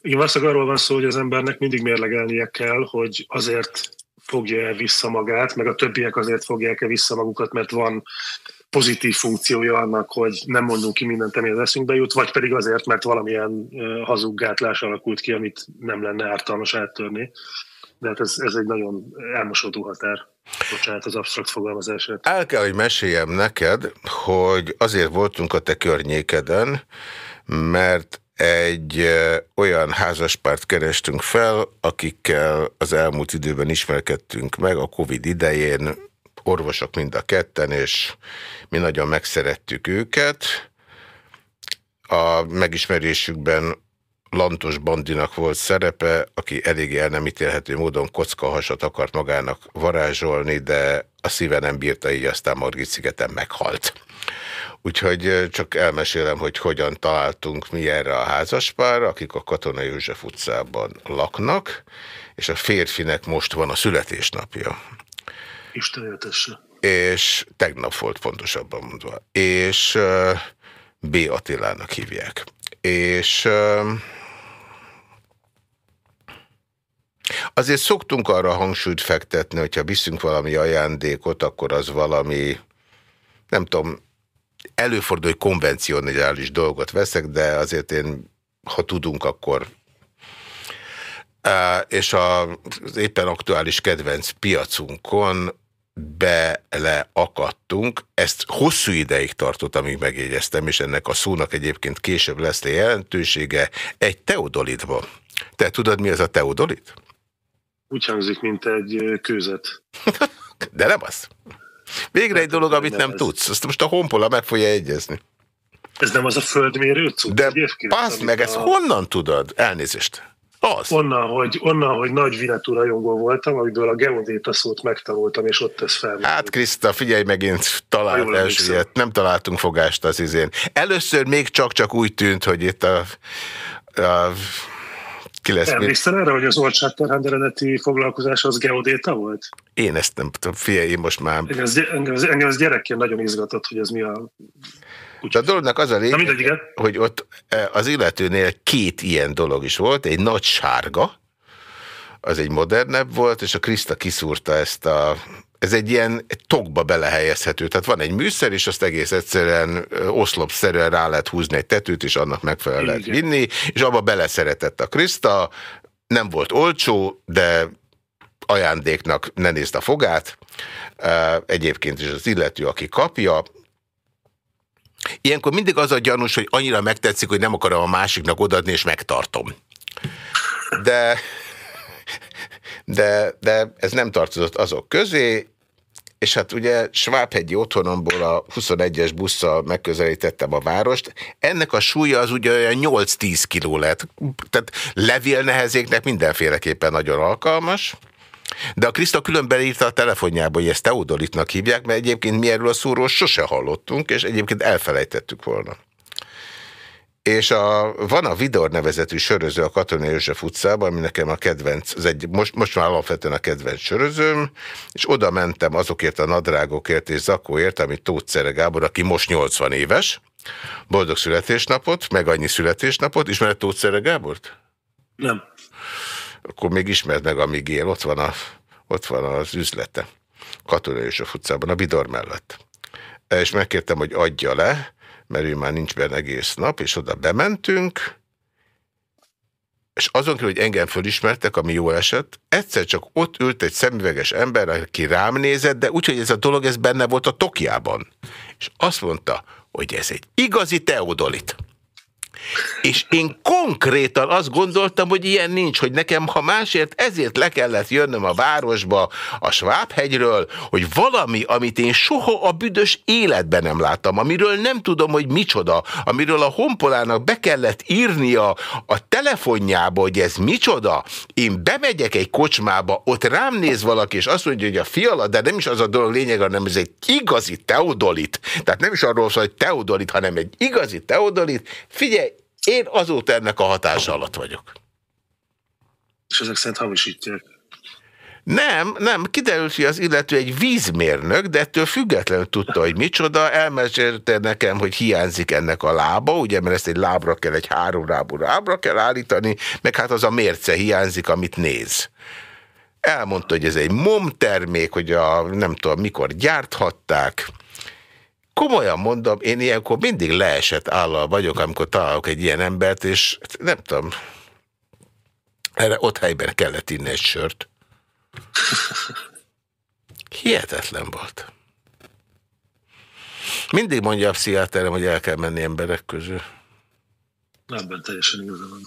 Igen, valószínűleg arról van szó, hogy az embernek mindig mérlegelnie kell, hogy azért fogja el vissza magát, meg a többiek azért fogják el vissza magukat, mert van pozitív funkciója annak, hogy nem mondunk ki mindent, ami az eszünkbe jut, vagy pedig azért, mert valamilyen hazuggátlás alakult ki, amit nem lenne ártalmas áttörni. De hát ez, ez egy nagyon elmosódó határ. Bocsánat az absztrakt fogalmazását. El kell, hogy meséljem neked, hogy azért voltunk a te környékeden, mert egy olyan házaspárt kerestünk fel, akikkel az elmúlt időben ismerkedtünk meg a Covid idején, orvosok mind a ketten, és mi nagyon megszerettük őket. A megismerésükben Lantos Bandinak volt szerepe, aki eléggé el nem ítélhető módon kockahasat akart magának varázsolni, de a szíve nem bírta, így aztán Margit szigeten meghalt. Úgyhogy csak elmesélem, hogy hogyan találtunk mi erre a házaspár, akik a Katona József utcában laknak, és a férfinek most van a születésnapja. Isten éltesse. És tegnap volt pontosabban mondva. És uh, B. Attilának hívják. És... Uh, azért szoktunk arra hangsúlyt fektetni, hogyha viszünk valami ajándékot, akkor az valami, nem tudom, előfordul, hogy konvencionális dolgot veszek, de azért én, ha tudunk, akkor és az éppen aktuális kedvenc piacunkon beleakadtunk. Ezt hosszú ideig tartott, amíg megjegyeztem, és ennek a szónak egyébként később lesz a jelentősége. Egy teodolitban. Te tudod, mi az a teodolit? Úgy hangzik, mint egy kőzet. De nem az. Végre egy dolog, amit nem, tudsz. Azt most a honpola meg fogja egyezni. Ez nem az a földmérő cucc? De passz meg, a... ezt honnan tudod? Elnézést. Az. Onnan, hogy, onnan, hogy nagy Vinetú rajongó voltam, amiből a geodéta szót megtanultam, és ott ez fel. Hát Kriszta, figyelj megint, talált első nem találtunk fogást az izén. Először még csak-csak úgy tűnt, hogy itt a, a ki lesz. Emlékszel erre, hogy az Old eredeti foglalkozás az geodéta volt? Én ezt nem tudom, figyelj, én most már... Engem az, engem az, engem az gyerekként nagyon izgatott, hogy ez mi a. De a dolognak az a lényeg, hogy ott e, az illetőnél két ilyen dolog is volt, egy nagy sárga, az egy modernebb volt, és a Krista kiszúrta ezt a ez egy ilyen tokba belehelyezhető. Tehát van egy műszer, és azt egész egyszerűen oszlopszerűen rá lehet húzni egy tetőt, és annak megfelelően lehet vinni, és abba beleszeretett a Krista. Nem volt olcsó, de ajándéknak ne nézd a fogát. Egyébként is az illető, aki kapja, Ilyenkor mindig az a gyanús, hogy annyira megtetszik, hogy nem akarom a másiknak odadni, és megtartom. De, de, de ez nem tartozott azok közé, és hát ugye Svábhegyi otthonomból a 21-es busszal megközelítettem a várost. Ennek a súlya az ugye olyan 8-10 kiló lett. Tehát levélnehezéknek mindenféleképpen nagyon alkalmas. De a Kriszta különben írta a telefonjába, hogy ezt Teodolitnak hívják, mert egyébként mi erről a szóról sose hallottunk, és egyébként elfelejtettük volna. És a, van a Vidor nevezetű söröző a Katona József utcában, ami nekem a kedvenc, az egy, most, most már alapvetően a kedvenc sörözőm, és oda mentem azokért a nadrágokért és zakóért, amit Tóth Szere Gábor, aki most 80 éves, boldog születésnapot, meg annyi születésnapot, ismered Tóth Szere Gábort? Nem akkor még ismerd meg, amíg él, ott van, a, ott van az üzlete. Katonai József utcában, a Vidor mellett. És megkértem, hogy adja le, mert ő már nincs benne egész nap, és oda bementünk, és azon kívül, hogy engem fölismertek, ami jó esett, egyszer csak ott ült egy szemüveges ember, aki rám nézett, de úgyhogy ez a dolog ez benne volt a tokjában. És azt mondta, hogy ez egy igazi teodolit. És én konkrétan azt gondoltam, hogy ilyen nincs, hogy nekem, ha másért, ezért le kellett jönnöm a városba, a Svábhegyről, hogy valami, amit én soha a büdös életben nem láttam, amiről nem tudom, hogy micsoda, amiről a honpolának be kellett írnia a telefonjába, hogy ez micsoda, én bemegyek egy kocsmába, ott rám néz valaki, és azt mondja, hogy a fiala, de nem is az a dolog lényeg, hanem ez egy igazi teodolit. Tehát nem is arról szól, hogy teodolit, hanem egy igazi teodolit. Figyelj, én azóta ennek a hatása alatt vagyok. És ezek szerint hamisítják. Nem, nem, kiderült, hogy az illető egy vízmérnök, de ettől függetlenül tudta, hogy micsoda, elmesélte nekem, hogy hiányzik ennek a lába, ugye, mert ezt egy lábra kell, egy három lábú lábra kell állítani, meg hát az a mérce hiányzik, amit néz. Elmondta, hogy ez egy mom termék, hogy a, nem tudom, mikor gyárthatták, komolyan mondom, én ilyenkor mindig leesett állal vagyok, amikor találok egy ilyen embert, és nem tudom, erre ott helyben kellett inni egy sört. Hihetetlen volt. Mindig mondja a pszichiáterem, hogy el kell menni emberek közül. Ebben teljesen igazán.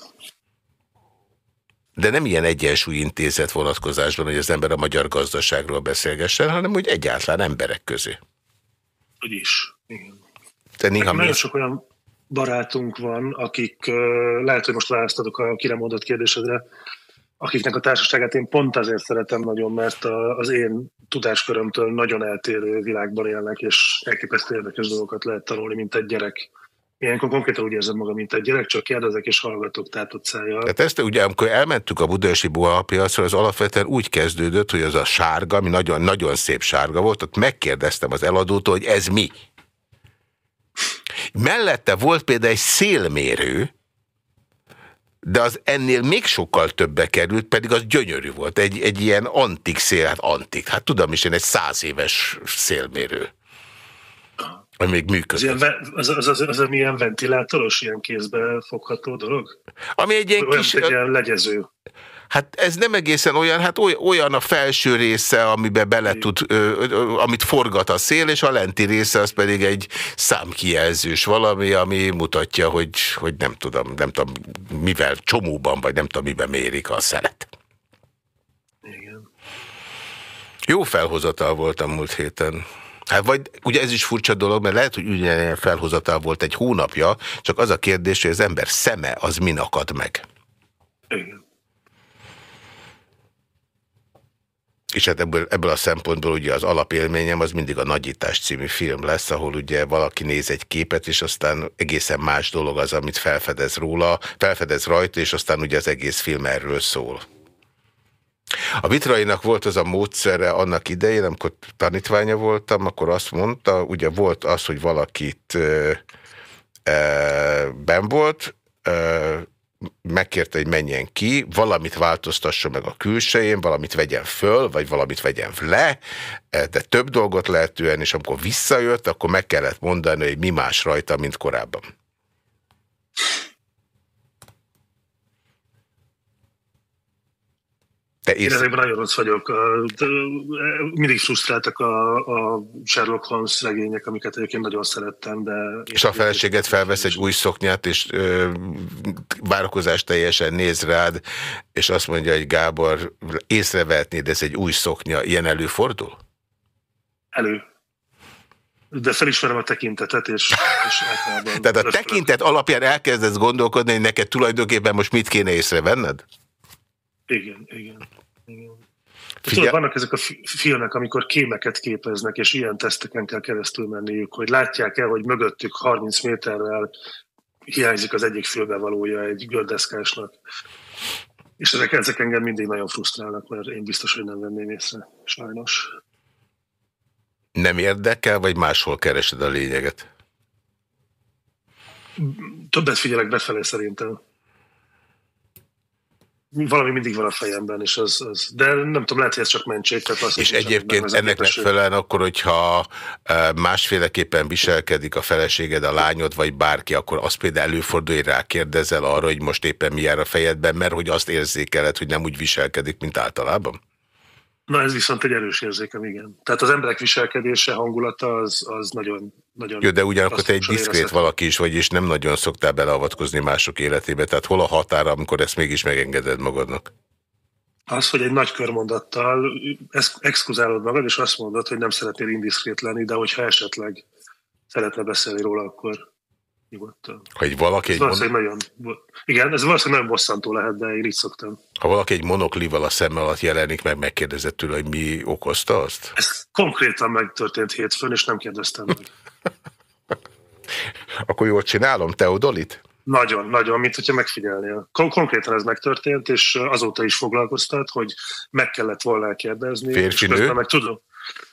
De nem ilyen egyensúlyintézet vonatkozásban, hogy az ember a magyar gazdaságról beszélgessen, hanem hogy egyáltalán emberek közé hogy is. Igen. Te néha Nagyon mész... sok olyan barátunk van, akik, lehet, hogy most választadok a kire mondott kérdésedre, akiknek a társaságát én pont azért szeretem nagyon, mert az én tudáskörömtől nagyon eltérő világban élnek, és elképesztő érdekes dolgokat lehet tanulni, mint egy gyerek. Ilyenkor konkrétan úgy érzed magam, mint egy gyerek, csak kérdezek és hallgatok tátott szájjal. Tehát ezt ugye, amikor elmentük a budaörsi bohapiacra, az alapvetően úgy kezdődött, hogy az a sárga, ami nagyon, nagyon szép sárga volt, ott megkérdeztem az eladótól, hogy ez mi. Mellette volt például egy szélmérő, de az ennél még sokkal többe került, pedig az gyönyörű volt. Egy, egy ilyen antik szél, hát antik, hát tudom is én, egy száz éves szélmérő. Ami még működik. Az, ilyen, az, az, az, az, az milyen ventilátoros, ilyen kézbe fogható dolog? Ami egy ilyen Olyan, kis... Egy ilyen legyező. Hát ez nem egészen olyan, hát olyan a felső része, amiben bele tud, ö, ö, amit forgat a szél, és a lenti része az pedig egy számkijelzős valami, ami mutatja, hogy, hogy nem tudom, nem tudom mivel, csomóban, vagy nem tudom miben mérik a szelet. Igen. Jó felhozatal voltam múlt héten. Hát vagy ugye ez is furcsa dolog, mert lehet, hogy ugyanilyen felhozatal volt egy hónapja, csak az a kérdés, hogy az ember szeme az min akad meg. Igen. És hát ebből, ebből a szempontból ugye az alapélményem az mindig a Nagyítás című film lesz, ahol ugye valaki néz egy képet, és aztán egészen más dolog az, amit felfedez róla, felfedez rajta, és aztán ugye az egész film erről szól. A Vitrainak volt az a módszere annak idején, amikor tanítványa voltam, akkor azt mondta, ugye volt az, hogy valakit ö, ö, ben volt, ö, megkérte, hogy menjen ki, valamit változtassa meg a külsején, valamit vegyen föl, vagy valamit vegyen le, de több dolgot lehetően, és amikor visszajött, akkor meg kellett mondani, hogy mi más rajta, mint korábban. Te Én ezekben nagyon rossz vagyok. Mindig frusztráltak a, a Sherlock Holmes regények, amiket egyébként nagyon szerettem, de... És a feleséget felvesz egy új szoknyát, és ö, várakozás teljesen néz rád, és azt mondja, hogy Gábor, észrevehetnéd, ez egy új szoknya, ilyen előfordul? Elő. De felismerem a tekintetet, és, és Tehát a tekintet alapján elkezdesz gondolkodni, hogy neked tulajdonképpen most mit kéne észrevenned? Igen, igen. igen. Tudod, vannak ezek a filmek, amikor kémeket képeznek, és ilyen teszteken kell keresztül menniük, hogy látják el, hogy mögöttük 30 méterrel hiányzik az egyik fülbevalója egy gördeszkásnak. És ezek, ezek engem mindig nagyon frusztrálnak, mert én biztos, hogy nem venném észre, sajnos. Nem érdekel, vagy máshol keresed a lényeget? Többet figyelek befelé szerintem valami mindig van a fejemben, és az, az, de nem tudom, lehet, hogy ez csak mentség. Tehát az és egyébként ennek megfelelően akkor, hogyha e, másféleképpen viselkedik a feleséged, a lányod, vagy bárki, akkor az például előfordul, hogy rákérdezel arra, hogy most éppen mi jár a fejedben, mert hogy azt érzékeled, hogy nem úgy viselkedik, mint általában? Na ez viszont egy erős érzékem, igen. Tehát az emberek viselkedése, hangulata az, az nagyon, nagyon... Jó, de ugyanakkor te egy diszkrét valaki is vagy, és nem nagyon szoktál beleavatkozni mások életébe. Tehát hol a határa, amikor ezt mégis megengeded magadnak? Az, hogy egy nagy körmondattal exkuzálod magad, és azt mondod, hogy nem szeretnél indiszkrét lenni, de hogyha esetleg szeretne beszélni róla, akkor nyugodtan. Ha egy valaki egy mon... nagyon, igen, ez valószínűleg nagyon bosszantó lehet, de én így szoktam. Ha valaki egy monoklival a szem alatt jelenik meg, megkérdezett tőle, hogy mi okozta azt? Ez konkrétan megtörtént hétfőn, és nem kérdeztem meg. Akkor jól csinálom, Teodolit? Nagyon, nagyon, mint hogyha megfigyelnél. Kon- konkrétan ez megtörtént, és azóta is foglalkoztat, hogy meg kellett volna kérdezni. Férfi, és nő? meg tudom,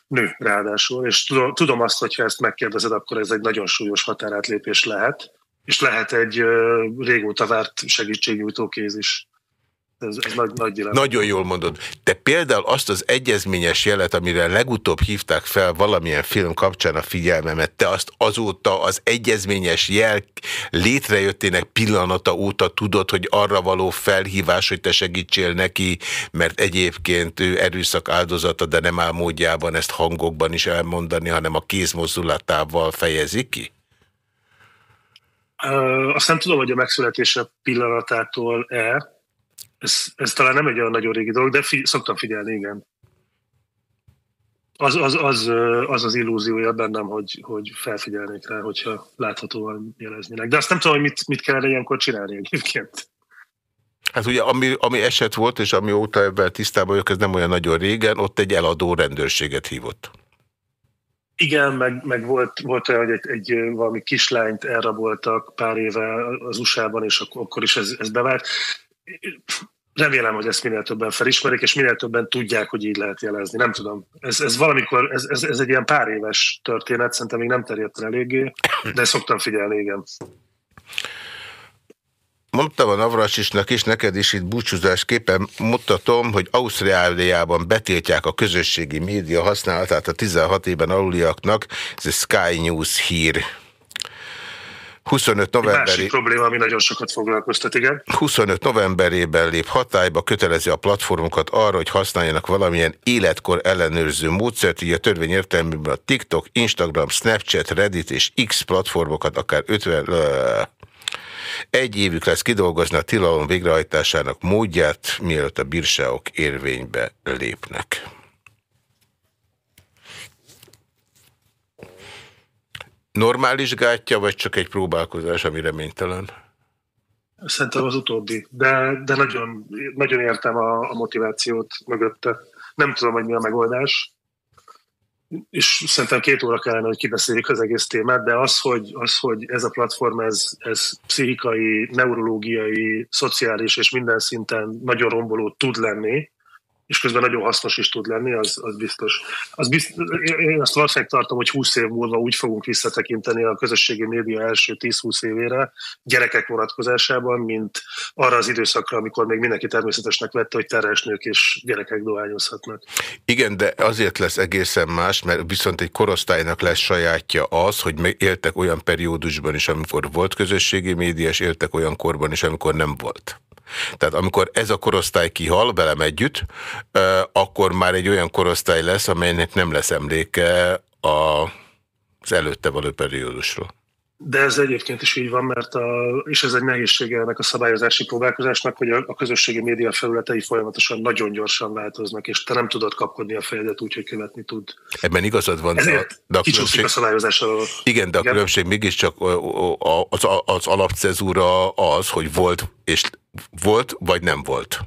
nő ráadásul, és tudom, azt, hogy ha ezt megkérdezed, akkor ez egy nagyon súlyos határátlépés lehet, és lehet egy régóta várt segítségnyújtó kéz is. Ez, ez nagy, nagy dilemma. Nagyon jól mondod. Te például azt az egyezményes jelet, amire legutóbb hívták fel valamilyen film kapcsán a figyelmemet, te azt azóta az egyezményes jel létrejöttének pillanata óta tudod, hogy arra való felhívás, hogy te segítsél neki, mert egyébként ő erőszak áldozata, de nem áll módjában ezt hangokban is elmondani, hanem a kézmozdulatával fejezi ki? Uh, azt nem tudom, hogy a megszületése pillanatától-e, ez, ez talán nem egy olyan nagyon régi dolog, de fi, szoktam figyelni, igen. Az az, az, az, az illúziója bennem, hogy, hogy felfigyelnék rá, hogyha láthatóan jeleznének. De azt nem tudom, hogy mit, mit kellene ilyenkor csinálni egyébként. Hát ugye, ami, ami eset volt, és ami óta ebben tisztában vagyok, ez nem olyan nagyon régen, ott egy eladó rendőrséget hívott. Igen, meg, meg volt, volt olyan, hogy egy, egy valami kislányt elraboltak pár éve az USA-ban, és akkor, akkor is ez, ez bevált remélem, hogy ezt minél többen felismerik, és minél többen tudják, hogy így lehet jelezni. Nem tudom. Ez, ez valamikor, ez, ez, ez egy ilyen pár éves történet, szerintem még nem terjedt el eléggé, de szoktam figyelni, igen. mondtam a Navrasisnak is, neked is itt búcsúzásképpen mutatom, hogy Ausztráliában betiltják a közösségi média használatát a 16 éven aluliaknak. Ez egy Sky News hír. 25 novemberi... Másik probléma, ami nagyon sokat foglalkoztat, igen. 25 novemberében lép hatályba, kötelezi a platformokat arra, hogy használjanak valamilyen életkor ellenőrző módszert, így a törvény értelmében a TikTok, Instagram, Snapchat, Reddit és X platformokat akár 50... Egy évük lesz kidolgozni a tilalom végrehajtásának módját, mielőtt a bírságok érvénybe lépnek. Normális gátja, vagy csak egy próbálkozás, ami reménytelen? Szerintem az utóbbi, de, de nagyon, nagyon értem a, a motivációt mögötte. Nem tudom, hogy mi a megoldás, és szerintem két óra kellene, hogy kibeszéljük az egész témát, de az, hogy, az, hogy ez a platform, ez, ez pszichikai, neurológiai, szociális és minden szinten nagyon romboló tud lenni, és közben nagyon hasznos is tud lenni, az, az biztos. Az biztos. Én azt valószínűleg tartom, hogy 20 év múlva úgy fogunk visszatekinteni a közösségi média első 10-20 évére gyerekek vonatkozásában, mint arra az időszakra, amikor még mindenki természetesnek vette, hogy terhes nők és gyerekek dohányozhatnak. Igen, de azért lesz egészen más, mert viszont egy korosztálynak lesz sajátja az, hogy éltek olyan periódusban is, amikor volt közösségi média, és éltek olyan korban is, amikor nem volt. Tehát amikor ez a korosztály kihal velem együtt, akkor már egy olyan korosztály lesz, amelynek nem lesz emléke az előtte való periódusról. De ez egyébként is így van, mert a, és ez egy nehézsége ennek a szabályozási próbálkozásnak, hogy a, a közösségi média felületei folyamatosan nagyon gyorsan változnak, és te nem tudod kapkodni a fejedet úgy, hogy követni tud. Ebben igazad van, de, de a különbség, a szabályozás Igen, de a igen? különbség mégiscsak az, az alapcezúra az, hogy volt, és volt, vagy nem volt.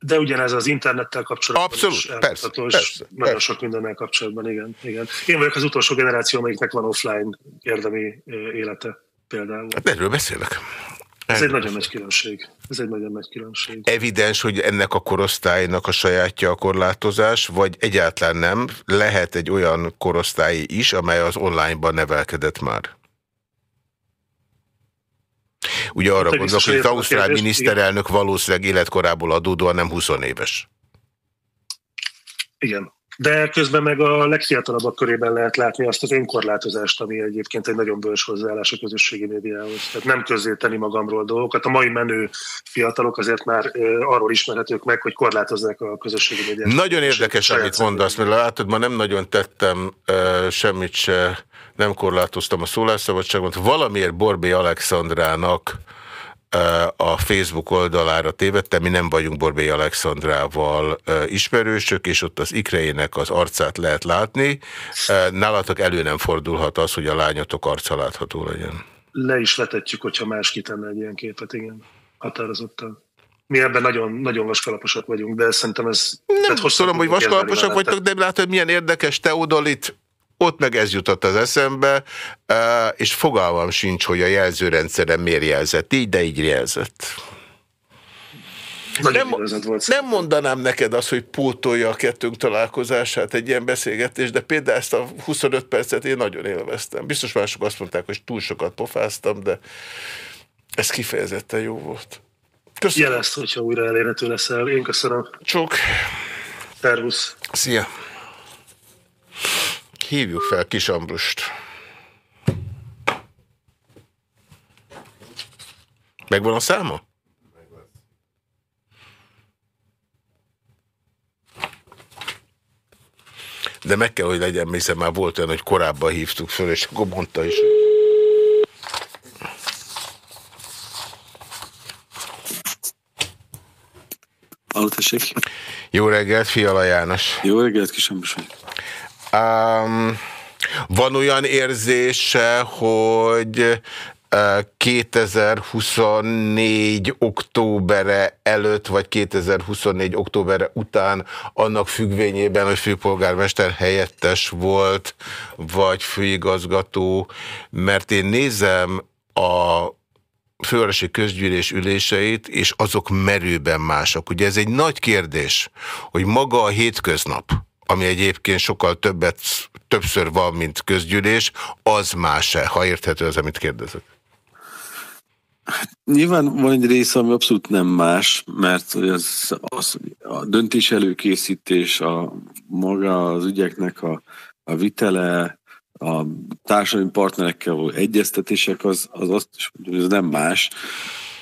De ugyanez az internettel kapcsolatban Abszolút, is persze, persze, Nagyon persze. sok mindennel kapcsolatban, igen, igen. Én vagyok az utolsó generáció, amelyiknek van offline érdemi élete például. Hát erről beszélek. Ez egy nagyon nagy különbség. Ez egy nagyon nagy különbség. Evidens, hogy ennek a korosztálynak a sajátja a korlátozás, vagy egyáltalán nem, lehet egy olyan korosztály is, amely az onlineban nevelkedett már. Ugye arra gondolok, hogy az ausztrál miniszterelnök valószínűleg életkorából adódóan nem 20 éves. Igen. De közben meg a legfiatalabbak körében lehet látni azt az önkorlátozást, ami egyébként egy nagyon bős hozzáállás a közösségi médiához. Tehát nem közé tenni magamról dolgokat. A mai menő fiatalok azért már arról ismerhetők meg, hogy korlátozzák a közösségi médiát. Nagyon érdekes, amit mondasz, mert látod, ma nem nagyon tettem uh, semmit se nem korlátoztam a szólásszabadságot, valamiért Borbé Alexandrának a Facebook oldalára tévedtem, mi nem vagyunk Borbé Alexandrával ismerősök, és ott az ikrejének az arcát lehet látni. Nálatok elő nem fordulhat az, hogy a lányotok arca látható legyen. Le is vetetjük, hogyha más kitenne egy ilyen képet, igen. Határozottan. Mi ebben nagyon, nagyon vaskalaposak vagyunk, de szerintem ez... Nem tudom, hogy vaskalaposak vagytok, de látod, milyen érdekes teodolit ott meg ez jutott az eszembe, és fogalmam sincs, hogy a jelzőrendszerem miért jelzett így, de így jelzett. Nem, nem mondanám neked azt, hogy pótolja a kettőnk találkozását egy ilyen beszélgetés, de például ezt a 25 percet én nagyon élveztem. Biztos mások azt mondták, hogy túl sokat pofáztam, de ez kifejezetten jó volt. Köszönöm. Jelezd, hogyha újra elérhető leszel. Én köszönöm. Csók. Szervusz. Szia. Hívjuk fel Kis Ambrust. Megvan a száma? De meg kell, hogy legyen, hiszen már volt olyan, hogy korábban hívtuk föl, és akkor mondta is. Jó reggelt, Fiala János. Jó reggelt, Kis Ambrus Um, van olyan érzése, hogy 2024 októbere előtt, vagy 2024 októbere után annak függvényében, hogy főpolgármester helyettes volt, vagy főigazgató, mert én nézem a fővárosi közgyűlés üléseit, és azok merőben mások. Ugye ez egy nagy kérdés, hogy maga a hétköznap, ami egyébként sokkal többet, többször van, mint közgyűlés, az más-e, ha érthető az, amit kérdezek? Nyilván van egy része, ami abszolút nem más, mert az, az a döntés előkészítés, a maga az ügyeknek a, a vitele, a társadalmi partnerekkel való egyeztetések, az, az az nem más.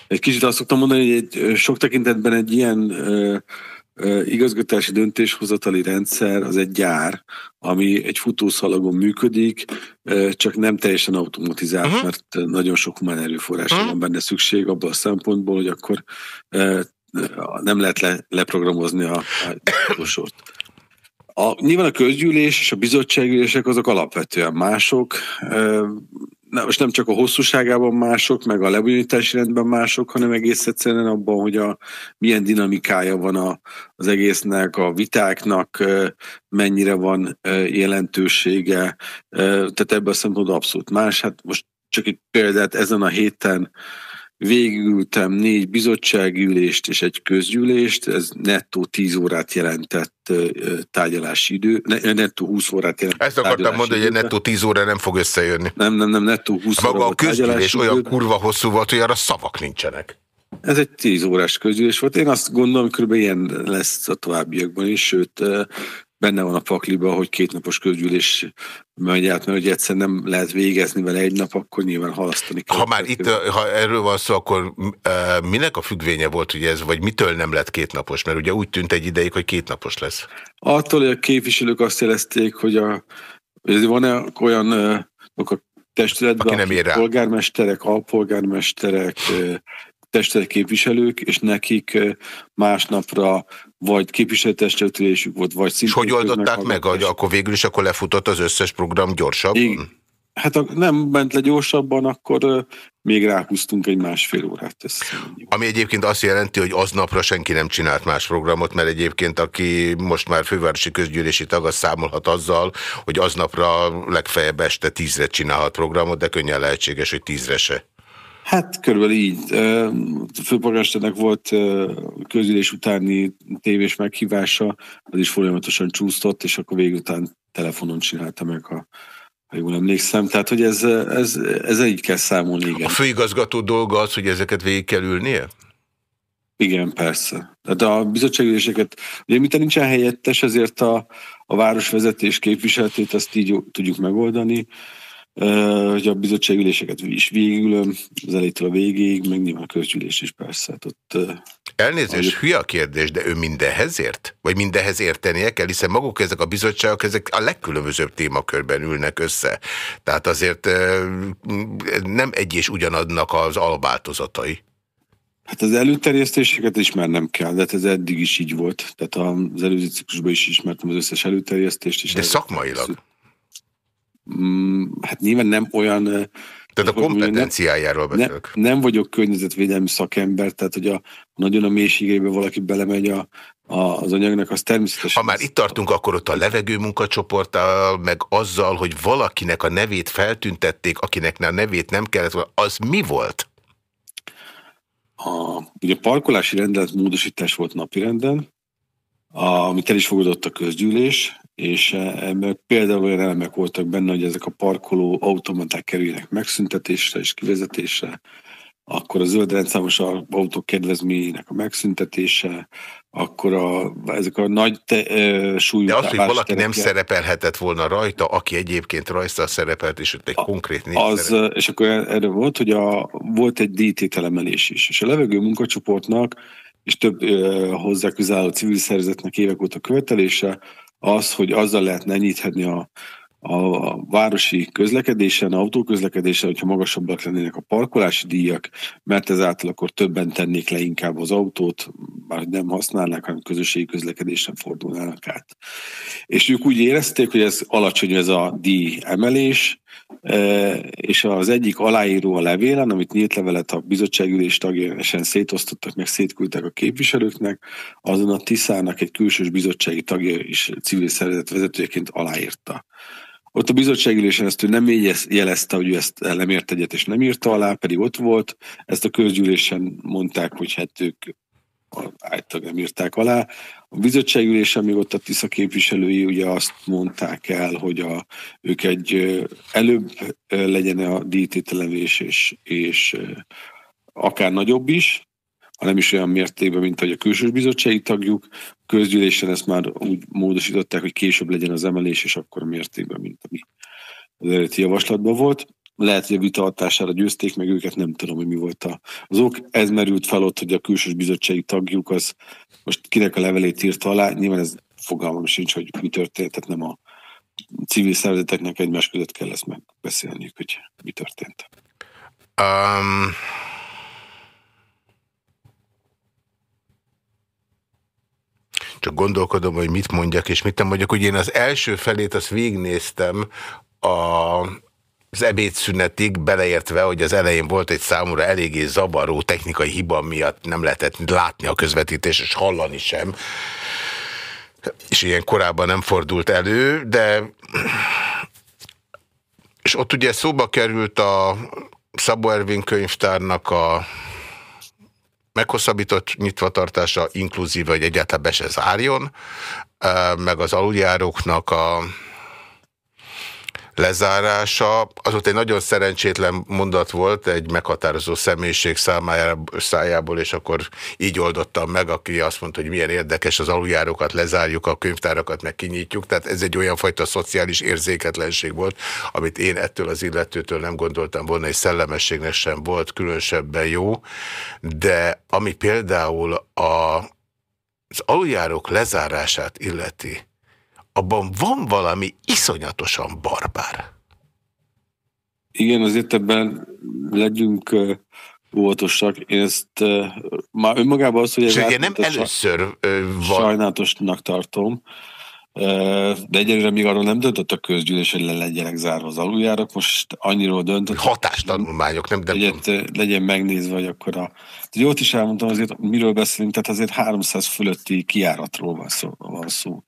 Egy kicsit azt szoktam mondani, hogy egy, sok tekintetben egy ilyen ö, igazgatási döntéshozatali rendszer az egy gyár, ami egy futószalagon működik, csak nem teljesen automatizált, uh-huh. mert nagyon sok humán erőforrásra uh-huh. van benne szükség abban a szempontból, hogy akkor nem lehet le, leprogramozni a, a sort. A, nyilván a közgyűlés és a bizottsággyűlések azok alapvetően mások na, most nem csak a hosszúságában mások, meg a lebonyolítási rendben mások, hanem egész egyszerűen abban, hogy a, milyen dinamikája van a, az egésznek, a vitáknak mennyire van jelentősége, tehát ebben a szempontból abszolút más. Hát most csak egy példát ezen a héten végültem négy bizottságülést és egy közgyűlést, ez nettó 10 órát jelentett tárgyalási idő, nettó 20 órát jelentett Ezt akartam mondani, hogy nettó 10 óra nem fog összejönni. Nem, nem, nem, nettó 20 Maga óra a közgyűlés olyan idő. kurva hosszú volt, hogy arra szavak nincsenek. Ez egy 10 órás közgyűlés volt. Én azt gondolom, hogy kb. ilyen lesz a továbbiakban is, sőt, benne van a pakliba, hogy kétnapos közgyűlés megy át, mert hogy egyszer nem lehet végezni vele egy nap, akkor nyilván halasztani kell. Ha már itt, ha erről van szó, akkor minek a függvénye volt, hogy ez, vagy mitől nem lett kétnapos? Mert ugye úgy tűnt egy ideig, hogy kétnapos lesz. Attól, hogy a képviselők azt jelezték, hogy, a, hogy van-e olyan a testületben, Aki nem ér rá. polgármesterek, alpolgármesterek, testület képviselők, és nekik másnapra vagy képviselőtestületülésük volt, vagy szintén... És hogy oldották meg, hogy akkor végül is akkor lefutott az összes program gyorsabban? Igen. Hát ha nem ment le gyorsabban, akkor még ráhúztunk egy másfél órát. Ezt Ami egyébként azt jelenti, hogy aznapra senki nem csinált más programot, mert egyébként aki most már fővárosi közgyűlési tag, az számolhat azzal, hogy aznapra legfeljebb este tízre csinálhat programot, de könnyen lehetséges, hogy tízre se. Hát körülbelül így. Főpolgármesternek volt közülés utáni tévés meghívása, az is folyamatosan csúsztott, és akkor végül után telefonon csinálta meg, ha, ha jól emlékszem. Tehát, hogy ez, ez, ez így kell számolni. Igen. A főigazgató dolga az, hogy ezeket végig kell ülnie? Igen, persze. Tehát a bizottságüléseket, ugye mint nincsen helyettes, ezért a, a városvezetés képviseletét azt így tudjuk megoldani hogy a bizottságüléseket is végülöm, az elejétől a végéig, meg nyilván a közgyűlés is persze. Hát ott, Elnézést, ahogy... hülye a kérdés, de ő mindenhez ért? Vagy mindenhez értenie kell, hiszen maguk ezek a bizottságok, ezek a legkülönbözőbb témakörben ülnek össze. Tehát azért nem egy és ugyanadnak az albáltozatai. Hát az előterjesztéseket ismernem kell, de hát ez eddig is így volt. Tehát az előző ciklusban is ismertem az összes előterjesztést. És de szakmailag? Mm, hát nyilván nem olyan... Tehát a kompetenciájáról beszélek. Ne, nem vagyok környezetvédelmi szakember, tehát hogy a, nagyon a mélységeibe valaki belemegy a, a, az anyagnak, az természetesen... Ha már itt tartunk, akkor ott a levegő munkacsoporttal, meg azzal, hogy valakinek a nevét feltüntették, akinek a nevét nem kellett, az mi volt? A, ugye a parkolási rendelet módosítás volt napirenden, amit el is fogadott a közgyűlés, és ebben például olyan elemek voltak benne, hogy ezek a parkoló automaták kerüljenek megszüntetésre és kivezetésre, akkor a zöld rendszámos autók kedvezményének a megszüntetése, akkor a, ezek a nagy te, e, súlyú... De az, hogy valaki nem szerepelhetett volna rajta, aki egyébként rajta szerepelt, és ott egy a, konkrét név az, És akkor erre volt, hogy a, volt egy díjtételemelés is, és a levegő munkacsoportnak és több ö, hozzá közálló civil szervezetnek évek óta követelése, az, hogy azzal lehetne enyhíthetni a, a városi közlekedésen, autóközlekedésen, hogyha magasabbak lennének a parkolási díjak, mert ezáltal akkor többen tennék le inkább az autót, már nem használnák, hanem közösségi közlekedésen fordulnának át. És ők úgy érezték, hogy ez alacsony ez a díj emelés, és az egyik aláíró a levélen, amit nyílt levelet a bizottságülés tagjesen szétosztottak, meg szétküldtek a képviselőknek, azon a Tiszának egy külsős bizottsági tagja és civil szervezet vezetőjeként aláírta. Ott a bizottságülésen ezt ő nem jelezte, hogy ő ezt nem ért egyet és nem írta alá, pedig ott volt. Ezt a közgyűlésen mondták, hogy hát ők általában nem írták alá. A bizottságülésen még ott a Tisza képviselői ugye azt mondták el, hogy a, ők egy előbb legyen a díjtételevés és, és akár nagyobb is, hanem is olyan mértékben, mint hogy a külsős bizottsági tagjuk. Közgyűlésen ezt már úgy módosították, hogy később legyen az emelés, és akkor mértékben, mint ami az eredeti javaslatban volt. Lehet, hogy a vita hatására győzték meg őket, nem tudom, hogy mi volt a, az ok. Ez merült fel ott, hogy a külsős bizottsági tagjuk az most kinek a levelét írta alá, nyilván ez fogalmam sincs, hogy mi történt, tehát nem a civil szervezeteknek egymás között kell ezt megbeszélniük, hogy mi történt. Um... Csak gondolkodom, hogy mit mondjak, és mit nem mondjak. Ugye én az első felét azt végignéztem a, az ebédszünetig, beleértve, hogy az elején volt egy számomra eléggé zavaró technikai hiba miatt nem lehetett látni a közvetítés, és hallani sem. És ilyen korábban nem fordult elő, de és ott ugye szóba került a Szabó Ervin könyvtárnak a meghosszabbított nyitvatartása, inkluzíve, hogy egyáltalán be se zárjon, meg az aluljáróknak a lezárása. Az ott egy nagyon szerencsétlen mondat volt egy meghatározó személyiség szájából, és akkor így oldottam meg, aki azt mondta, hogy milyen érdekes az aluljárókat lezárjuk, a könyvtárakat meg kinyitjuk. Tehát ez egy olyan fajta szociális érzéketlenség volt, amit én ettől az illetőtől nem gondoltam volna, és szellemességnek sem volt különösebben jó. De ami például a, az aluljárók lezárását illeti, abban van valami iszonyatosan barbár. Igen, azért ebben legyünk óvatosak. Én ezt uh, már önmagában az, hogy... És ugye nem először uh, van. Sajnálatosnak tartom. Uh, de egyelőre még arról nem döntött a közgyűlés, hogy le legyenek zárva az aluljárak. Most annyiról döntött. Hatástanulmányok, nem, nem egyet, legyen megnézve, hogy akkor a... De ott is elmondtam azért, miről beszélünk, tehát azért 300 fölötti kiáratról van szó. Van szó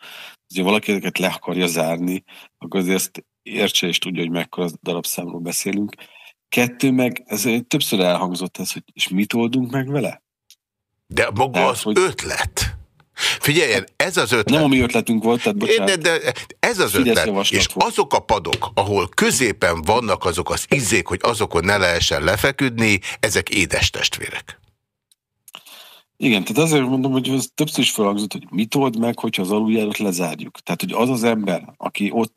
ha valaki ezeket le akarja zárni, akkor azért ezt értse és tudja, hogy mekkora darabszámról beszélünk. Kettő meg, ez többször elhangzott ez, hogy és mit oldunk meg vele? De maga Tehát, az hogy... ötlet. Figyeljen, ez az ötlet. Nem a mi ötletünk volt, tehát bocsánat. De, de ez az ötlet, és volt. azok a padok, ahol középen vannak azok az izzék, hogy azokon ne lehessen lefeküdni, ezek édes testvérek. Igen, tehát azért mondom, hogy ez többször is felhangzott, hogy mit old meg, hogyha az aluljárat lezárjuk. Tehát, hogy az az ember, aki ott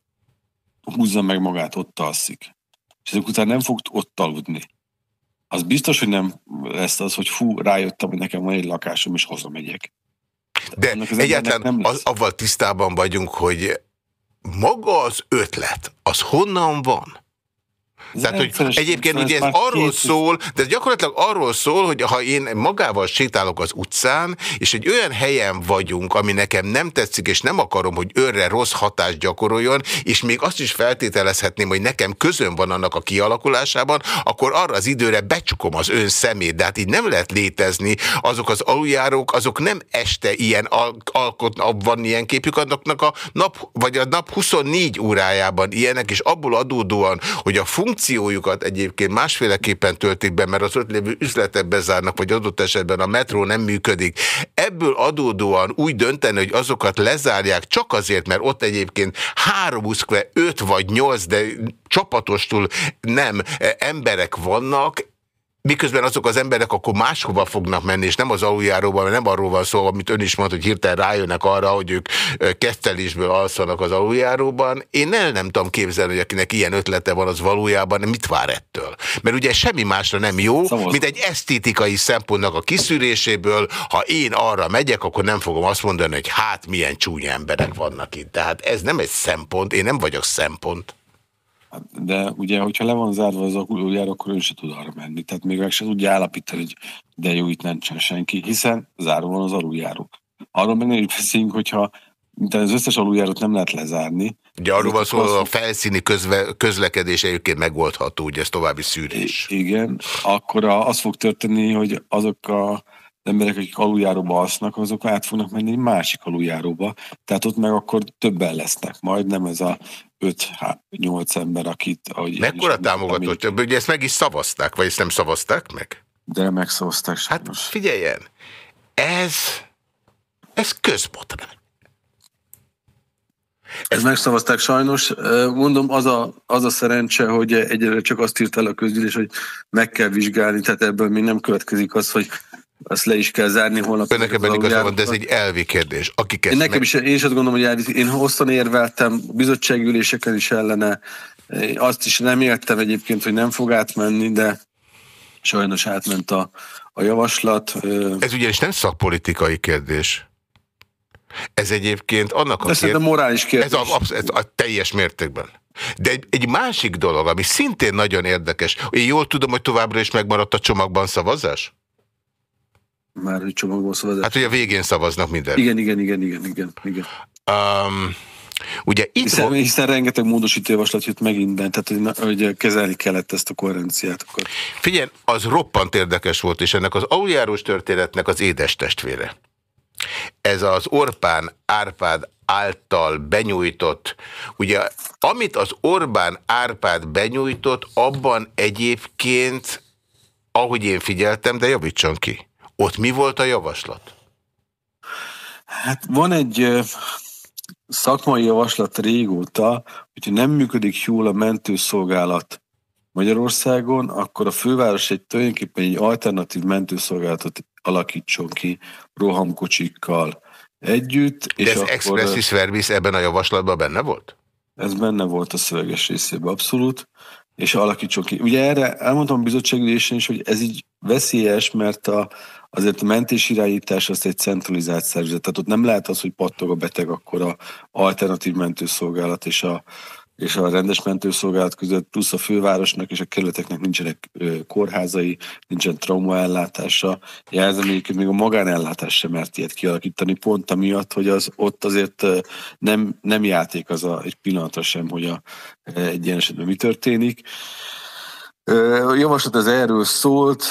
húzza meg magát, ott alszik, és ezek után nem fog ott aludni, az biztos, hogy nem lesz az, hogy fú, rájöttem, hogy nekem van egy lakásom, és hazamegyek. De egyáltalán nem az, avval tisztában vagyunk, hogy maga az ötlet, az honnan van? Tehát, hogy egyébként ugye ez arról szól, de ez gyakorlatilag arról szól, hogy ha én magával sétálok az utcán, és egy olyan helyen vagyunk, ami nekem nem tetszik, és nem akarom, hogy őrre rossz hatást gyakoroljon, és még azt is feltételezhetném, hogy nekem közön van annak a kialakulásában, akkor arra az időre becsukom az ön szemét, de hát így nem lehet létezni. Azok az aluljárók, azok nem este ilyen alkot, van ilyen képük, annak a nap, vagy a nap 24 órájában ilyenek, és abból adódóan, hogy a funkció funkciójukat egyébként másféleképpen töltik be, mert az ott lévő üzletek bezárnak, vagy adott esetben a metró nem működik. Ebből adódóan úgy dönteni, hogy azokat lezárják csak azért, mert ott egyébként három, öt vagy nyolc, de csapatostul nem emberek vannak, miközben azok az emberek akkor máshova fognak menni, és nem az aluljáróban, mert nem arról van szó, amit ön is mondta, hogy hirtelen rájönnek arra, hogy ők kettelésből alszanak az aluljáróban. Én el nem tudom képzelni, hogy akinek ilyen ötlete van, az valójában mit vár ettől. Mert ugye semmi másra nem jó, Szavaz. mint egy esztétikai szempontnak a kiszűréséből. Ha én arra megyek, akkor nem fogom azt mondani, hogy hát milyen csúnya emberek vannak itt. Tehát ez nem egy szempont, én nem vagyok szempont. De ugye, hogyha le van zárva az aluljára, akkor ő se tud arra menni. Tehát még meg se tudja állapítani, hogy de jó, itt nincsen senki, hiszen zárva van az aluljáró. Arról meg nem is beszéljünk, hogyha mint az összes aluljárót nem lehet lezárni. Ugye arról van szó, a felszíni közve, közlekedés egyébként megoldható, ugye ez további szűrés. Igen, akkor az fog történni, hogy azok a emberek, akik aluljáróba alsznak, azok át fognak menni egy másik aluljáróba, tehát ott meg akkor többen lesznek, majd nem ez a 5-8 ember, akit... Ahogy Mekkora támogató több? Ugye ezt meg is szavazták, vagy ezt nem szavazták meg? De megszavazták hát sajnos. Hát figyeljen, ez, ez közbotrány. Ez megszavazták sajnos. Mondom, az a, az a szerencse, hogy egyre csak azt írt el a közgyűlés, hogy meg kell vizsgálni, tehát ebből még nem következik az, hogy azt le is kell zárni holnap. Önnek ebben igaza van, de ez egy elvi kérdés. Akik én nekem meg... is, én is azt gondolom, hogy elvi, én hosszan érveltem, bizottságüléseken is ellene, azt is nem értem egyébként, hogy nem fog átmenni, de sajnos átment a, a javaslat. Ez ugyanis nem szakpolitikai kérdés. Ez egyébként annak a kérdés. Ez a morális kérdés. Ez a, ez a teljes mértékben. De egy, egy másik dolog, ami szintén nagyon érdekes. Én jól tudom, hogy továbbra is megmaradt a csomagban szavazás? Már hogy csomagban szavazás. Hát, hogy a végén szavaznak minden. Igen, igen, igen, igen, igen. igen. Um, ugye itt hiszen, volt... hiszen rengeteg módosító javaslat jött megint, tehát hogy kezelni kellett ezt a koherenciát. Akkor. Figyelj, az roppant érdekes volt, és ennek az aljárós történetnek az édes testvére. Ez az Orpán Árpád által benyújtott, ugye amit az Orbán Árpád benyújtott, abban egyébként, ahogy én figyeltem, de javítson ki, ott mi volt a javaslat? Hát van egy szakmai javaslat régóta, hogyha nem működik jól a mentőszolgálat Magyarországon, akkor a főváros egy tulajdonképpen egy alternatív mentőszolgálatot alakítson ki rohamkocsikkal együtt. De és ez akkor... expressis verbis ebben a javaslatban benne volt? Ez benne volt a szöveges részében, abszolút és alakítson ki. Ugye erre elmondtam a bizottságülésen is, hogy ez így veszélyes, mert a, azért a mentés irányítás az egy centralizált szervezet. Tehát ott nem lehet az, hogy pattog a beteg, akkor a alternatív mentőszolgálat és a, és a rendes mentőszolgálat között, plusz a fővárosnak és a kerületeknek nincsenek kórházai, nincsen traumaellátása. Jelzem egyébként még a magánellátás sem mert ilyet kialakítani, pont amiatt, hogy az ott azért nem, nem játék az a, egy pillanatra sem, hogy a, egy ilyen esetben mi történik. A javaslat az erről szólt.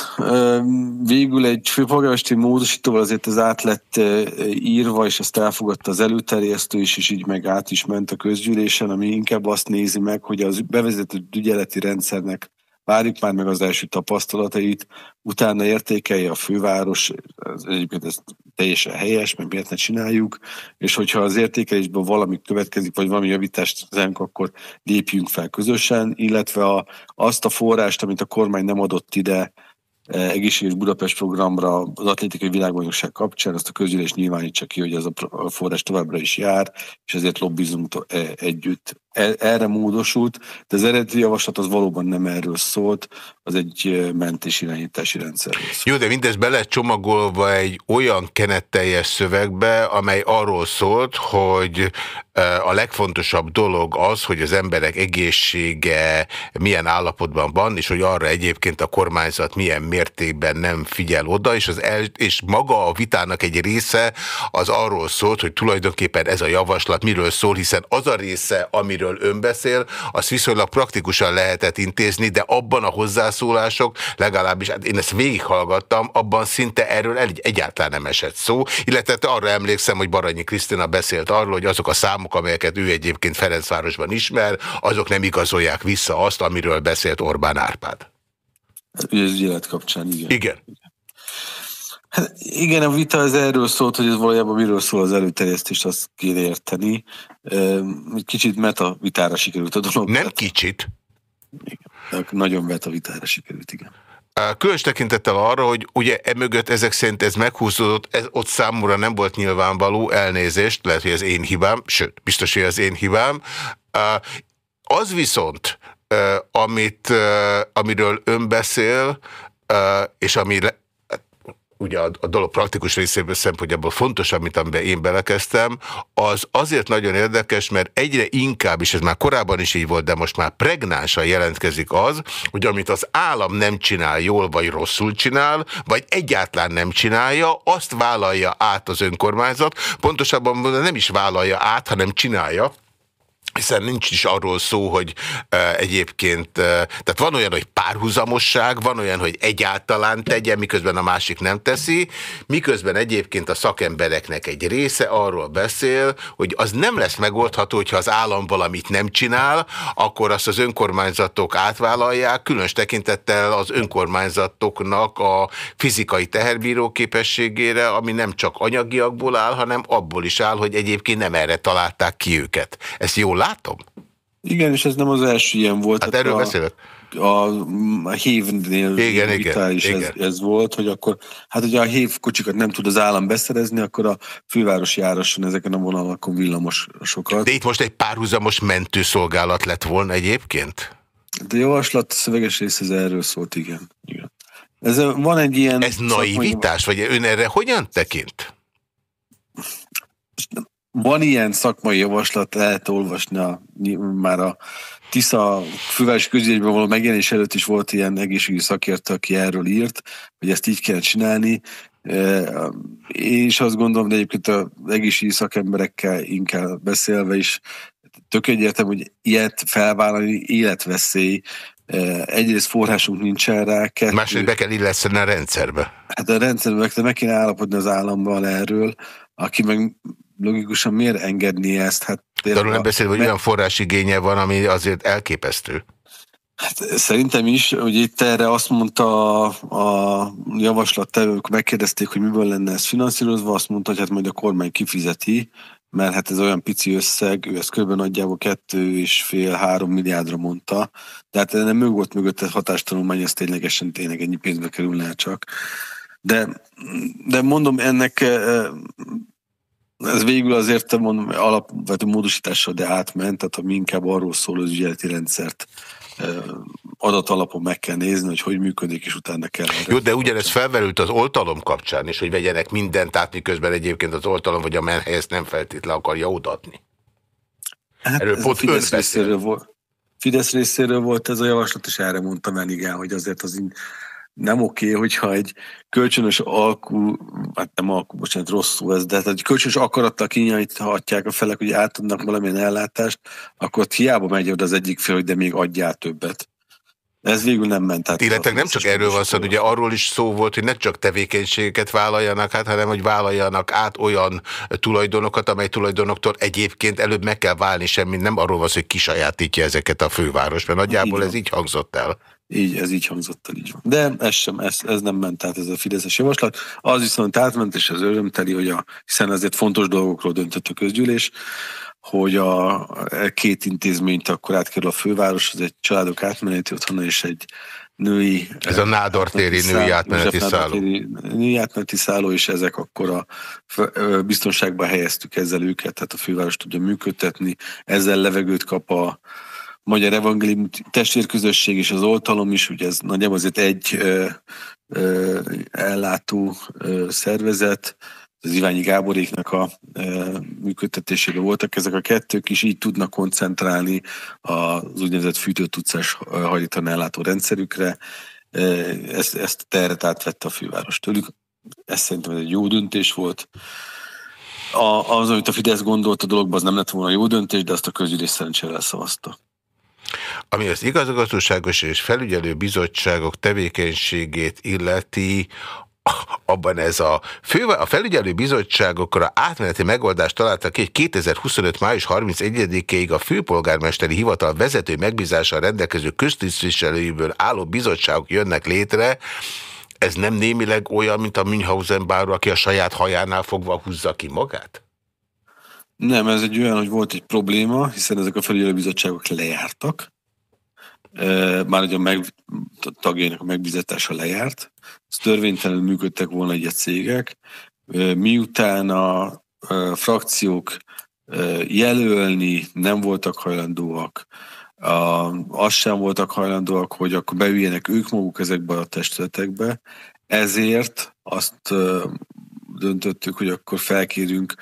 Végül egy főpolgármesteri módosítóval azért ez át lett írva, és ezt elfogadta az előterjesztő is, és így meg át is ment a közgyűlésen, ami inkább azt nézi meg, hogy az bevezetett ügyeleti rendszernek várjuk már meg az első tapasztalatait, utána értékelje a főváros, ez egyébként ez teljesen helyes, meg miért ne csináljuk, és hogyha az értékelésben valami következik, vagy valami javítást zenk, akkor lépjünk fel közösen, illetve a, azt a forrást, amit a kormány nem adott ide, Eh, egészséges Budapest programra az atlétikai világbajnokság kapcsán, azt a közgyűlés nyilvánítsa ki, hogy ez a forrás továbbra is jár, és ezért lobbizunk eh, együtt. E, erre módosult, de az eredeti javaslat az valóban nem erről szólt, az egy mentés irányítási rendszer. Jó, de mindez bele csomagolva egy olyan kenetteljes szövegbe, amely arról szólt, hogy a legfontosabb dolog az, hogy az emberek egészsége milyen állapotban van, és hogy arra egyébként a kormányzat milyen mértékben nem figyel oda, és, az el, és maga a vitának egy része az arról szólt, hogy tulajdonképpen ez a javaslat miről szól, hiszen az a része, amiről ön beszél, az viszonylag praktikusan lehetett intézni, de abban a hozzászólások, legalábbis hát én ezt végighallgattam, abban szinte erről egy, egyáltalán nem esett szó, illetve arra emlékszem, hogy Baranyi Krisztina beszélt arról, hogy azok a számok, amelyeket ő egyébként Ferencvárosban ismer, azok nem igazolják vissza azt, amiről beszélt Orbán Árpád. Ez élet kapcsán, igen. Igen. Hát igen, a vita az erről szólt, hogy ez valójában miről szól az előterjesztést, azt kéne érteni. Kicsit meta vitára sikerült a dolog. Nem kicsit. Igen. Nagyon meta vitára sikerült, igen. Különös tekintettel arra, hogy ugye emögött ezek szerint ez meghúzódott, ez ott számomra nem volt nyilvánvaló elnézést, lehet, hogy ez én hibám, sőt, biztos, hogy ez én hibám. Az viszont, amit, amiről ön beszél, és ami ugye a, a dolog praktikus részéből szempontjából fontosabb, mint amiben én belekezdtem, az azért nagyon érdekes, mert egyre inkább, és ez már korábban is így volt, de most már pregnánsan jelentkezik az, hogy amit az állam nem csinál jól vagy rosszul csinál, vagy egyáltalán nem csinálja, azt vállalja át az önkormányzat, pontosabban nem is vállalja át, hanem csinálja, hiszen nincs is arról szó, hogy uh, egyébként, uh, tehát van olyan, hogy párhuzamosság, van olyan, hogy egyáltalán tegye, miközben a másik nem teszi, miközben egyébként a szakembereknek egy része arról beszél, hogy az nem lesz megoldható, hogyha az állam valamit nem csinál, akkor azt az önkormányzatok átvállalják, különös tekintettel az önkormányzatoknak a fizikai teherbíró képességére, ami nem csak anyagiakból áll, hanem abból is áll, hogy egyébként nem erre találták ki őket. Ezt jól látom? Igen, és ez nem az első ilyen volt. Hát erről a, beszélek. A, a hívnél igen, igen, is igen. Ez, ez, volt, hogy akkor, hát ugye a hív kocsikat nem tud az állam beszerezni, akkor a főváros járasson ezeken a vonalakon villamosokat. De itt most egy párhuzamos mentőszolgálat lett volna egyébként? De javaslat szöveges rész ez erről szólt, igen. igen. Ez, van egy ilyen... Ez naivitás, vagy ön erre hogyan tekint? Van ilyen szakmai javaslat, lehet olvasni a, már a Tisza fővárosi közgyűlésben való megjelenés előtt is volt ilyen egészségügyi szakértő, aki erről írt, hogy ezt így kell csinálni. Én is azt gondolom, de egyébként az egészségügyi szakemberekkel inkább beszélve is tök egyértelmű, hogy ilyet felvállalni életveszély, egyrészt forrásunk nincsen rá. Kettő, Másrészt be kell illeszteni a rendszerbe. Hát a rendszerbe meg kéne állapodni az államban erről, aki meg logikusan miért engedni ezt? Hát De arról nem beszélve, hogy olyan forrásigénye van, ami azért elképesztő. Hát szerintem is, hogy itt erre azt mondta a, a javaslattevők, megkérdezték, hogy miből lenne ez finanszírozva, azt mondta, hogy hát majd a kormány kifizeti, mert hát ez olyan pici összeg, ő ezt kb. nagyjából kettő és fél, három milliárdra mondta, de hát nem mög volt mögött a hatástanulmány, ez ténylegesen tényleg ennyi pénzbe kerülne csak. De, de mondom, ennek ez végül azért mondom, alapvető módosítással, de átment, tehát ami inkább arról szól, az ügyeleti rendszert adatalapon meg kell nézni, hogy hogy működik, és utána kell. Jó, de ugyanez felverült az oltalom kapcsán is, hogy vegyenek mindent át, miközben egyébként az oltalom vagy a menhely ezt nem feltétlenül akarja odatni. Hát Erről pont Fidesz részéről, volt, Fidesz részéről volt ez a javaslat, és erre mondtam el, igen, hogy azért az nem oké, okay, hogyha egy kölcsönös alkú, hát nem alkú, bocsánat, rosszul ez, de hát egy kölcsönös akarattal kinyithatják a felek, hogy átadnak valamilyen ellátást, akkor ott hiába megy oda az egyik fél, hogy de még adjál többet. Ez végül nem ment át. Illetve nem csak erről van szó, ugye arról is szó volt, hogy ne csak tevékenységeket vállaljanak át, hanem hogy vállaljanak át olyan tulajdonokat, amely tulajdonoktól egyébként előbb meg kell válni, semmi nem arról van szó, hogy kisajátítja ezeket a főváros, mert nagyjából ez így hangzott el. Így, ez így hangzott el, így van. De ez sem, ez, ez nem ment át ez a Fideszes javaslat. Az viszont átment, és az örömteli, hogy a, hiszen ezért fontos dolgokról döntött a közgyűlés, hogy a két intézményt akkor átkerül a főváros, az egy családok átmeneti otthona és egy női... Ez a Nádortéri női átmeneti szálló. Női átmeneti szálló, és ezek akkor a biztonságban helyeztük ezzel őket, tehát a főváros tudja működtetni, ezzel levegőt kap a, Magyar Evangélium testvérközösség és az oltalom is, ugye ez nagyjából azért egy ö, ö, ellátó ö, szervezet, az Iványi Gáboréknak a ö, működtetésében voltak. Ezek a kettők is így tudnak koncentrálni az úgynevezett fűtött utcás hajlítan ellátó rendszerükre. Ezt, ezt a terret átvette a főváros tőlük. Ez szerintem egy jó döntés volt. A, az, amit a Fidesz gondolt a dologban, az nem lett volna jó döntés, de azt a közgyűlés szerencsére elszavazta. Ami az igazgatóságos és felügyelő bizottságok tevékenységét illeti, abban ez a, fő, a felügyelő bizottságokra átmeneti megoldást találtak ki, hogy 2025. május 31-ig a főpolgármesteri hivatal vezető megbízással rendelkező köztisztviselőiből álló bizottságok jönnek létre, ez nem némileg olyan, mint a Münchhausen báró, aki a saját hajánál fogva húzza ki magát? Nem, ez egy olyan, hogy volt egy probléma, hiszen ezek a felügyelőbizottságok lejártak, már ugye a meg, tagjainak a megbizatása lejárt, ez törvénytelenül működtek volna egy a cégek, miután a frakciók jelölni nem voltak hajlandóak, a, azt sem voltak hajlandóak, hogy akkor beüljenek ők maguk ezekbe a testületekbe, ezért azt döntöttük, hogy akkor felkérünk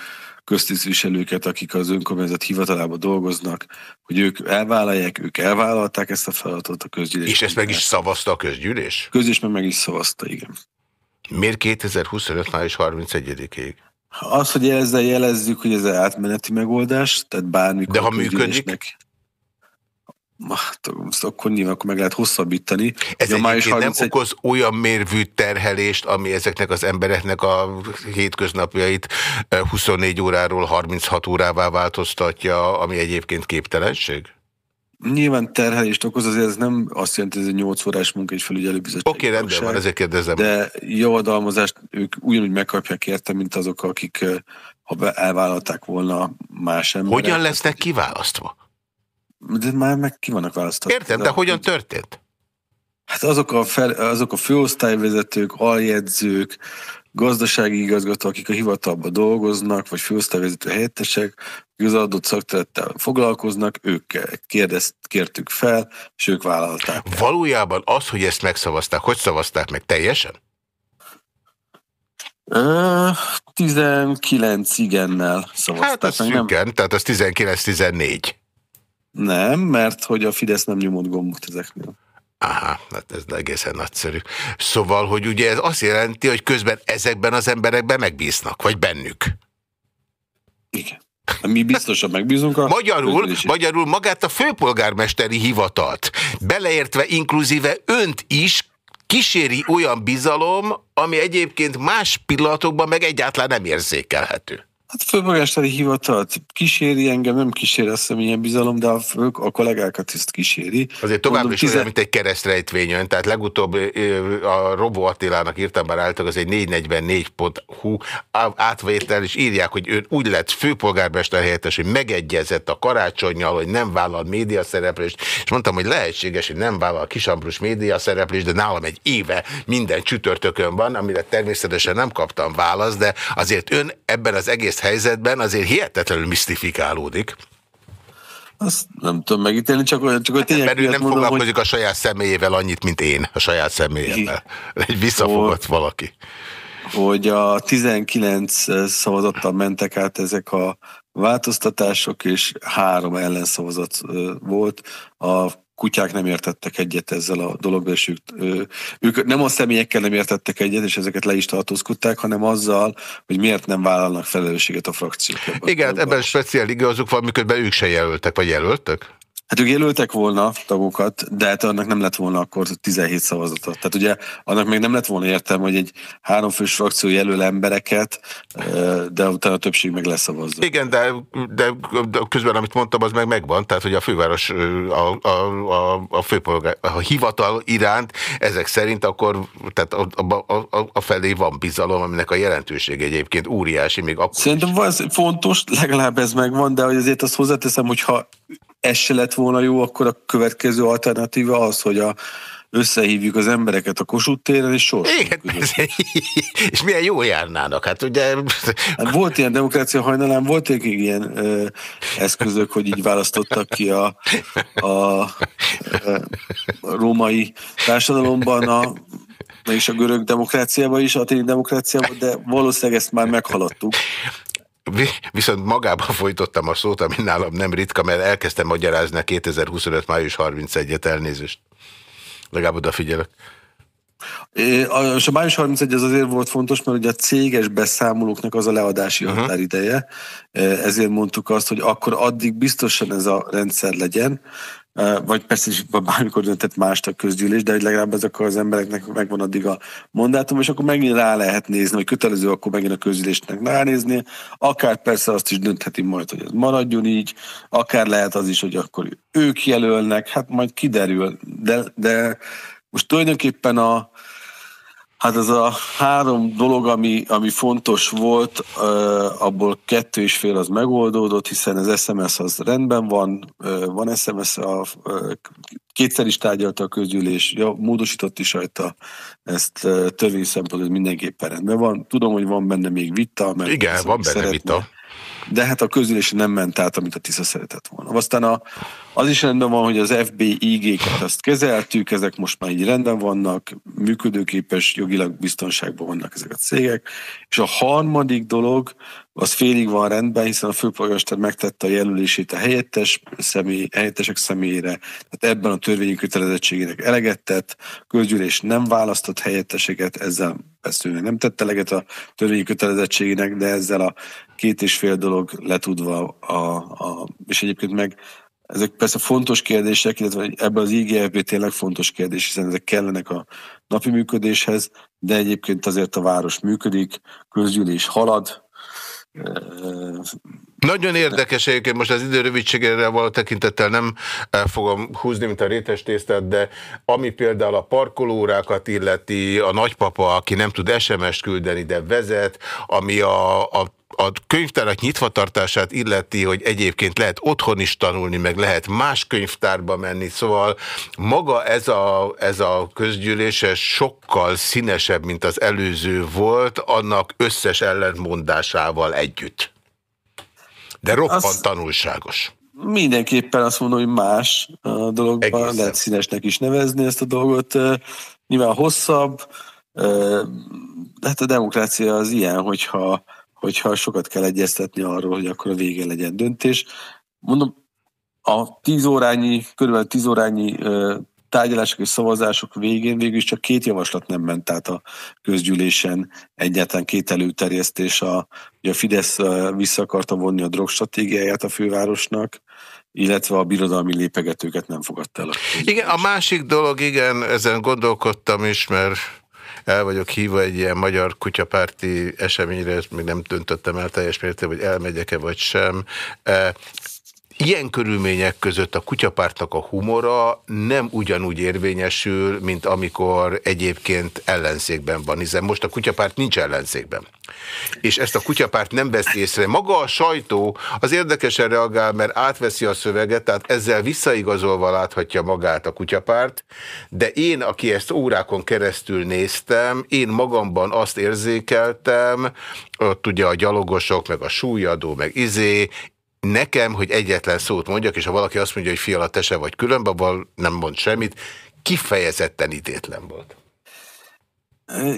köztisztviselőket, akik az önkormányzat hivatalában dolgoznak, hogy ők elvállalják, ők elvállalták ezt a feladatot a közgyűlés. És ezt meg is szavazta a közgyűlés? Közgyűlés meg, meg is szavazta, igen. Miért 2025. május 31-ig? Az, hogy ezzel jelezzük, hogy ez egy átmeneti megoldás, tehát bármikor... De ha működik? Hát, akkor nyilván akkor meg lehet hosszabbítani. Ez a május 31... nem okoz olyan mérvű terhelést, ami ezeknek az embereknek a hétköznapjait 24 óráról 36 órává változtatja, ami egyébként képtelenség? Nyilván terhelést okoz, azért ez nem azt jelenti, hogy ez egy 8 órás munka egy felügyelőbizottság. Oké, okay, rendben van, ezért kérdezem. De javadalmazást ők ugyanúgy megkapják érte, mint azok, akik ha elvállalták volna más emberek. Hogyan lesznek kiválasztva? De már meg ki vannak választva. Értem, de hogyan történt? Hát azok a, fel, azok a főosztályvezetők, aljegyzők, gazdasági igazgatók, akik a hivatalban dolgoznak, vagy főosztályvezető helyettesek, az adott szakterülettel foglalkoznak, ők kérdezt, kértük fel, és ők vállalták. El. Valójában az, hogy ezt megszavazták, hogy szavazták meg teljesen? 19 igennel szavazták. Hát az szüken, tehát az 19-14. Nem, mert hogy a Fidesz nem nyomott gombot ezeknél. Aha, hát ez egészen nagyszerű. Szóval, hogy ugye ez azt jelenti, hogy közben ezekben az emberekben megbíznak, vagy bennük. Igen. Mi biztosan megbízunk a... Magyarul, magyarul magát a főpolgármesteri hivatalt, beleértve inkluzíve önt is kíséri olyan bizalom, ami egyébként más pillanatokban meg egyáltalán nem érzékelhető. Hát főpolgármesteri hivatalt kíséri, engem nem kíséri azt hiszem ilyen bizalom, de a, fők, a kollégákat is kíséri. Azért továbbra is tizen... olyan, mint egy keresztrejtvényön, tehát legutóbb a Robo Attilának írtam már álltak, az egy 444.hu átvétel, és írják, hogy ő úgy lett főpolgármester helyettes, hogy megegyezett a karácsonyjal, hogy nem vállal média szereplést, és mondtam, hogy lehetséges, hogy nem vállal kisambrus média szereplést, de nálam egy éve minden csütörtökön van, amire természetesen nem kaptam választ, de azért ön ebben az egész egész helyzetben azért hihetetlenül misztifikálódik. Azt nem tudom megítélni, csak olyan, csak a tények Mert ő nem mondom, foglalkozik hogy... a saját személyével annyit, mint én a saját személyemmel. Egy visszafogott hogy, valaki. Hogy a 19 szavazattal mentek át ezek a változtatások, és három ellenszavazat volt. A kutyák nem értettek egyet ezzel a dologgal, és ők, ők nem a személyekkel nem értettek egyet, és ezeket le is tartózkodták, hanem azzal, hogy miért nem vállalnak felelősséget a frakciók. Igen, ebben, ebben speciál igazuk van, miközben ők se jelöltek, vagy jelöltek? Hát ők jelöltek volna tagokat, de hát annak nem lett volna akkor 17 szavazata. Tehát ugye annak még nem lett volna értelme, hogy egy háromfős frakció jelöl embereket, de utána a többség meg leszavazza. Igen, de, de, de közben amit mondtam, az meg megvan, tehát hogy a főváros, a, a, a, a főpolgár, a hivatal iránt ezek szerint akkor tehát a, a, a, a felé van bizalom, aminek a jelentősége egyébként óriási, még akkor Szerintem az fontos, legalább ez megvan, de azért azt hozzáteszem, hogyha ez se lett volna jó, akkor a következő alternatíva az, hogy a, összehívjuk az embereket a Kossuth téren, és sors. Igen, és milyen jó járnának, hát ugye... Hát volt ilyen demokrácia hajnalán, voltak ilyen ö, eszközök, hogy így választottak ki a, a, a, a római társadalomban a és a görög demokráciában is, a téni demokráciában, de valószínűleg ezt már meghaladtuk. Viszont magában folytottam a szót, ami nálam nem ritka, mert elkezdtem magyarázni a 2025. május 31-et elnézést. Legalább odafigyelek. És a május 31 az azért volt fontos, mert ugye a céges beszámolóknak az a leadási uh -huh. határideje, ezért mondtuk azt, hogy akkor addig biztosan ez a rendszer legyen, vagy persze is bármikor döntett mást a közgyűlés, de hogy legalább ezek az embereknek megvan addig a mandátum, és akkor megint rá lehet nézni, hogy kötelező akkor megint a közgyűlésnek ránézni, akár persze azt is döntheti majd, hogy ez maradjon így, akár lehet az is, hogy akkor ők jelölnek, hát majd kiderül, de, de most tulajdonképpen a, Hát ez a három dolog, ami, ami fontos volt, abból kettő és fél az megoldódott, hiszen az SMS az rendben van, van SMS, a, kétszer is tárgyalta a közgyűlés, ja, módosított is rajta, ezt törvény szempontból mindenképpen rendben van. Tudom, hogy van benne még vita. Mert Igen, van benne szeretne. vita de hát a közülés nem ment át, amit a Tisza szeretett volna. Aztán a, az is rendben van, hogy az FBIG-ket azt kezeltük, ezek most már így rendben vannak, működőképes, jogilag biztonságban vannak ezek a cégek. És a harmadik dolog, az félig van rendben, hiszen a főpolgármester megtette a jelölését a helyettes személy, helyettesek személyére, tehát ebben a törvényi kötelezettségének eleget tett, közgyűlés nem választott helyetteseket, ezzel persze nem tette eleget a törvényi kötelezettségének, de ezzel a két és fél dolog letudva, a, a, és egyébként meg ezek persze fontos kérdések, illetve ebben az IGFB tényleg fontos kérdés, hiszen ezek kellenek a napi működéshez, de egyébként azért a város működik, közgyűlés halad, nagyon érdekes egyébként, most az idő rövidségére való tekintettel nem eh, fogom húzni, mint a rétes tésztát, de ami például a parkolórákat illeti, a nagypapa, aki nem tud SMS-t küldeni, de vezet, ami a, a a könyvtárak nyitvatartását illeti, hogy egyébként lehet otthon is tanulni, meg lehet más könyvtárba menni, szóval maga ez a, ez a közgyűlés ez sokkal színesebb, mint az előző volt, annak összes ellentmondásával együtt. De roppant az tanulságos. Mindenképpen azt mondom, hogy más dologban, Egészen. lehet színesnek is nevezni ezt a dolgot. Nyilván hosszabb, de hát a demokrácia az ilyen, hogyha hogyha sokat kell egyeztetni arról, hogy akkor a vége legyen döntés. Mondom, a tíz órányi, körülbelül tíz órányi tárgyalások és szavazások végén végül csak két javaslat nem ment át a közgyűlésen, egyáltalán két előterjesztés. A, a Fidesz vissza akarta vonni a drogstratégiáját a fővárosnak, illetve a birodalmi lépegetőket nem fogadta el. A igen, a másik dolog, igen, ezen gondolkodtam is, mert el vagyok hívva egy ilyen magyar kutyapárti eseményre, ezt még nem döntöttem el teljes mértékben, hogy elmegyek-e vagy sem. Ilyen körülmények között a kutyapártnak a humora nem ugyanúgy érvényesül, mint amikor egyébként ellenzékben van, hiszen most a kutyapárt nincs ellenzékben. És ezt a kutyapárt nem vesz észre. Maga a sajtó az érdekesen reagál, mert átveszi a szöveget, tehát ezzel visszaigazolva láthatja magát a kutyapárt, de én, aki ezt órákon keresztül néztem, én magamban azt érzékeltem, ott ugye a gyalogosok, meg a súlyadó, meg izé, nekem, hogy egyetlen szót mondjak, és ha valaki azt mondja, hogy fiala, te se vagy különbabban, nem mond semmit, kifejezetten idétlen volt.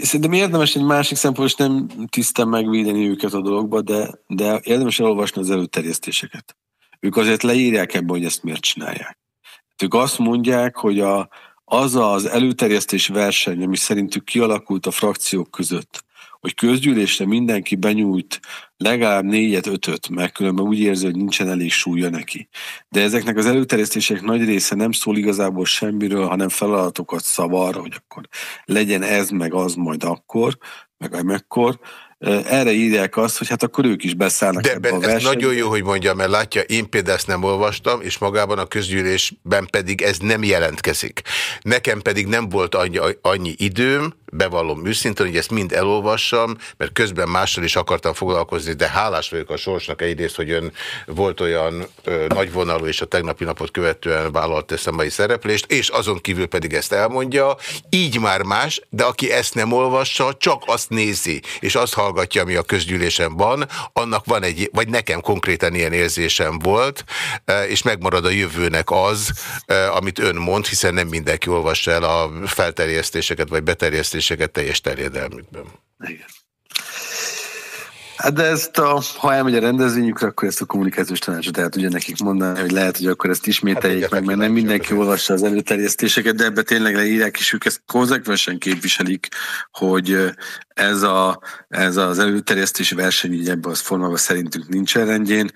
Szerintem érdemes egy másik szempont, és nem tisztem megvédeni őket a dologba, de, de érdemes elolvasni az előterjesztéseket. Ők azért leírják ebbe, hogy ezt miért csinálják. Ők azt mondják, hogy a, az az előterjesztés verseny, ami szerintük kialakult a frakciók között, hogy közgyűlésre mindenki benyújt legalább négyet, ötöt, mert különben úgy érzi, hogy nincsen elég súlya neki. De ezeknek az előterjesztések nagy része nem szól igazából semmiről, hanem feladatokat szav arra, hogy akkor legyen ez, meg az majd akkor, meg amekkor, erre írják azt, hogy hát akkor ők is beszállnak De ebbe a versenybe. ez nagyon jó, hogy mondja, mert látja, én például ezt nem olvastam, és magában a közgyűlésben pedig ez nem jelentkezik. Nekem pedig nem volt annyi, annyi időm, bevallom őszintén, hogy ezt mind elolvassam, mert közben mással is akartam foglalkozni, de hálás vagyok a sorsnak egyrészt, hogy ön volt olyan ö, nagyvonalú, és a tegnapi napot követően vállalt ezt a mai szereplést, és azon kívül pedig ezt elmondja, így már más, de aki ezt nem olvassa, csak azt nézi, és azt hallgatja, ami a közgyűlésen van, annak van egy, vagy nekem konkrétan ilyen érzésem volt, és megmarad a jövőnek az, amit ön mond, hiszen nem mindenki olvassa el a felterjesztéseket, vagy beterjesztéseket, döntéseket teljes terjedelmükben. Igen. Hát de ezt a, ha elmegy a rendezvényükre, akkor ezt a kommunikációs tanácsot el tudja nekik mondani, hogy lehet, hogy akkor ezt ismételjék hát meg, mert nem mindenki olvassa az előterjesztéseket, de ebbe tényleg leírják, és ők ezt konzekvensen képviselik, hogy ez, a, ez az előterjesztési verseny így ebben az formában szerintünk nincsen rendjén.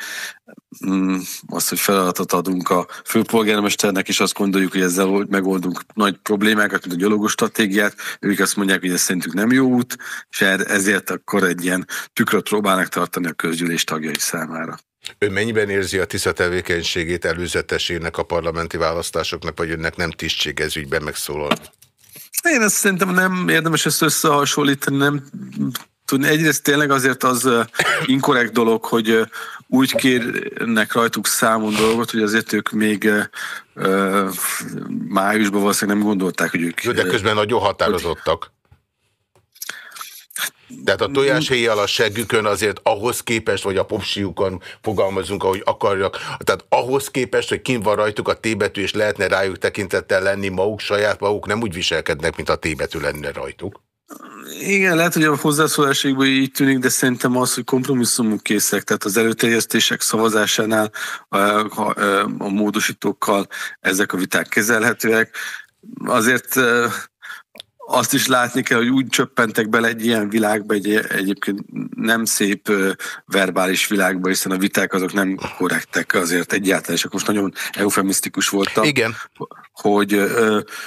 Mm, azt, hogy feladatot adunk a főpolgármesternek, és azt gondoljuk, hogy ezzel megoldunk nagy problémákat, mint a gyalogos stratégiát, ők azt mondják, hogy ez szerintük nem jó út, és ezért akkor egy ilyen tükröt próbálnak tartani a közgyűlés tagjai számára. Ön mennyiben érzi a TISZA tevékenységét előzetesének a parlamenti választásoknak, vagy önnek nem tisztségez ügyben megszólalni? Én ezt szerintem nem érdemes ezt összehasonlítani, nem tudni. Egyrészt tényleg azért az inkorrekt dolog, hogy úgy kérnek rajtuk számon dolgot, hogy azért ők még májusban valószínűleg nem gondolták, hogy ők... De közben nagyon határozottak. Tehát a tojáshéjjel a seggükön azért ahhoz képest, vagy a popsiukon fogalmazunk, ahogy akarjak, tehát ahhoz képest, hogy kint van rajtuk a tébetű, és lehetne rájuk tekintettel lenni maguk, saját maguk nem úgy viselkednek, mint a tébetű lenne rajtuk. Igen, lehet, hogy a hozzászólásokban így tűnik, de szerintem az, hogy kompromisszumok készek, tehát az előterjesztések szavazásánál a, a, a módosítókkal ezek a viták kezelhetőek. Azért azt is látni kell, hogy úgy csöppentek bele egy ilyen világba, egy egyébként nem szép verbális világba, hiszen a viták azok nem korrektek azért egyáltalán, és akkor most nagyon eufemisztikus voltam. Igen. Hogy,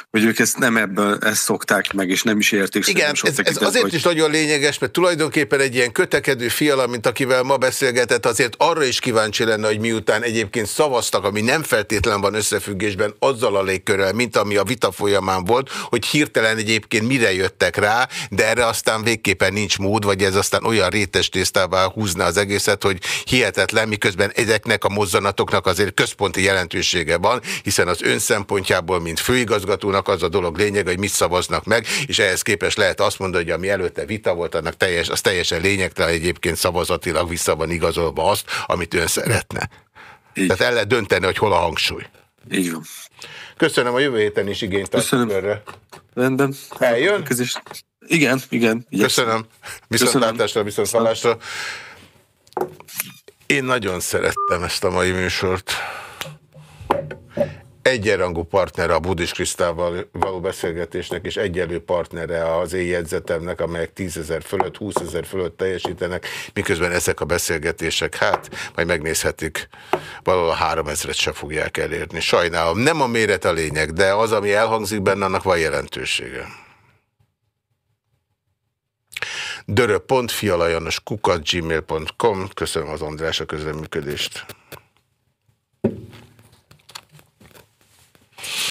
hogy ők ezt nem ebből ezt szokták meg, és nem is értik. Igen, ez, ez azért hogy... is nagyon lényeges, mert tulajdonképpen egy ilyen kötekedő fiala, mint akivel ma beszélgetett, azért arra is kíváncsi lenne, hogy miután egyébként szavaztak, ami nem feltétlen van összefüggésben azzal a légkörrel, mint ami a vita folyamán volt, hogy hirtelen egyébként egyébként mire jöttek rá, de erre aztán végképpen nincs mód, vagy ez aztán olyan rétes tésztává húzna az egészet, hogy hihetetlen, miközben ezeknek a mozzanatoknak azért központi jelentősége van, hiszen az ön szempontjából, mint főigazgatónak az a dolog lényeg, hogy mit szavaznak meg, és ehhez képest lehet azt mondani, hogy ami előtte vita volt, annak teljes, az teljesen lényegtelen egyébként szavazatilag vissza van igazolva azt, amit ön szeretne. Így. Tehát el lehet dönteni, hogy hol a hangsúly. Így van. Köszönöm, a jövő héten is igényt tartunk erre. Rendben. Eljön? Közös. Igen, igen. Igyekszem. Köszönöm. Viszontlátásra, viszont hallásra. Én nagyon szerettem ezt a mai műsort egyenrangú partnere a Budis Krisztával való beszélgetésnek, és egyenlő partnere az én jegyzetemnek, amelyek 10 ezer fölött, 20 ezer fölött teljesítenek, miközben ezek a beszélgetések, hát, majd megnézhetik, valahol a 3 ezeret se fogják elérni. Sajnálom, nem a méret a lényeg, de az, ami elhangzik benne, annak van jelentősége. dörö.fialajanos kukat gmail.com Köszönöm az András a közleműködést.